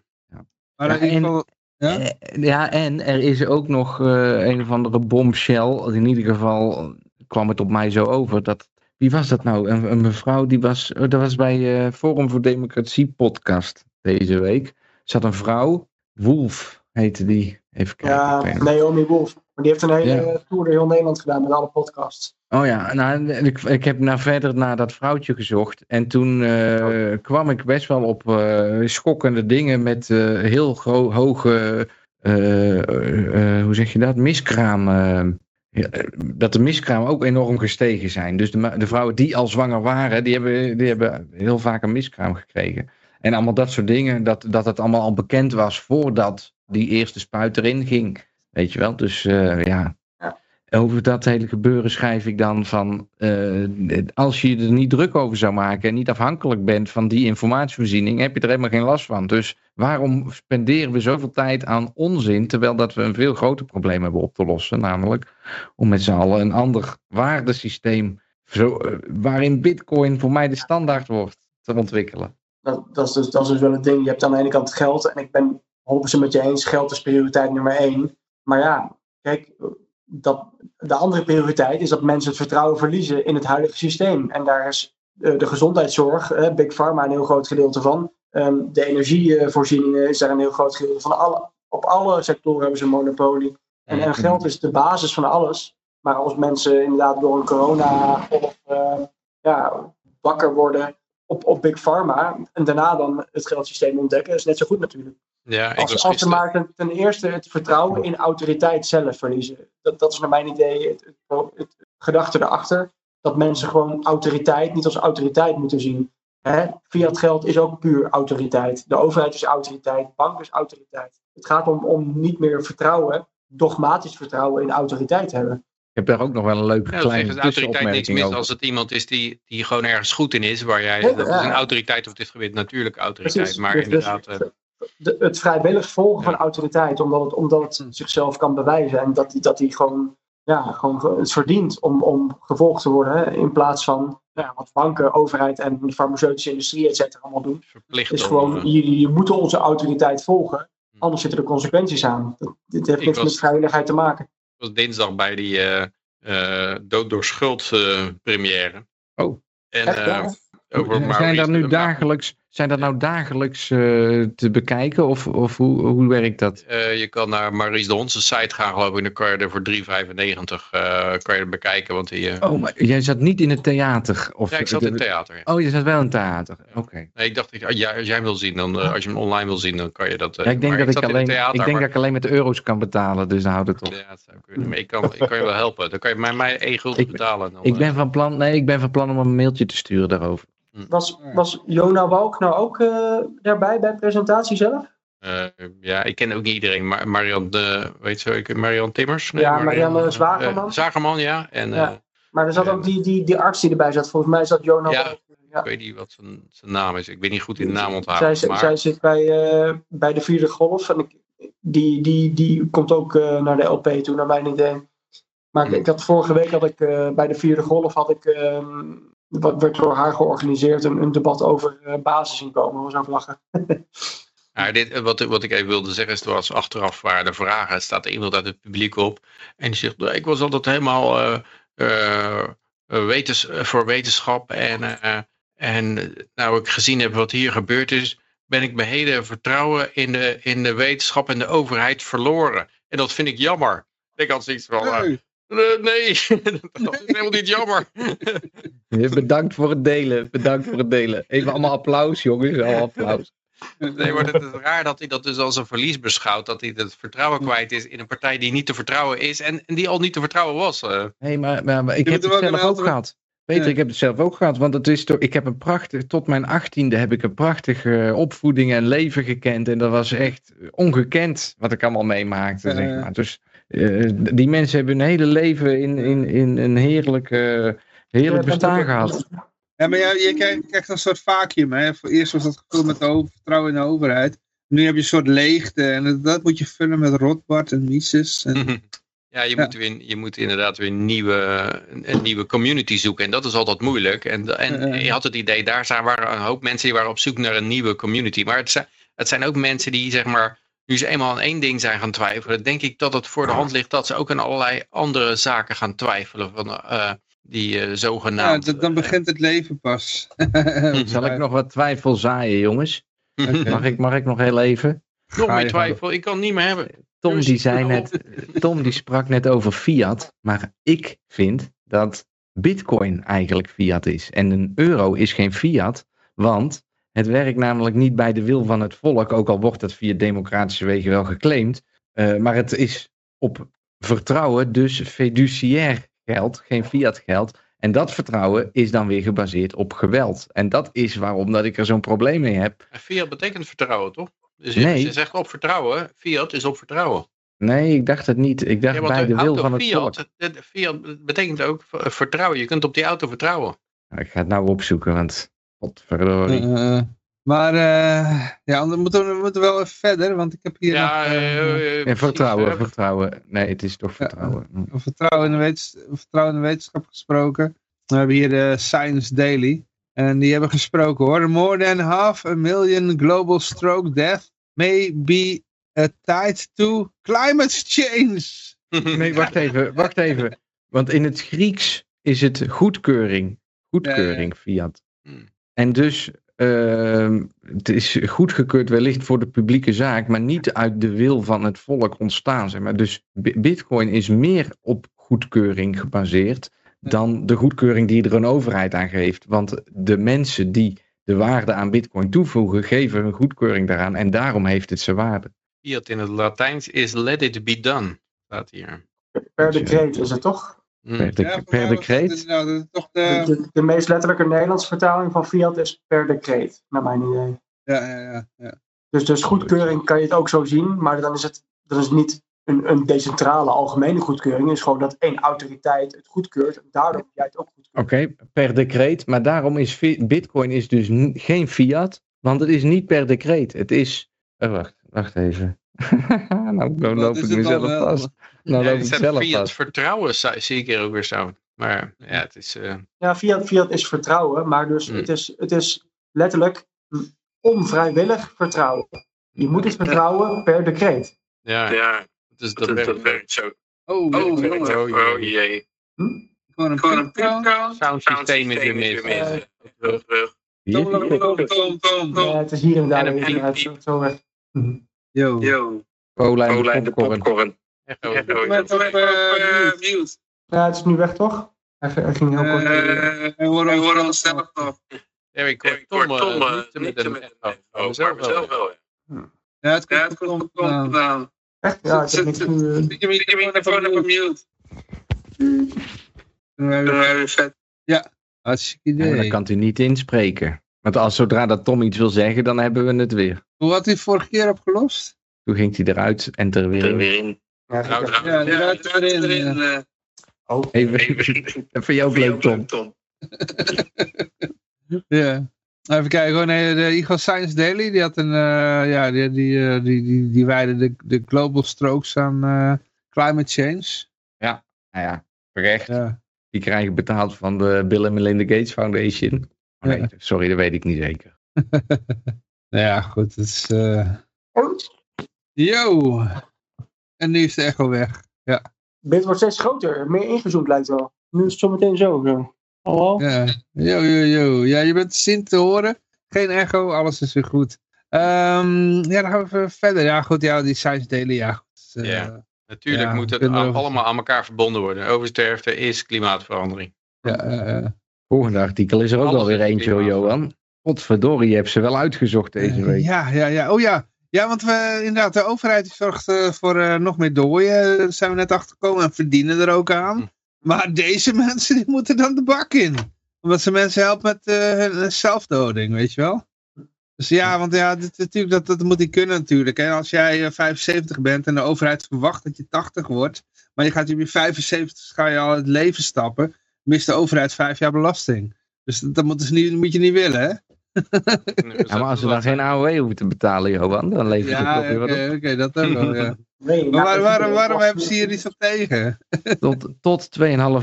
Maar Ja, in ieder en- geval, Ja? Eh, ja, en er is ook nog eh, een of andere bombshell. In ieder geval kwam het op mij zo over. Dat, wie was dat nou? Een, een mevrouw die was, oh, dat was bij eh, Forum voor Democratie podcast deze week. Zat een vrouw, Wolf heette die. Even kijken. ja. Naomi Wolf. Maar die heeft een hele Ja. eh, tour door heel Nederland gedaan met alle podcasts. Oh ja, nou, ik, ik heb naar verder naar dat vrouwtje gezocht. En toen eh, kwam ik best wel op eh, schokkende dingen met eh, heel hoge, hoe zeg je dat, miskraam. dat de miskraam ook enorm gestegen zijn. Dus de, de vrouwen die al zwanger waren, die hebben, die hebben heel vaak een miskraam gekregen. En allemaal dat soort dingen, dat, dat het allemaal al bekend was voordat die eerste spuit erin ging. Weet je wel, dus ja. Over dat hele gebeuren schrijf ik dan van, eh, als je er niet druk over zou maken en niet afhankelijk bent van die informatievoorziening, heb je er helemaal geen last van. Dus waarom spenderen we zoveel tijd aan onzin, terwijl dat we een veel groter probleem hebben op te lossen, namelijk om met z'n allen een ander waardesysteem, eh, waarin bitcoin voor mij de standaard wordt, te ontwikkelen. Dat, dat, is dus, dat is dus wel het ding. Je hebt aan de ene kant geld. En ik ben 100% met je eens. Geld is prioriteit nummer één. Maar ja, kijk. Dat, de andere prioriteit is dat mensen het vertrouwen verliezen in het huidige systeem. En daar is eh, de gezondheidszorg, eh, Big Pharma, een heel groot gedeelte van. Ehm, de energievoorzieningen is daar een heel groot gedeelte van. Alle, op alle sectoren hebben ze een monopolie. En, en geld is de basis van alles. Maar als mensen inderdaad door een corona of ja, wakker worden op, op Big Pharma en daarna dan het geldsysteem ontdekken, is net zo goed natuurlijk. Ja, ik Als, ze maar ten, ten eerste het vertrouwen in autoriteit zelf verliezen. Dat, dat is naar mijn idee het, het, het gedachte erachter. Dat mensen gewoon autoriteit niet als autoriteit moeten zien. Hè? Fiat geld is ook puur autoriteit. De overheid is autoriteit, bank is autoriteit. Het gaat om, om niet meer vertrouwen, dogmatisch vertrouwen in autoriteit hebben. Ik heb daar ook nog wel een leuke Ja, dat kleine ze autoriteit niks mis over. als het iemand is die, die gewoon ergens goed in is. Waar jij, Ja, dat is ja. een autoriteit op dit gebied natuurlijk autoriteit. Precies. Maar Dus- dus inderdaad, eh, de, het vrijwillig volgen van autoriteit, omdat het, omdat het zichzelf kan bewijzen en dat, dat hij gewoon, ja, gewoon ge- het verdient om, om gevolgd te worden, hè, in plaats van nou ja, wat banken, overheid en de farmaceutische industrie, et cetera, allemaal doen. Verplicht is gewoon, eh, je, je moet onze autoriteit volgen, anders zitten er consequenties aan. Dat, dit heeft Ik niks was- met vrijwilligheid te maken. was dinsdag bij die eh, eh, dood door schuld eh, première. Oh. En Echt eh, over zijn dat nu dagelijks, zijn dat nou dagelijks eh, te bekijken? Of, of hoe, hoe werkt dat? Eh, je kan naar Maurice de Hondse site gaan geloof ik. En dan kan je er voor 3,95 eh kan je bekijken. Want die, Oh, maar jij zat niet in het theater? Of ja, ik zat in het theater. ja. Oh, je zat wel in het theater. Oké. Nee, ik dacht, als jij hem wil zien, dan, eh, als je hem online wil zien, dan kan je dat. Ja, ik denk, maar dat ik, alleen, theater, ik denk maar- dat ik alleen met de euro's kan betalen, dus dan houdt het op. Ja, dat zou kunnen. Maar ik kan, ik kan je wel helpen. Dan kan je mij, mij één gulden Ik- betalen. Dan, Ik ben van plan, nee, ik ben van plan om een mailtje te sturen daarover. Was, was Jona Walk nou ook eh, daarbij bij de presentatie zelf? eh, ja, ik ken ook niet iedereen. Maar Marian, de, weet je, ik- Marian Timmers? Ja, Marianne eh, Zwagerman. eh, Zwagerman, ja. En Ja. Maar er zat ook die, die, die arts die erbij zat. Volgens mij zat Jona Ja. Walk. Ja. ik weet niet wat zijn, zijn naam is. Ik ben niet goed in de naam onthouden. Zij, maar, zij zit bij, eh, bij de vierde golf. En ik, die, die, die komt ook eh, naar de LP toe, naar mijn idee. Maar ik, Hmm. ik had vorige week had ik, eh, bij de vierde golf had ik, ehm, wat werd door haar georganiseerd, een, een debat over eh, basisinkomen. Dat was ook lachen. [laughs] Ja, dit, eh, wat, wat ik even wilde zeggen is, er was achteraf waren de vragen. Er staat iemand uit het publiek op. En die zegt, "Nou, ik was altijd helemaal eh, wetens, voor wetenschap. En, eh, en nou ik gezien heb wat hier gebeurd is, ben ik mijn hele vertrouwen in de, in de wetenschap en de overheid verloren. En dat vind ik jammer. Ik had zoiets van, eh, Nee. Eh, nee, [laughs] dat is helemaal niet jammer. Bedankt voor het delen, bedankt voor het delen. Even allemaal applaus, jongens, allemaal applaus. Nee, maar het is raar dat hij dat dus als een verlies beschouwt. Dat hij het vertrouwen kwijt is in een partij die niet te vertrouwen is. En, en die al niet te vertrouwen was. eh. Nee, maar, maar, maar ik Je heb het zelf ook gehad. Peter, Ja. ik heb het zelf ook gehad. Want het is toch, ik heb een prachtig, tot mijn achttiende heb ik een prachtige opvoeding en leven gekend. En dat was echt ongekend wat ik allemaal meemaakte. Ja, zeg maar. Dus eh, die mensen hebben hun hele leven in, in, in een heerlijk, heerlijk Ja, bestaan gehad. Ja, maar je, je krijgt, een soort vacuüm. Hè? Voor Eerst was dat gevoel met de vertrouwen in de overheid. Nu heb je een soort leegte. En dat, moet je vullen met Rotbart en Mises. En, [laughs] Ja, je, Ja. Moet weer, je moet inderdaad weer een nieuwe, een, een nieuwe community zoeken. En dat is altijd moeilijk. En, en je had het idee, daar zijn, waren een hoop mensen die waren op zoek naar een nieuwe community. Maar het zijn, het zijn ook mensen die, zeg maar, nu ze eenmaal aan één ding zijn gaan twijfelen, denk ik dat het voor de hand ligt dat ze ook aan allerlei andere zaken gaan twijfelen. Van, eh, die eh, ja, zogenaamd... dan begint het leven pas. [laughs] Zal ik nog wat twijfel zaaien, jongens? Mag ik, mag ik nog heel even? Nog meer je twijfel, ik kan het niet meer hebben. Tom die zei net, [laughs] Tom die sprak net over fiat, maar ik vind dat bitcoin eigenlijk fiat is. En een euro is geen fiat, want het werkt namelijk niet bij de wil van het volk, ook al wordt dat via democratische wegen wel geclaimd. Eh, maar het is op vertrouwen, dus fiduciair geld, geen fiat geld. En dat vertrouwen is dan weer gebaseerd op geweld. En dat is waarom dat ik er zo'n probleem mee heb. Fiat betekent vertrouwen, toch? Dus je, Nee. je zegt op vertrouwen, fiat is op vertrouwen. Nee, ik dacht het niet. Ik dacht Ja, bij de wil van het volk. fiat, de fiat betekent ook vertrouwen. Je kunt op die auto vertrouwen. Nou, Ik ga het nou opzoeken, want godverdorie. Eh, maar eh, ja, dan moeten we, we moeten wel even verder. Want ik heb hier Ja, nog, eh, eh, eh, Ja, vertrouwen, eh, vertrouwen. Nee, het is toch vertrouwen. Vertrouwen in, de wetens- vertrouwen in de wetenschap gesproken. We hebben hier de Science Daily. En die hebben gesproken hoor. More than half a million global stroke death may be tied to climate change. [laughs] Nee, wacht even, wacht even. Want in het Grieks is het goedkeuring. Goedkeuring, fiat. En dus, ehm, het is goedgekeurd wellicht voor de publieke zaak, maar niet uit de wil van het volk ontstaan. Zeg maar. Dus bi- bitcoin is meer op goedkeuring gebaseerd dan de goedkeuring die er een overheid aan geeft. Want de mensen die de waarde aan bitcoin toevoegen, geven hun goedkeuring daaraan en daarom heeft het zijn waarde. Fiat in het Latijns is let it be done. Staat hier. Per decreet is het toch? Hm. Per, de- Ja, decreet. inderdaad, dat is toch De, de... de, de meest letterlijke Nederlandse vertaling van fiat is per decreet, naar mijn idee. Ja, ja, ja, ja. Dus, dus goedkeuring kan je het ook zo zien, maar dan is het, dan is het niet een, een decentrale algemene goedkeuring. Het is gewoon dat één autoriteit het goedkeurt en daardoor moet jij het ook goedkeuren. Oké, per decreet. Maar daarom is Bitcoin is dus geen fiat, want het is niet per decreet. Het is. Oh, wacht, wacht even. [laughs] nou, nou loop ik het mezelf vast. Nou Ja, loop ik zelf Fiat vast. vertrouwen zi- zie ik hier ook weer staan. Maar ja, het is... eh, Ja, fiat, fiat is vertrouwen, maar dus Hmm. het, is, het is letterlijk onvrijwillig vertrouwen. Je moet het vertrouwen per decreet. ja, Ja, dus dat, dat, werkt dat werkt zo. Oh, Oh, jongen. Oh, Oh jee. Gewoon een Gewoon een pieptoon. pieptoon. Soundsysteem is weer mis. Terug, terug. Tom, tom, tom, tom, Ja, het is hier en daar En een piep, piep. zo, zo weg. Mhm. Yo. Yo, Cola en cola en de popcorn. Echt Ik op, eh, mute. Ja, het is nu weg toch? Hij, hij ging heel kort. Eh, We horen We ons horen zelf ons zelf nog. Ja, ik Ja, hoor ik Tom, hoor eh, Tom eh, niet met een echo. mezelf wel. Ja, het Ja, komt het komt aan. Echt? Ja, ik heb niks eh, je microfoon microfoon op mute. Dan hebben we vet. Hartstikke Ja, maar dan kan hij niet inspreken. Want als zodra dat Tom iets wil zeggen, dan hebben we het weer. Hoe had hij vorige keer opgelost? Toen ging hij eruit en er weer Er weer in. Ja, Nou, ik- Ja, eruit erin. erin. ja. eh, oh. Even, Even. dat vind je ook leuk, Tom. Tom. [laughs] Ja. Even kijken, gewoon nee, de Eagle Science Daily, die had een, eh, ja, die, die, eh, die, die, die wijde de, de global strokes aan eh, climate change. Nou ja, terecht. Ja. Die krijgen betaald van de Bill en Melinda Gates Foundation. Oh, nee, Ja. sorry, dat weet ik niet zeker. [laughs] Nou ja, goed, het is... Yo! En nu is de echo weg. Beeld wordt steeds groter, meer ingezoomd lijkt wel. Nu is het zometeen zo. zo. Hallo? Ja, yo, yo, yo. Ja, je bent te zien te horen. Geen echo, alles is weer goed. Ehm, ja, dan gaan we even verder. Ja, goed, ja, die Science Daily, ja. goed, eh, Ja. Natuurlijk Ja, moet het allemaal aan elkaar verbonden worden. Oversterfte is klimaatverandering. ja, eh, eh. Volgende artikel is er ook alweer eentje, hoor. Johan. Godverdorie, je hebt ze wel uitgezocht deze week. Ja, ja, ja. Oh ja. Ja, want we, inderdaad, de overheid zorgt eh, voor eh, nog meer dooien. Daar zijn we net achter gekomen en verdienen er ook aan. Hm. Maar deze [laughs] mensen die moeten dan de bak in. Omdat ze mensen helpen met eh, hun zelfdoding, weet je wel. Dus ja, want ja, dit, natuurlijk, dat, dat moet niet kunnen natuurlijk. Hè. Als jij eh, 75 bent en de overheid verwacht dat je 80 wordt. Maar je gaat op je 75 ga je al het leven stappen. Mist de overheid vijf jaar belasting. Dus dat, ze niet, moet je niet willen, hè? Ja, maar als ze dan geen AOW hoeven te betalen, Johan, dan levert het Ja, toch weer wat op. oké, dat ook wel, ja. [laughs] Nee, Maar nou, waar- waarom, hebben ze hier iets op tegen? [laughs] Tot, tot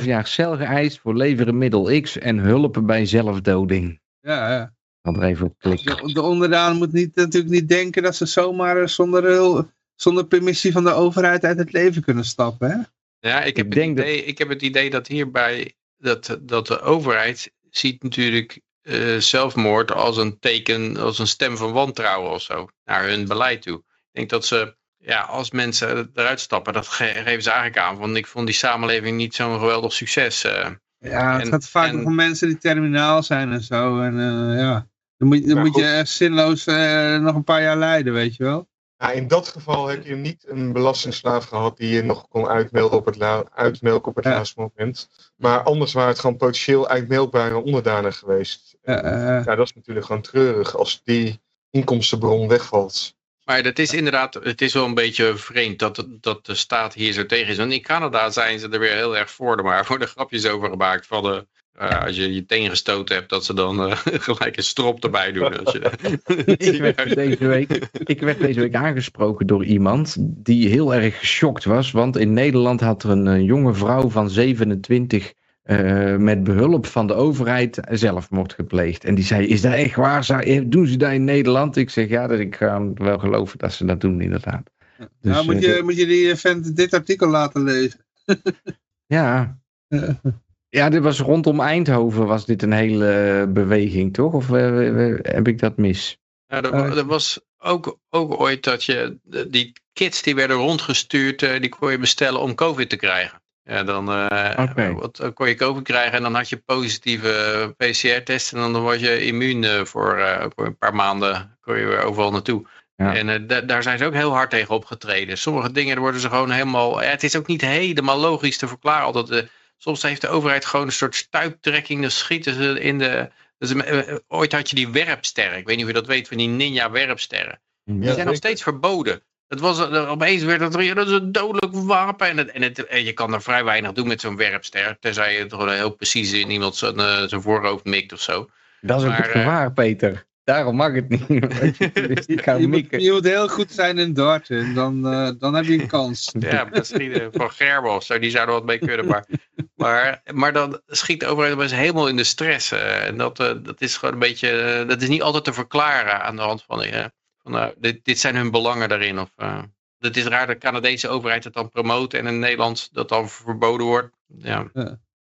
2,5 jaar cel geëist voor leveren middel X en hulp bij zelfdoding. Ja, ja. Ik ga er even op klikken. De, de onderdaan moet niet, natuurlijk niet denken dat ze zomaar eh, zonder, zonder permissie van de overheid uit het leven kunnen stappen, hè? Ja, ik heb, Ik het denk dat- idee, ik heb het idee dat hierbij dat, dat de overheid ziet natuurlijk eh, zelfmoord als een teken, als een stem van wantrouwen of zo naar hun beleid toe. Ik denk dat ze, ja, als mensen eruit stappen, dat ge- geven ze eigenlijk aan. Want ik vond die samenleving niet zo'n geweldig succes. eh. Ja, het En- gaat vaak en- om mensen die terminaal zijn en zo. En eh, ja, dan moet, dan moet je echt zinloos eh, nog een paar jaar lijden, weet je wel? Ja, in dat geval heb je niet een belastingsslaaf gehad die je nog kon uitmelden op het, la- uitmelken op het Ja. laatste moment. Maar anders waren het gewoon potentieel uitmeldbare onderdanen geweest. Ja, eh, Ja, dat is natuurlijk gewoon treurig als die inkomstenbron wegvalt. Maar dat is inderdaad, het is wel een beetje vreemd dat, de- dat de staat hier zo tegen is. Want in Canada zijn ze er weer heel erg voor. Maar er worden grapjes over gemaakt van de, eh, als je je teen gestoten hebt, dat ze dan eh, [laughs] gelijk een strop erbij doen. Als je, [laughs] Ik werd, deze week, ik werd deze week aangesproken door iemand die heel erg geschokt was. Want in Nederland had er een, eh, jonge vrouw van 27 eh, met behulp van de overheid zelfmoord gepleegd. En die zei, is dat echt waar? Eh, Doen ze dat in Nederland? Ik zeg, ja, dat ik ga wel geloven dat ze dat doen inderdaad. Dus, nou, moet, eh, je, moet je die vent dit artikel laten lezen. [laughs] Ja. Ja, dit was rondom Eindhoven was dit een hele eh, beweging, toch? Of eh, eh, heb ik dat mis? Ja, er, Eh, er was ook, ook ooit dat je, die kits die werden rondgestuurd, eh, die kon je bestellen om covid te krijgen. Ja, dan eh, wat, dan kon je covid krijgen en dan had je positieve PCR-test en dan was je immuun eh, voor, eh, voor een paar maanden, kon je weer overal naartoe. Ja. En eh, da- daar zijn ze ook heel hard tegen opgetreden. Sommige dingen worden ze gewoon helemaal, ja, het is ook niet helemaal logisch te verklaren. Altijd, eh, soms heeft de overheid gewoon een soort stuiptrekking, dan schieten ze in de... Dus, eh, eh, ooit had je die werpsterren. Ik weet niet of je dat weet van die ninja werpsterren. Die zijn nog steeds verboden. Het was, eh, opeens werd het ja, dat is een dodelijk wapen. En, het, en, het, en je kan er vrij weinig doen met zo'n werpster. Tenzij je het gewoon heel precies in iemand zijn, eh, zijn voorhoofd mikt of zo. Dat is ook Maar, het eh, gevaar, Peter. Daarom mag het niet. [laughs] je, moet, mikken. je moet heel goed zijn in darten. Dan, eh, dan heb je een kans. [laughs] Ja, misschien eh, Gerber of zo, die zouden er wat mee kunnen. Maar, maar, maar dan schiet de overheid opeens helemaal in de stress. eh, en dat, eh, dat is gewoon een beetje, eh, dat is niet altijd te verklaren aan de hand van, eh, van nou, dit, dit zijn hun belangen daarin. Of, eh, het is raar dat de Canadese overheid het dan promoot en in Nederland dat dan verboden wordt. Ja,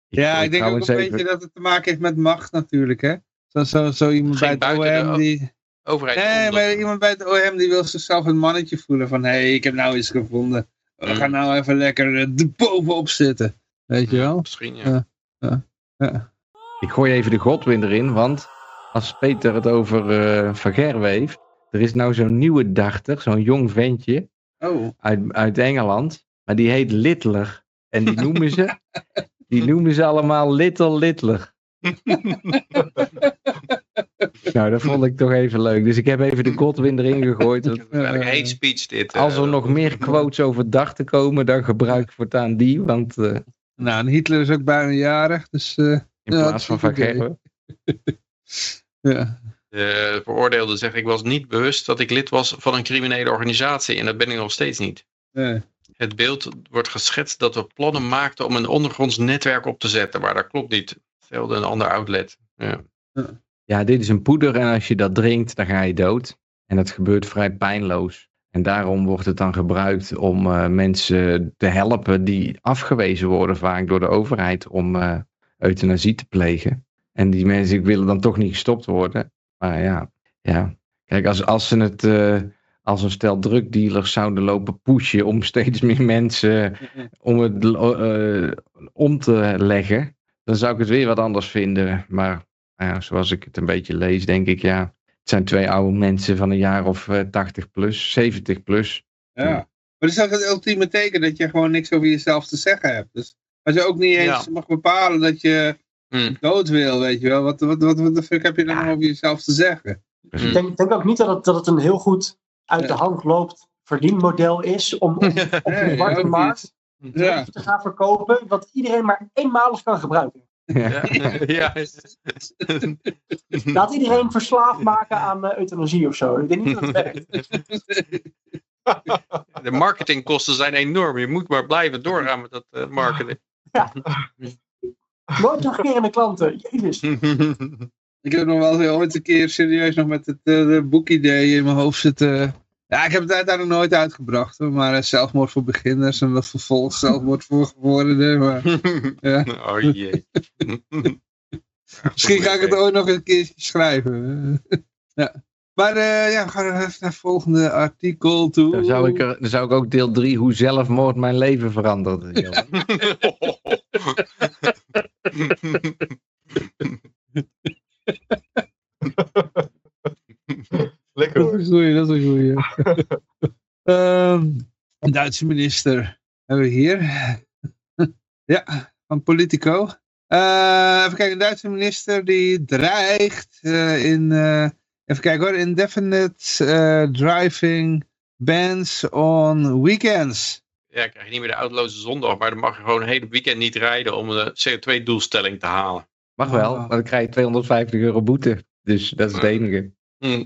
Ja, ik denk ook een beetje dat het te maken heeft met macht natuurlijk. Hè? Zo, zo, zo iemand Geen bij het de OM die... overheid. Nee, maar iemand bij het OM die wil zichzelf een mannetje voelen van... Hé, hey, ik heb nou iets gevonden. We Mm. gaan nou even lekker er bovenop zitten. Weet je wel? Misschien, ja. Ja. Ja. Ik gooi even de Godwin erin, want als Peter het over eh Van Gerwen heeft, er is nou zo'n nieuwe dachter, zo'n jong ventje Oh. uit, uit Engeland, maar die heet Littler. En die noemen ze, [laughs] die noemen ze allemaal Little Littler. [laughs] nou, dat vond ik toch even leuk. Dus ik heb even de Godwin erin gegooid. Dat Eigenlijk een hate speech dit. eh, als er nog meer quotes over dachten komen, dan gebruik ik voortaan die, want eh, Nou, en Hitler is ook bijna jarig. Dus eh, in plaats van. Gerwen. [laughs] ja. De veroordeelde zegt, ik was niet bewust dat ik lid was van een criminele organisatie. En dat ben ik nog steeds niet. Nee. Het beeld wordt geschetst dat we plannen maakten om een ondergronds netwerk op te zetten. Maar dat klopt niet. Velde een ander outlet. Ja. Ja, dit is een poeder en als je dat drinkt, dan ga je dood. En dat gebeurt vrij pijnloos. En daarom wordt het dan gebruikt om eh, mensen te helpen die afgewezen worden vaak door de overheid om eh, euthanasie te plegen. En die mensen willen dan toch niet gestopt worden. Maar ja, ja. kijk, als, als ze het eh, als een stel drugdealers zouden lopen pushen om steeds meer mensen [laughs] om het eh, om te leggen, dan zou ik het weer wat anders vinden. Maar nou ja, zoals ik het een beetje lees, denk ik, ja, het zijn twee oude mensen van een jaar of eh, 80 plus, 70 plus. Ja. Maar dat is ook het ultieme teken dat je gewoon niks over jezelf te zeggen hebt. Dus als je ook niet eens Ja. mag bepalen dat je Hm. dood wil, weet je wel. Wat, wat, wat, wat de fuck heb je dan over jezelf te zeggen? Precies. Ik denk, denk ook niet dat het, dat het een heel goed uit de Ja. hand loopt verdienmodel is om, op [laughs] de zwarte markt Ja. te gaan verkopen wat iedereen maar eenmalig kan gebruiken. Ja. [laughs] Ja. Laat iedereen verslaafd maken aan eh, euthanasie of zo. Ik denk niet dat het werkt. De marketingkosten zijn enorm. Je moet maar blijven doorgaan met dat eh, marketing. [laughs] Nooit terugkerende klanten. Jezus. [laughs] Ik heb nog wel eens ooit een keer serieus nog met het eh, de boekidee in mijn hoofd zitten. Ja, ik heb het uiteindelijk nooit uitgebracht. Hoor, maar eh, zelfmoord voor beginners en dat vervolgens zelfmoord voor gevorderden. Maar [laughs] Ja. Oh jee. [laughs] misschien ga ik het ooit nog een keertje schrijven. ja. Maar eh, ja, we gaan even naar het volgende artikel toe. Dan, zou ik er, dan zou ik ook deel 3, hoe zelfmoord mijn leven veranderde. [laughs] Lekker Dat is een goeie, dat. [laughs] Ehm, Duitse minister hebben we hier. [laughs] ja, van Politico. Eh, even kijken, een Duitse minister die dreigt eh, in, eh, even kijken hoor, indefinite driving bans on weekends. Ja, krijg je niet meer de autoloze zondag, maar dan mag je gewoon een hele weekend niet rijden om de CO2-doelstelling te halen. Mag wel, maar dan krijg je 250 euro boete. Dus dat is het enige. Hm,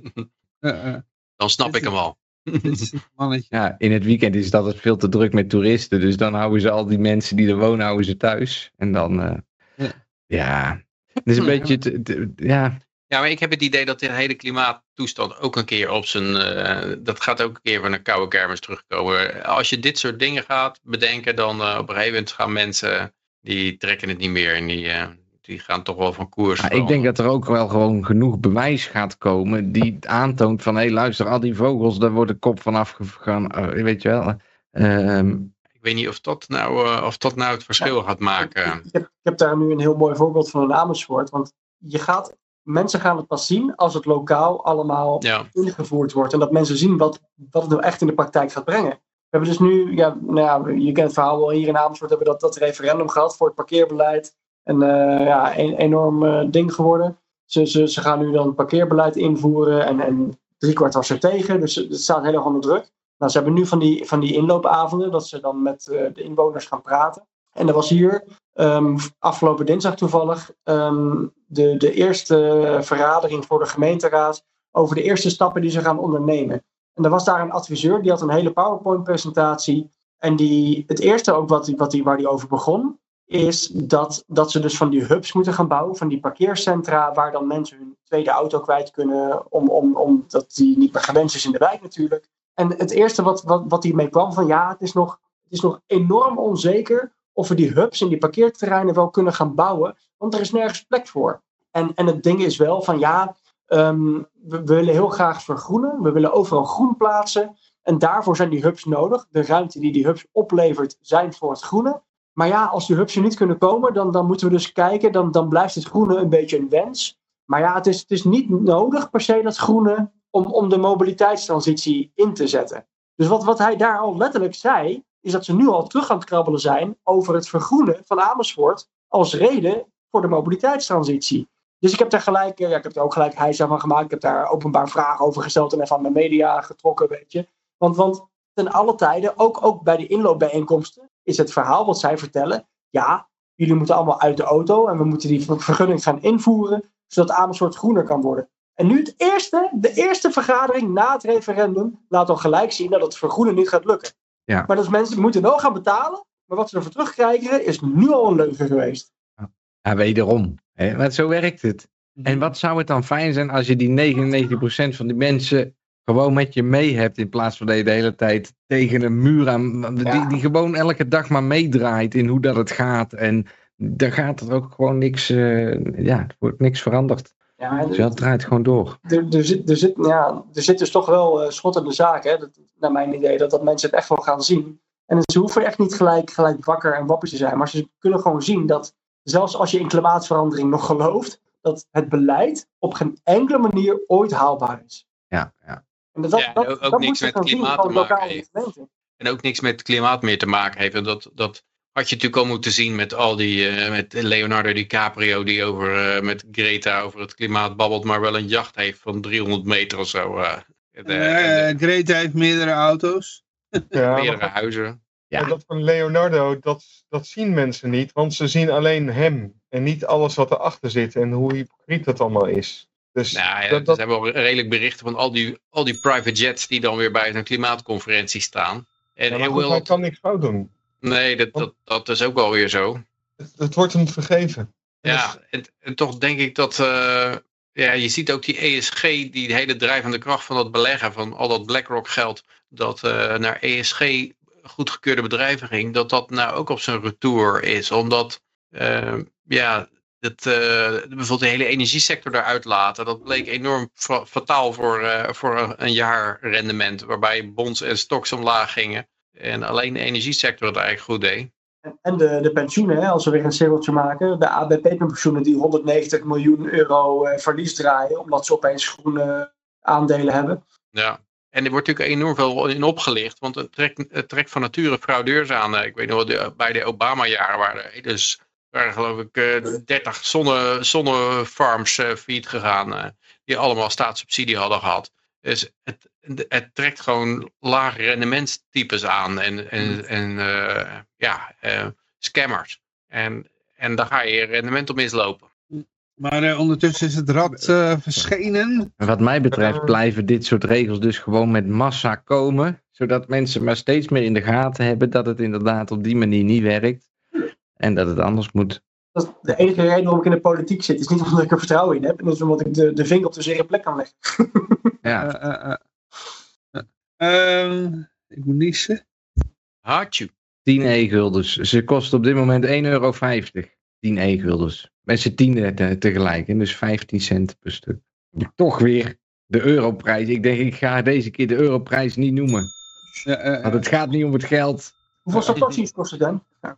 eh, Dan snap ik hem al. een. Ja, in het weekend is het altijd veel te druk met toeristen. Dus dan houden ze al die mensen die er wonen, houden ze thuis. En dan, eh, Ja. ja. Het is een beetje, te- te- ja, Ja, maar ik heb het idee dat de hele klimaattoestand ook een keer op zijn... eh, dat gaat ook een keer van een koude kermis terugkomen. Als je dit soort dingen gaat bedenken, dan eh, op een gegeven moment gaan mensen... die trekken het niet meer en die, eh, die gaan toch wel van koers. Maar ik denk dat er ook wel gewoon genoeg bewijs gaat komen die aantoont van, hé hey, luister, al die vogels, daar wordt de kop van afgegaan, eh, weet je wel. Ehm, Ik weet niet of dat nou, eh, of dat nou het verschil gaat maken. Ik heb, ik heb daar nu een heel mooi voorbeeld van in Amersfoort. Want je gaat, mensen gaan het pas zien als het lokaal allemaal Ja, ingevoerd wordt. En dat mensen zien wat, wat het nou echt in de praktijk gaat brengen. We hebben dus nu, ja, nou ja, je kent het verhaal wel, hier in Amersfoort hebben we dat, dat referendum gehad voor het parkeerbeleid. En eh, ja, een enorm eh, ding geworden. Ze, ze, ze gaan nu dan parkeerbeleid invoeren en, en driekwart was er tegen. Dus het staat heel erg onder druk. Nou, ze hebben nu van die, van die inloopavonden, dat ze dan met eh, de inwoners gaan praten. En er was hier ehm, afgelopen dinsdag toevallig ehm, de, de eerste vergadering voor de gemeenteraad over de eerste stappen die ze gaan ondernemen. En er was daar een adviseur, die had een hele PowerPoint-presentatie. En die, het eerste ook wat, wat die, waar die over begon, is dat, dat ze dus van die hubs moeten gaan bouwen, van die parkeercentra, waar dan mensen hun tweede auto kwijt kunnen, om, om, omdat die niet meer gewenst is in de wijk natuurlijk. En het eerste wat, wat, wat hiermee kwam, van ja, het is, nog, het is nog enorm onzeker of we die hubs en die parkeerterreinen wel kunnen gaan bouwen, want er is nergens plek voor. En, en het ding is wel van ja, ehm, we, willen heel graag vergroenen, we willen overal groen plaatsen. En daarvoor zijn die hubs nodig. De ruimte die die hubs oplevert, zijn voor het groene. Maar ja, als die hubs er niet kunnen komen, dan, dan moeten we dus kijken. Dan, dan blijft het groene een beetje een wens. Maar ja, het is, het is niet nodig per se dat groene om, om de mobiliteitstransitie in te zetten. Dus wat, wat hij daar al letterlijk zei, is dat ze nu al terug aan het krabbelen zijn over het vergroenen van Amersfoort als reden voor de mobiliteitstransitie. Dus ik heb daar gelijk, eh, ja, ik heb er ook gelijk hijs van gemaakt. Ik heb daar openbaar vragen over gesteld en even aan de media getrokken, weet je. Want, want ten alle tijden, ook, ook bij de inloopbijeenkomsten, is het verhaal wat zij vertellen. Ja, jullie moeten allemaal uit de auto en we moeten die vergunning gaan invoeren, zodat Amersfoort groener kan worden. En nu het eerste, de eerste vergadering na het referendum laat al gelijk zien dat het vergroenen niet gaat lukken. Ja. Maar dat mensen moeten wel gaan betalen, maar wat ze ervoor terugkrijgen is nu al een leugen geweest. Ja, wederom. Hè? Maar zo werkt het. En wat zou het dan fijn zijn als je die 99% van die mensen gewoon met je mee hebt. In plaats van dat je de hele tijd tegen een muur aan. Die, Ja. die gewoon elke dag maar meedraait in hoe dat het gaat. En dan gaat er ook gewoon niks. eh, ja, wordt niks veranderd. Ja, Dus dat draait gewoon door. er, er, zit, er, zit, ja, er zit dus toch wel eh, schot in de zaak, hè? Dat, naar mijn idee, dat, dat mensen het echt wel gaan zien. En ze hoeven echt niet gelijk, gelijk wakker en wappie te zijn, maar ze kunnen gewoon zien dat zelfs als je in klimaatverandering nog gelooft, dat het beleid op geen enkele manier ooit haalbaar is. Ja, ja. En dat, Ja, dat, ook- dat niks je met klimaat te maken heeft. En ook niks met klimaat meer te maken heeft. En dat, dat had je natuurlijk al moeten zien met al die, eh, met Leonardo DiCaprio die over, eh, met Greta over het klimaat babbelt, maar wel een jacht heeft van 300 meter of zo. eh, de- Eh, en de Greta heeft meerdere auto's. [laughs] Ja, meerdere maar huizen. Ja. dat van Leonardo, dat, dat zien mensen niet. Want ze zien alleen hem. En niet alles wat erachter zit. En hoe hypocriet dat allemaal is. Dus Nou ja, dat, dat, zijn wel redelijk berichten van al die, al die private jets die dan weer bij een klimaatconferentie staan. En ja, heel goed, hij kan niks fout doen. Nee, dat, dat, dat is ook wel weer zo. Het, het wordt hem vergeven. Ja, en, en toch denk ik dat, eh, ja, je ziet ook die ESG, die hele drijvende kracht van dat beleggen, van al dat BlackRock geld, dat eh, naar ESG goedgekeurde bedrijven ging, dat dat nou ook op zijn retour is. Omdat, eh, ja, eh, bijvoorbeeld de hele energiesector daaruit laten, dat bleek enorm fa- fataal voor, voor een, een jaar rendement, waarbij bonds en stocks omlaag gingen. En alleen de energiesector het eigenlijk goed deed. En- de, de pensioenen, als we weer een cirkeltje maken. De ABP-pensioenen die 190 miljoen euro eh, verlies draaien, omdat ze opeens groene aandelen hebben. Ja, en er wordt natuurlijk enorm veel in opgelicht, want het trekt, het trekt van nature fraudeurs aan. Eh, Ik weet nog wel, bij de Obama-jaren waren er dus, waren geloof ik eh 30 zonne, zonnefarms eh failliet gegaan, eh, die allemaal staatssubsidie hadden gehad. Dus het, het trekt gewoon lage rendementstypes aan en, en, en eh, ja, eh, scammers. En, en daar ga je je rendement op mislopen. Maar eh, ondertussen is het rad eh, verschenen. En Wat mij betreft blijven dit soort regels dus gewoon met massa komen. Zodat mensen maar steeds meer in de gaten hebben dat het inderdaad op die manier niet werkt. En dat het anders moet. Dat is de enige reden waarom ik in de politiek zit. is niet omdat ik er vertrouwen in heb. En dat is omdat ik de, de vinger op de zere plek kan leggen. [laughs] Ja, Eh, eh, eh. Eh, ehm, ik moet niezen. Hartje. 10 e-guldens. Ze kosten op dit moment 1,50 euro. 10 e-guldens. Met z'n tiende te- tegelijk. En dus 15 cent per stuk. Toch weer de europrijs. Ik denk, ik ga deze keer de europrijs niet noemen. Ja, eh, Want het gaat niet om het geld. Hoeveel satoshis kost het dan? Eh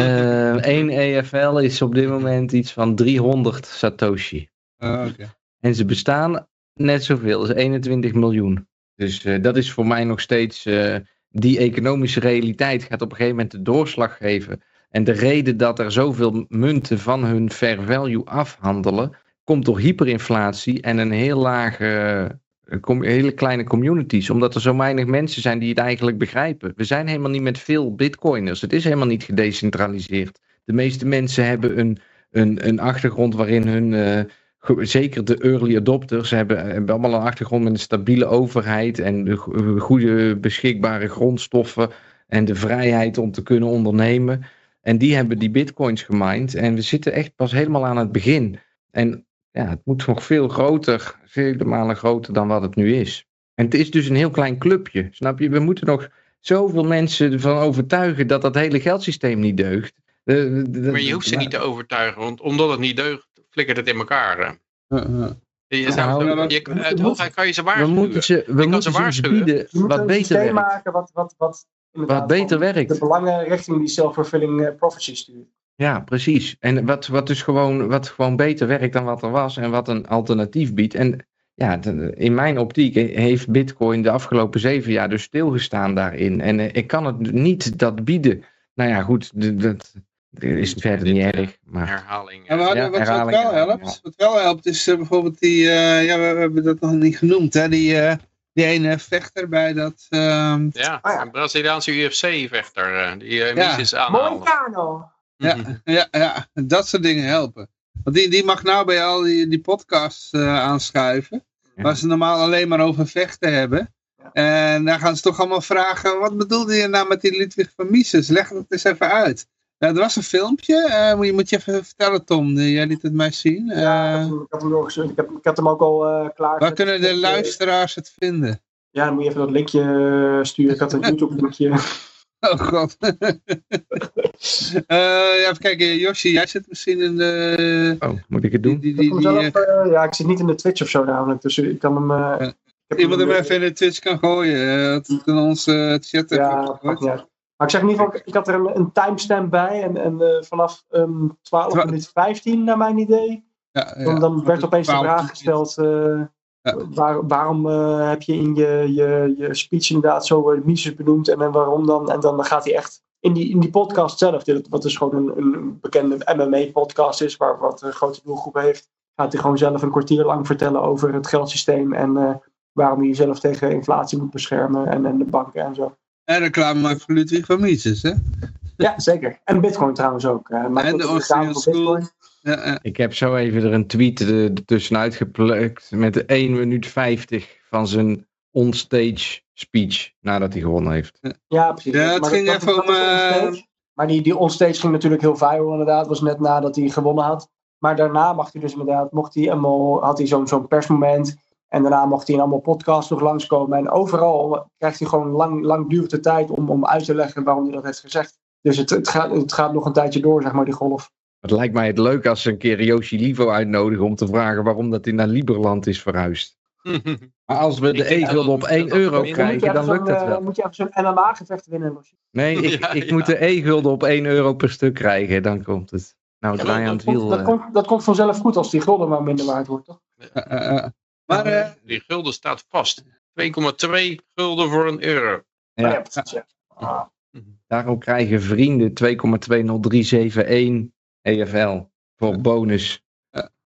1 EFL is op dit moment iets van 300 Satoshi. eh, oké. En ze bestaan net zoveel, dus 21 miljoen. Dus eh, dat is voor mij nog steeds. eh, die economische realiteit gaat op een gegeven moment de doorslag geven. En de reden dat er zoveel munten van hun fair value afhandelen. komt door hyperinflatie en een heel lage. Eh, hele kleine communities, omdat er zo weinig mensen zijn die het eigenlijk begrijpen. We zijn helemaal niet met veel bitcoiners. Het is helemaal niet gedecentraliseerd. De meeste mensen hebben een, een, een achtergrond waarin hun eh, zeker de early adopters hebben, hebben allemaal een achtergrond met een stabiele overheid en de go- goede beschikbare grondstoffen en de vrijheid om te kunnen ondernemen. En die hebben die bitcoins gemined en we zitten echt pas helemaal aan het begin. En ja, het moet nog veel groter, vele malen groter dan wat het nu is. En het is dus een heel klein clubje, snap je? We moeten nog zoveel mensen ervan overtuigen dat dat hele geldsysteem niet deugt. De- de- de- Maar je hoeft ze niet te overtuigen, want omdat het niet deugt, flikkert het in elkaar. hè. Uh, uh. Je, Nou, zou- je, we uit moeten- hoogheid kan je ze We waarschuwen. moeten ze, we ze moeten ze bieden moet wat een beter systeem werkt. maken wat, wat, wat, inderdaad Wat beter werkt. De belangen richting die self-fulfilling eh, prophecy stuurt. Ja, precies. En wat, wat dus gewoon, wat gewoon beter werkt dan wat er was en wat een alternatief biedt. En ja, in mijn optiek heeft Bitcoin de afgelopen zeven jaar dus stilgestaan daarin. En eh, ik kan het niet dat bieden. Nou ja, goed, dat is verder niet erg. Maar Herhaling. Ja, wat, wat herhaling, wel helpt, ja. wat wel helpt is eh, bijvoorbeeld die, eh, ja, we, we hebben dat nog niet genoemd, hè, die, eh, die ene vechter bij dat, ehm, Ja, Ah, ja. een Braziliaanse UFC-vechter eh, die uh, Ja. Aanhaalde. Moicano! Ja, ja, ja, dat soort dingen helpen. Want die, die mag nou bij al die, die podcasts eh, aanschuiven, Ja. waar ze normaal alleen maar over vechten hebben. Ja. En daar gaan ze toch allemaal vragen, wat bedoelde je nou met die Ludwig van Mises? Leg dat eens even uit. Ja, er was een filmpje, eh, moet, je, moet je even vertellen Tom, Eh, jij liet het mij zien. Ja, ik Eh, had hem- ik hem doorgestuurd. Ik, heb, ik had hem ook al eh klaar. waar kunnen de Eh, luisteraars het vinden? Ja, dan moet je even dat linkje eh, sturen. Ik had een [laughs] YouTube-linkje. [laughs] Oh god. [laughs] Eh, ja, even kijken, Yoshi, jij zit misschien in de... oh, moet ik het doen? die, die, die, hem eh, zelf, eh, ja, ik zit niet in de Twitch of zo namelijk. Dus ik kan hem... eh, Ja. ik heb iemand hem even in de Twitch kan gooien. dat het in onze chat Ja, uit. Maar ik zeg in ieder geval, ik had er een, een timestamp bij. En, en eh, vanaf ehm 12 Twa- minuten 15 naar mijn idee. Ja, ja. Dan, dan werd opeens de vraag gesteld. Waar, waarom eh, heb je in je, je, je speech inderdaad zo uh, Mises benoemd. En, waarom dan? En dan gaat hij echt in die, in die podcast zelf. dit- Wat dus gewoon een, een bekende MMA-podcast is. Waar, wat een grote doelgroep heeft. Gaat hij gewoon zelf een kwartier lang vertellen over het geldsysteem. En eh, waarom hij jezelf tegen inflatie moet beschermen. En, en de banken en zo. En reclame maakt voor Ludwig van Mises, hè? Ja, zeker. En Bitcoin trouwens ook. maar En de voor School. Bitcoin. Ja, ja. Ik heb zo even er een tweet er- ertussenuit geplukt met de 1 minuut 50 van zijn onstage speech nadat hij gewonnen heeft. Ja, precies. Ja, het Maar ging dat- even om, eh, Maar die, die onstage ging natuurlijk heel viral inderdaad. was net nadat hij gewonnen had. Maar daarna mag hij dus inderdaad, mocht hij allemaal, had hij zo'n zo'n persmoment. En daarna mocht hij in allemaal podcasts nog langskomen. En overal krijgt hij gewoon lang, langdurige tijd om, om uit te leggen waarom hij dat heeft gezegd. Dus het, het, gaat, het gaat nog een tijdje door, zeg maar, die golf. Het lijkt mij het leuk als ze een keer Yoshi Livo uitnodigen om te vragen waarom dat hij naar Liberland is verhuisd. [laughs] Maar als we Ik de dat e-gulden op dat- 1 dat dat euro minder- Dan moet je krijgen, even dan lukt zo'n, het eh, wel. moet je even zo'n MMA-gevecht winnen. Losje. Nee, [laughs] ik, Ja, ik ja. moet de e-gulden op 1 euro per stuk krijgen, dan komt het. Nou, Ja, draai aan dat het Dat, wiel. dat, eh. komt, dat komt vanzelf goed als die gulden maar minder waard wordt, toch? Eh. Maar eh, Die gulden staat vast. 2,2 gulden voor een euro. Ja. Ah. Daarom krijgen vrienden 2,20371 EFL voor bonus.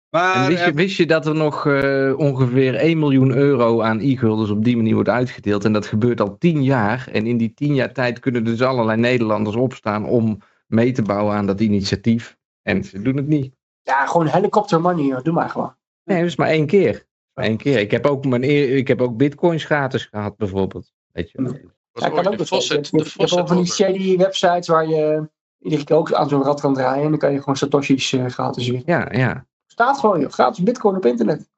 maar wist je, wist je dat er nog eh, ongeveer 1 miljoen euro aan e-guldens op die manier wordt uitgedeeld? En dat gebeurt al 10 jaar. En in die 10 jaar tijd kunnen dus allerlei Nederlanders opstaan om mee te bouwen aan dat initiatief. En ze doen het niet. Ja, gewoon helikopter money, doe maar gewoon. Nee, dat is maar één keer. Maar één keer. Ik heb ook, mijn, eer- ik heb ook bitcoins gratis gehad bijvoorbeeld. Weet je wel. Was Ja, kan ook de de wel Fawcett van die shady websites waar je iedere keer ook aan zo'n rad kan draaien. En dan kan je gewoon satoshis eh, gratis winnen. Ja, ja. Staat gewoon, joh. Gratis bitcoin op internet.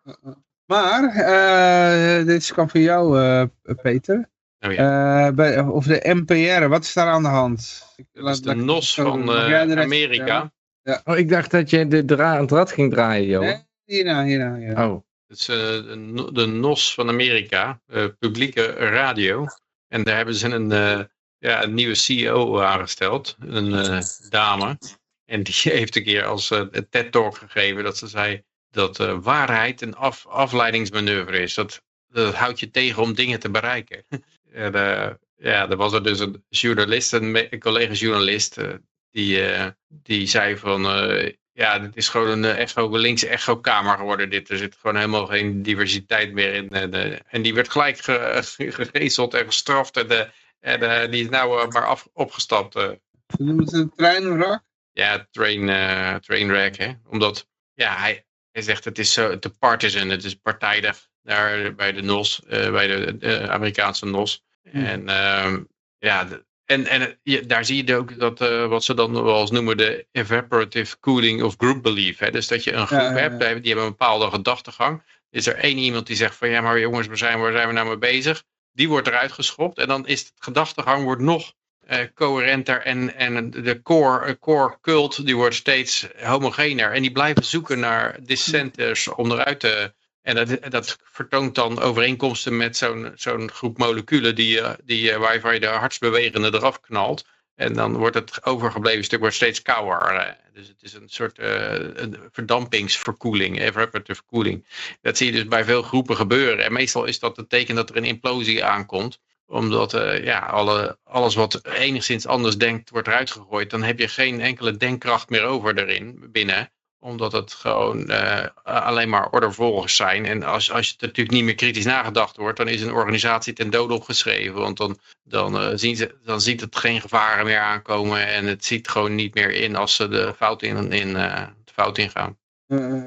maar eh, dit kwam van jou, eh, Peter. Oh ja. Eh, bij, of de NPR, wat is daar aan de hand? Ik, Dat is de NOS van eh, Amerika. vertellen? Oh, ik dacht dat je de dra aan het rad ging draaien, joh. Nee, hierna, hierna, hierna. Oh. Het is eh, de no- de NOS van Amerika, eh, publieke radio. En daar hebben ze een, eh, ja, een nieuwe CEO aangesteld, een eh, dame. En die [laughs] heeft een keer als eh, een TED-talk gegeven dat ze zei dat eh, waarheid een af, afleidingsmanoeuvre is. Dat, dat houdt je tegen om dingen te bereiken. [laughs] en, eh, ja, er was er dus een journalist, een, een collega-journalist, eh, die, eh, die zei van... eh, ja, dit is gewoon een eh, echo, linkse echo-kamer geworden. Dit. Er zit gewoon helemaal geen diversiteit meer in. En, eh, en die werd gelijk ge, [laughs] gegezeld en gestraft. En, eh, en eh, die is nou eh, maar af, opgestapt. Ze noemen het een treinwrak. ja, train, eh trainwreck. Hè? Omdat ja, hij, hij zegt het is zo te partisan, het is partijdig daar bij de NOS, bij de Amerikaanse NOS. Hmm. En ehm, ja, en, en daar zie je ook dat wat ze dan wel eens noemen de evaporative cooling of group belief. Hè? Dus dat je een groep Ja, ja, ja. hebt, die hebben een bepaalde gedachtegang. Is er één iemand die zegt van ja maar jongens, waar zijn, waar zijn we nou mee bezig? Die wordt eruit geschopt en dan is het gedachtegang wordt nog eh, coherenter en, en de core, eh, core cult die wordt steeds homogener. En die blijven zoeken naar dissenters om eruit te... En dat, dat vertoont dan overeenkomsten met zo'n zo'n groep moleculen die, eh, die, waarvan je de hartsbewegende eraf knalt. En dan wordt het overgebleven stuk wordt steeds kouder. eh. Dus het is een soort eh, verdampingsverkoeling, evaporative cooling. Dat zie je dus bij veel groepen gebeuren. En meestal is dat een teken dat er een implosie aankomt omdat eh, ja, alle, alles wat enigszins anders denkt wordt eruit gegooid. Dan heb je geen enkele denkkracht meer over erin binnen. Omdat het gewoon eh, alleen maar ordervolgers zijn. En als, als het natuurlijk niet meer kritisch nagedacht wordt. Dan is een organisatie ten dode opgeschreven. Want dan, dan, eh, zien ze, dan ziet het geen gevaren meer aankomen. En het ziet gewoon niet meer in als ze de fout in, in, eh, de fout ingaan. Eh,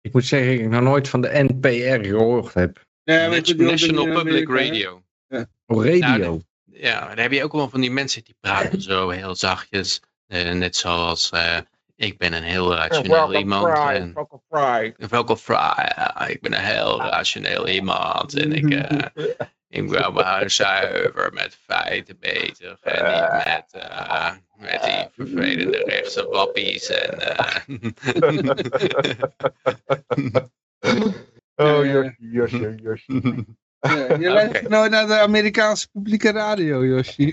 Ik moet zeggen, ik nog nooit van de NPR gehoord heb. ja, National Public? Radio. Oh, radio. Nou, Ja, dan heb je ook wel van die mensen die praten [laughs] zo heel zachtjes. Eh, net zoals eh, ik ben een heel rationeel iemand. En, Welkom Fry. Ja, ik ben een heel rationeel iemand. En ik, [laughs] eh ik ben maar zuiver met feiten bezig. En niet met, eh, met die vervelende rechtse wappies. En, [laughs] [laughs] Oh, Ja, ja. Josje, Josje, Josje. Ja, je [laughs] luistert nooit naar de Amerikaanse publieke radio, Yoshi. [laughs]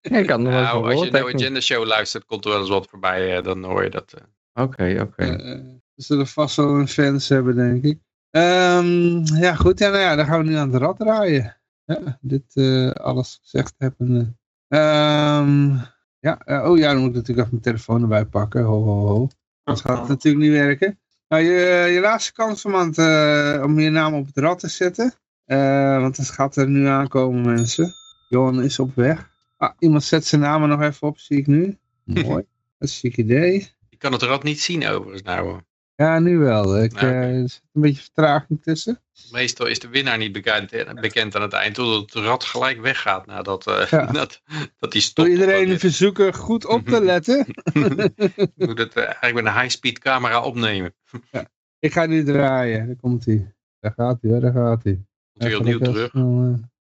Ik had nog wel eens nou, als je denk ik. Agenda Show luistert, komt er wel eens wat voorbij. eh, dan hoor je dat. eh. Oké, oké. Eh, ze zullen vast wel een fans hebben, denk ik. Ehm, ja, goed. Ja, nou ja, dan gaan we nu aan het rad draaien. Ja, dit eh, alles gezegd hebben. Ehm ja, oh ja, dan moet ik natuurlijk even mijn telefoon erbij pakken. Ho, ho, ho. Dat gaat natuurlijk niet werken. Nou, je, je laatste kans om, aan het, eh, om je naam op het rad te zetten. Eh, want het gaat er nu aankomen, mensen. Johan is op weg. Ah, iemand zet zijn naam er nog even op, zie ik nu. [laughs] Mooi. Dat is een chic idee. Je kan het rad niet zien overigens nou. Ja, nu wel. Ik, Nou, eh, er zit een beetje vertraging tussen. Meestal is de winnaar niet bekend, bekend aan het eind, totdat het rad gelijk weggaat nadat uh, Ja. [laughs] dat, dat die Wil stopt. iedereen verzoeken goed op te [laughs] letten. Moet het eigenlijk met een high-speed camera opnemen. ik ga nu draaien. Daar komt hij. Daar gaat hij daar gaat hij. Weer opnieuw terug.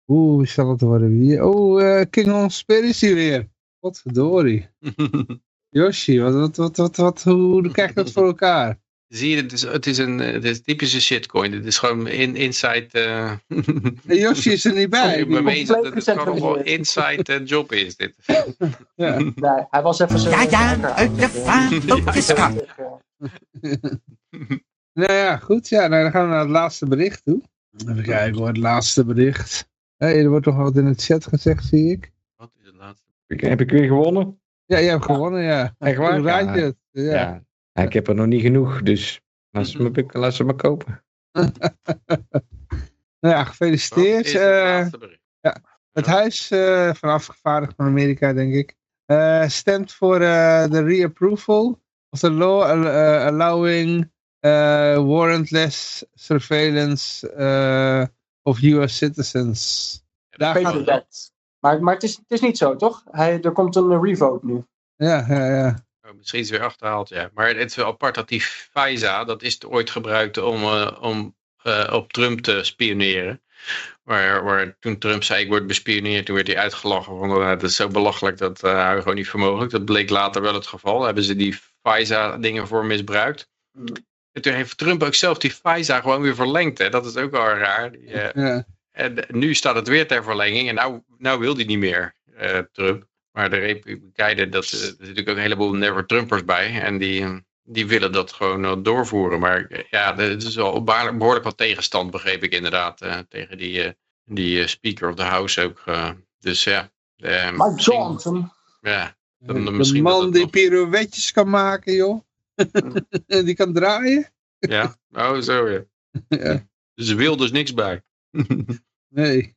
Oeh, wie zal het worden? Wie? Oh, eh King Conspiracy weer. Wat verdorie. [laughs] Yoshi, wat, wat, wat, wat, wat, hoe krijg je dat voor elkaar? [laughs] Zie je, het is, het is een eh, het is typische shitcoin. Het is gewoon in, inside... eh En Yoshi is er niet bij. [laughs] bewezen dat het gewoon wel inside eh, job is. Dit. Ja. Nee, hij was even zo... Ja, ja, uit de vaart op de. Nou ja, goed. Ja, nou, dan gaan we naar het laatste bericht toe. Even kijken hoor, het laatste bericht. Hey, er wordt toch wat in het chat gezegd, zie ik. Wat is het laatste? Ik- Heb ik weer gewonnen? Ja, jij hebt gewonnen, ja. Echt waar? Ja. Ja. Ja. Ja, Ik heb er nog niet genoeg, dus laat ze me, laat ze me kopen. [laughs] Nou ja, Wat gefeliciteerd. is het Eh, laatste bericht? het huis eh, van afgevaardigd van Amerika, denk ik, eh, stemt voor eh, de reapproval of the law allowing warrantless surveillance eh, of US citizens. Daar gaat dat. Maar, maar het, is, het is niet zo, toch? Hij, er komt een revote nu. Ja, ja, ja. Oh, misschien is het weer achterhaald, ja. Maar het is wel apart dat die FISA, dat is ooit gebruikt om, eh, om eh, op Trump te spioneren. Waar, waar toen Trump zei ik word bespioneerd, toen werd hij uitgelachen. Van, eh, dat is zo belachelijk, dat uh, hou je gewoon niet voor mogelijk. Dat bleek later wel het geval. Daar hebben ze die FISA dingen voor misbruikt. En toen heeft Trump ook zelf die FISA gewoon weer verlengd. Hè? Dat is ook wel raar. Die, eh, ja. en nu staat het weer ter verlenging en nou, nou wil hij niet meer, eh, Trump. Maar de Republikeinen, dat, eh, er zitten natuurlijk ook een heleboel never-Trumpers bij. En die, die willen dat gewoon doorvoeren. Maar ja, er is wel behoorlijk, wat tegenstand, begreep ik inderdaad. eh, tegen die, eh, die Speaker of the House ook. dus ja. eh, Mike Johnson. Ja, dan De misschien dat man die nog- pirouetjes kan maken, joh. [laughs] die kan draaien. ja, oh zo ja. [laughs] Ja. Dus er wil dus niks bij. [laughs] Nee.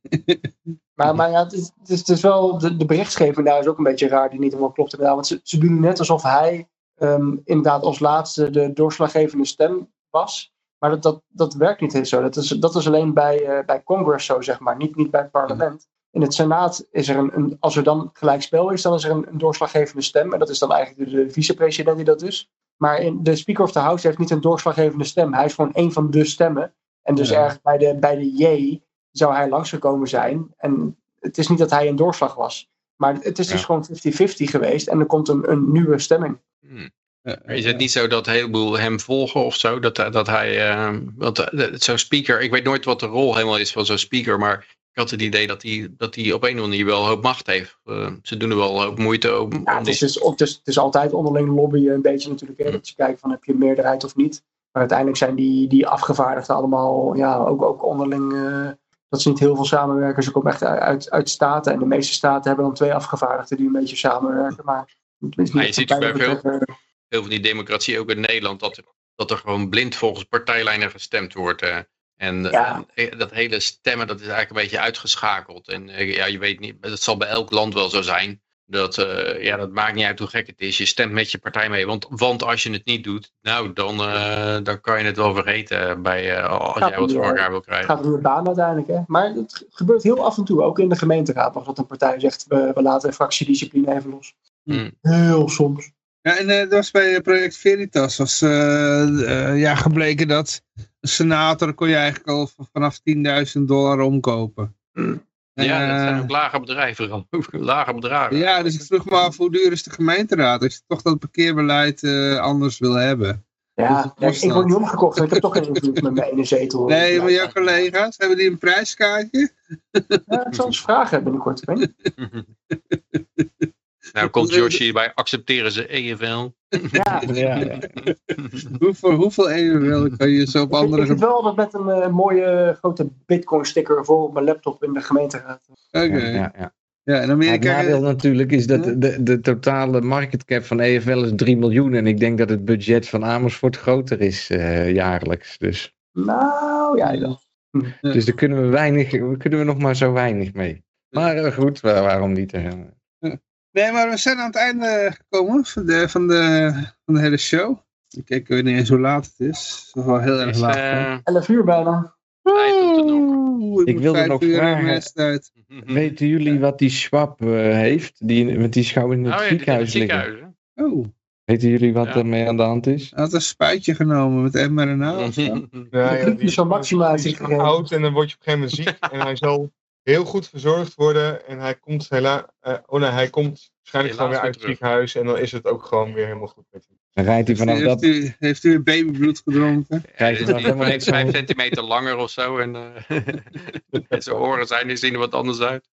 Maar, maar ja, het is, het is, het is wel, de, de berichtgeving daar is ook een beetje raar, die niet helemaal klopt inderdaad. Want ze, ze doen net alsof hij ehm, inderdaad als laatste de doorslaggevende stem was. Maar dat, dat, dat werkt niet zo. Dat is, dat is alleen bij, eh, bij Congress zo, zeg maar. Niet, niet bij het parlement. In het Senaat is er een, een als er dan gelijk spel is, dan is er een, een doorslaggevende stem. En dat is dan eigenlijk de, de vicepresident die dat is. Maar in, de Speaker of the House heeft niet een doorslaggevende stem. Hij is gewoon één van de stemmen. En dus Ja. ergens bij de, bij de J zou hij langsgekomen zijn. En het is niet dat hij een doorslag was. Maar het is dus gewoon 50-50 geweest. En er komt een, een nieuwe stemming. Hmm. Eh, Is het niet zo dat een heleboel hem volgen of zo? Dat, dat hij, eh, want eh, zo'n speaker, ik weet nooit wat de rol helemaal is van zo'n speaker, maar ik had het idee dat hij, dat hij op een of andere manier wel een hoop macht heeft. Eh, ze doen er wel een hoop moeite om, Ja, om het, die is dus, het, is, het is altijd onderling lobbyen een beetje natuurlijk. Hè, dat je kijkt van heb je een meerderheid of niet. Maar uiteindelijk zijn die, die afgevaardigden allemaal ja, ook, ook onderling... eh, dat ze niet heel veel samenwerken. Ze komen echt uit, uit staten. En de meeste staten hebben dan twee afgevaardigden die een beetje samenwerken. Maar, is Maar je niet ziet bij veel- betrekken. heel van die democratie ook in Nederland, dat, dat er gewoon blind volgens partijlijnen gestemd wordt. eh. En Ja. eh, dat hele stemmen, dat is eigenlijk een beetje uitgeschakeld. En eh, ja, je weet niet, dat zal bij elk land wel zo zijn. Dat, eh, ja, dat maakt niet uit hoe gek het is. Je stemt met je partij mee. Want, want als je het niet doet, nou, dan, eh, dan kan je het wel vergeten bij, eh, als Gaat jij wat voor elkaar wil Het krijgen. gaat om de baan uiteindelijk. Hè? Maar het gebeurt heel af en toe. Ook in de gemeenteraad nog dat een partij zegt... we, we laten de fractiediscipline even los. Hmm. Heel soms. Ja, en eh, dat was bij project Veritas was ja, gebleken dat senator kon je eigenlijk al vanaf 10.000 dollar omkopen. Hmm. Ja, dat zijn Eh, ook lage bedrijven. vooral. [laughs] lage bedragen. ja, dus ik vroeg me af hoe duur is de gemeenteraad als je toch dat parkeerbeleid eh, anders wil hebben. Ja, ik, word niet omgekocht. Ik heb toch geen invloed met mijn ene zetel. Nee, maar jouw collega's, hebben die een prijskaartje? Ja, ik zal eens vragen binnenkort. [laughs] Nou komt Joshi bij accepteren ze E EFL. [laughs] Ja, Ja, ja. [laughs] Hoeveel, hoeveel euro kan je zo op ik, ik andere... zit wel altijd met een eh, mooie grote bitcoin sticker voor op mijn laptop in de gemeenteraad. Oké, Ja, ja, ja, ja. in Maar Amerika... het nadeel natuurlijk is dat de, de totale market cap van EFL is 3 miljoen. En ik denk dat het budget van Amersfoort groter is eh, jaarlijks. Dus, Nou, ja, ja. Ja. dus daar kunnen we, weinig, kunnen we nog maar zo weinig mee. Maar eh, goed, waar- waarom niet? eh? Nee, maar we zijn aan het einde gekomen van de, van de, van de hele show. Ik kijk weer niet eens hoe laat het is. Het is wel heel erg Is, laat. eh, 11 uur bijna. Oeh, Ik wilde nog vragen. wedstrijd. [laughs] Weten jullie wat die Schwab eh, heeft? Die, want die schouw in het Oh ja, dit in het ziekenhuis liggen. ziekenhuis. Oh, Weten jullie wat Ja. ermee aan de hand is? hij had een spuitje genomen met mRNA of [laughs] zo. Ja, ja, Die is van Maxima oud en dan word je op een gegeven moment ziek. [laughs] En hij zal heel goed verzorgd worden. En hij komt, hela eh, oh nee, hij komt waarschijnlijk gewoon Helaas weer uit het ziekenhuis. En dan is het ook gewoon weer helemaal goed met hem. Dan rijdt hij vanaf heeft, dat... u, heeft u weer babybloed gedronken? Hij is helemaal niet niks van- vijf centimeter langer of zo. En eh, [laughs] zijn oren zijn, die zien er wat anders uit.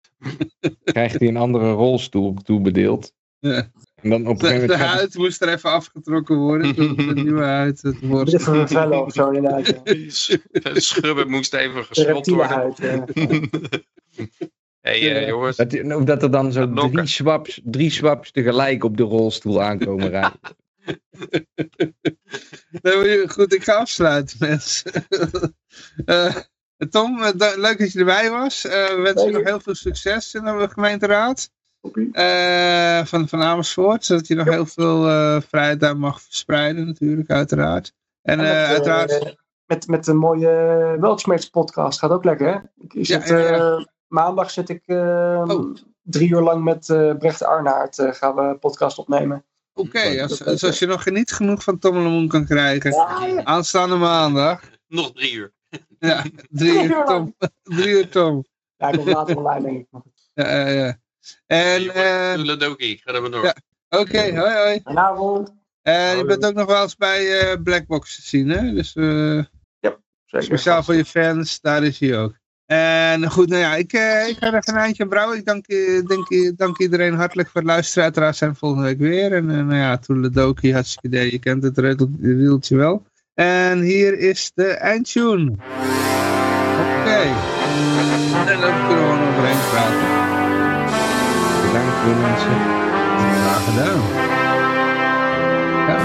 krijgt hij een andere rolstoel toebedeeld. Ja. En dan op een De, gegeven de huid moest er even afgetrokken worden. de nieuwe [laughs] huid het Dit worst. even vervellen of zo inderdaad. ja. De schubben moest even reptiele worden. huid. [laughs] hey, eh, jongens. Dat, of dat er dan zo drie swaps, drie swaps tegelijk op de rolstoel aankomen rijden. [laughs] Nee, goed, ik ga afsluiten, mensen. Eh, Tom, eh, leuk dat je erbij was. Eh, we wensen je nog heel veel succes in de gemeenteraad Eh, van, van Amersfoort. Zodat je nog heel veel eh, vrijheid daar mag verspreiden, natuurlijk, uiteraard. En En met, eh, eh, uiteraard, met, met een mooie Weltschmerz podcast. Gaat ook lekker, hè? Ik zit, ja, ja. eh, maandag zit ik eh, Oh. drie uur lang met eh, Brecht Arnaert eh, gaan we een podcast opnemen. oké, als, als, als je nog niet genoeg van Tom Lemoen kan krijgen. Ja, ja. Aanstaande maandag. Nog drie uur. Ja, drie [laughs] uur Tom. drie uur Tom. Ja, ik kom later online, denk ik. Ja, ja, ja. En, eh, Ludoki, ga er maar door. Ja. oké, hoi hoi. Goedenavond. En je Hoi. bent ook nog wel eens bij eh, Blackbox te zien, hè? Dus eh, Zeker. speciaal voor je fans, daar is hij ook. En goed, nou ja, ik, eh, ik ga er even een eindje aan brouwen. Ik dank, eh, dank, eh, dank iedereen hartelijk voor het luisteren. Uiteraard zijn we volgende week weer. En eh, nou ja, Toeledoki, hartstikke idee. Je kent het rieltje wel. En hier is de eindtune. Oké. En dan kunnen we Voor mensen. Graag gedaan. Ja.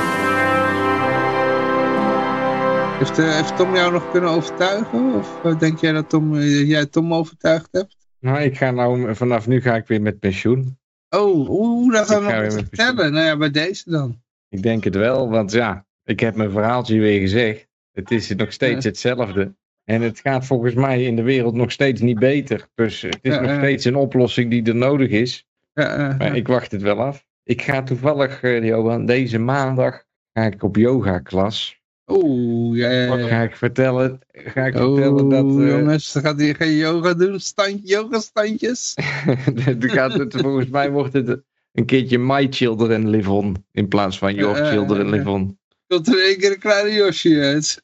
Heeft, eh, heeft Tom jou nog kunnen overtuigen? Of eh, denk jij dat Tom, eh, jij Tom overtuigd hebt? Nou, ik ga nou, vanaf nu ga ik weer met pensioen. Oh, oeh, dat gaan we nog vertellen. Nou ja, bij deze dan. Ik denk het wel, want ja, ik heb mijn verhaaltje weer gezegd. Het is nog steeds hetzelfde. En het gaat volgens mij in de wereld nog steeds niet beter. Dus het is nog steeds een oplossing die er nodig is. Ja, eh, Maar ik wacht het wel af. Ik ga toevallig, eh, Johan, deze maandag ga ik op yoga klas. Oeh, ja, ja, ja. Ga ik vertellen, ga ik vertellen dat... eh, jongens, gaat hij geen yoga doen, stand, yoga standjes. [laughs] gaat het, volgens mij wordt het een keertje My Children Live On. In plaats van [laughs] Your Children Live On. Komt er één keer een kleine Yoshi uit.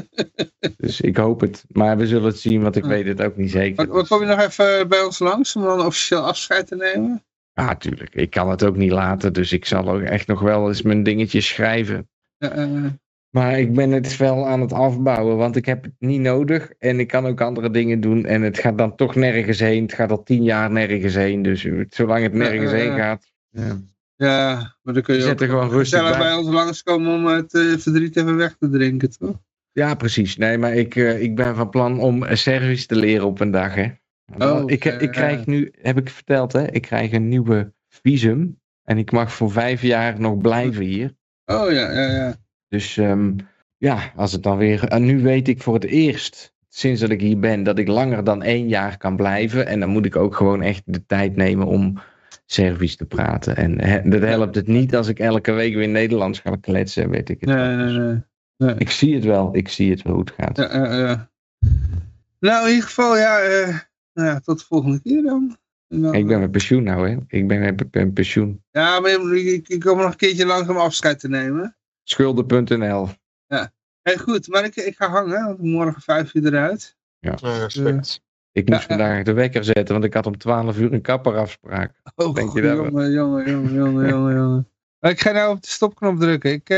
[laughs] Dus ik hoop het. Maar we zullen het zien, want ik Ja. weet het ook niet zeker. Wat, wat kom je nog even bij ons langs om dan officieel afscheid te nemen? Ja, tuurlijk. Ik kan het ook niet laten. Dus ik zal ook echt nog wel eens mijn dingetjes schrijven. Ja, eh, Maar ik ben het wel aan het afbouwen, want ik heb het niet nodig. En ik kan ook andere dingen doen. En het gaat dan toch nergens heen. Het gaat al tien jaar nergens heen. Dus zolang het nergens heen ja. gaat. Ja. Ja, maar dan kun je zet er ook gewoon rustig bij. bij ons langskomen om het eh, verdriet even weg te drinken, toch? Ja, precies. Nee, maar ik, eh, ik ben van plan om eh, service te leren op een dag. Hè. Oh, ik, ik krijg nu, heb ik verteld, hè, ik krijg een nieuwe visum. En ik mag voor vijf jaar nog blijven hier. Oh ja, ja, ja. Dus ehm, ja, als het dan weer. En nu weet ik voor het eerst, sinds dat ik hier ben, dat ik langer dan één jaar kan blijven. En dan moet ik ook gewoon echt de tijd nemen om Servisch te praten. En dat helpt het niet als ik elke week weer Nederlands ga kletsen, weet ik het. Nee, nee, Dus nee. nee. Ik zie het wel, ik zie het wel hoe het gaat. Ja, ja, ja. Nou, in ieder geval, ja, eh, nou ja, tot de volgende keer dan. Ik ben met pensioen nou, hè? Ik ben met met pensioen. Ja, maar ik, ik kom nog een keertje langs om afscheid te nemen. Schulden.nl. Hey, goed, maar ik, ik ga hangen, want morgen vijf uur eruit. Ja, respect. Ik moest ja. vandaag de wekker zetten, want ik had om 12 uur een kapperafspraak. Oh, Denk je dat jongen, jongen, jongen, jongen, jongen, Ik ga nou op de stopknop drukken. Ik, eh,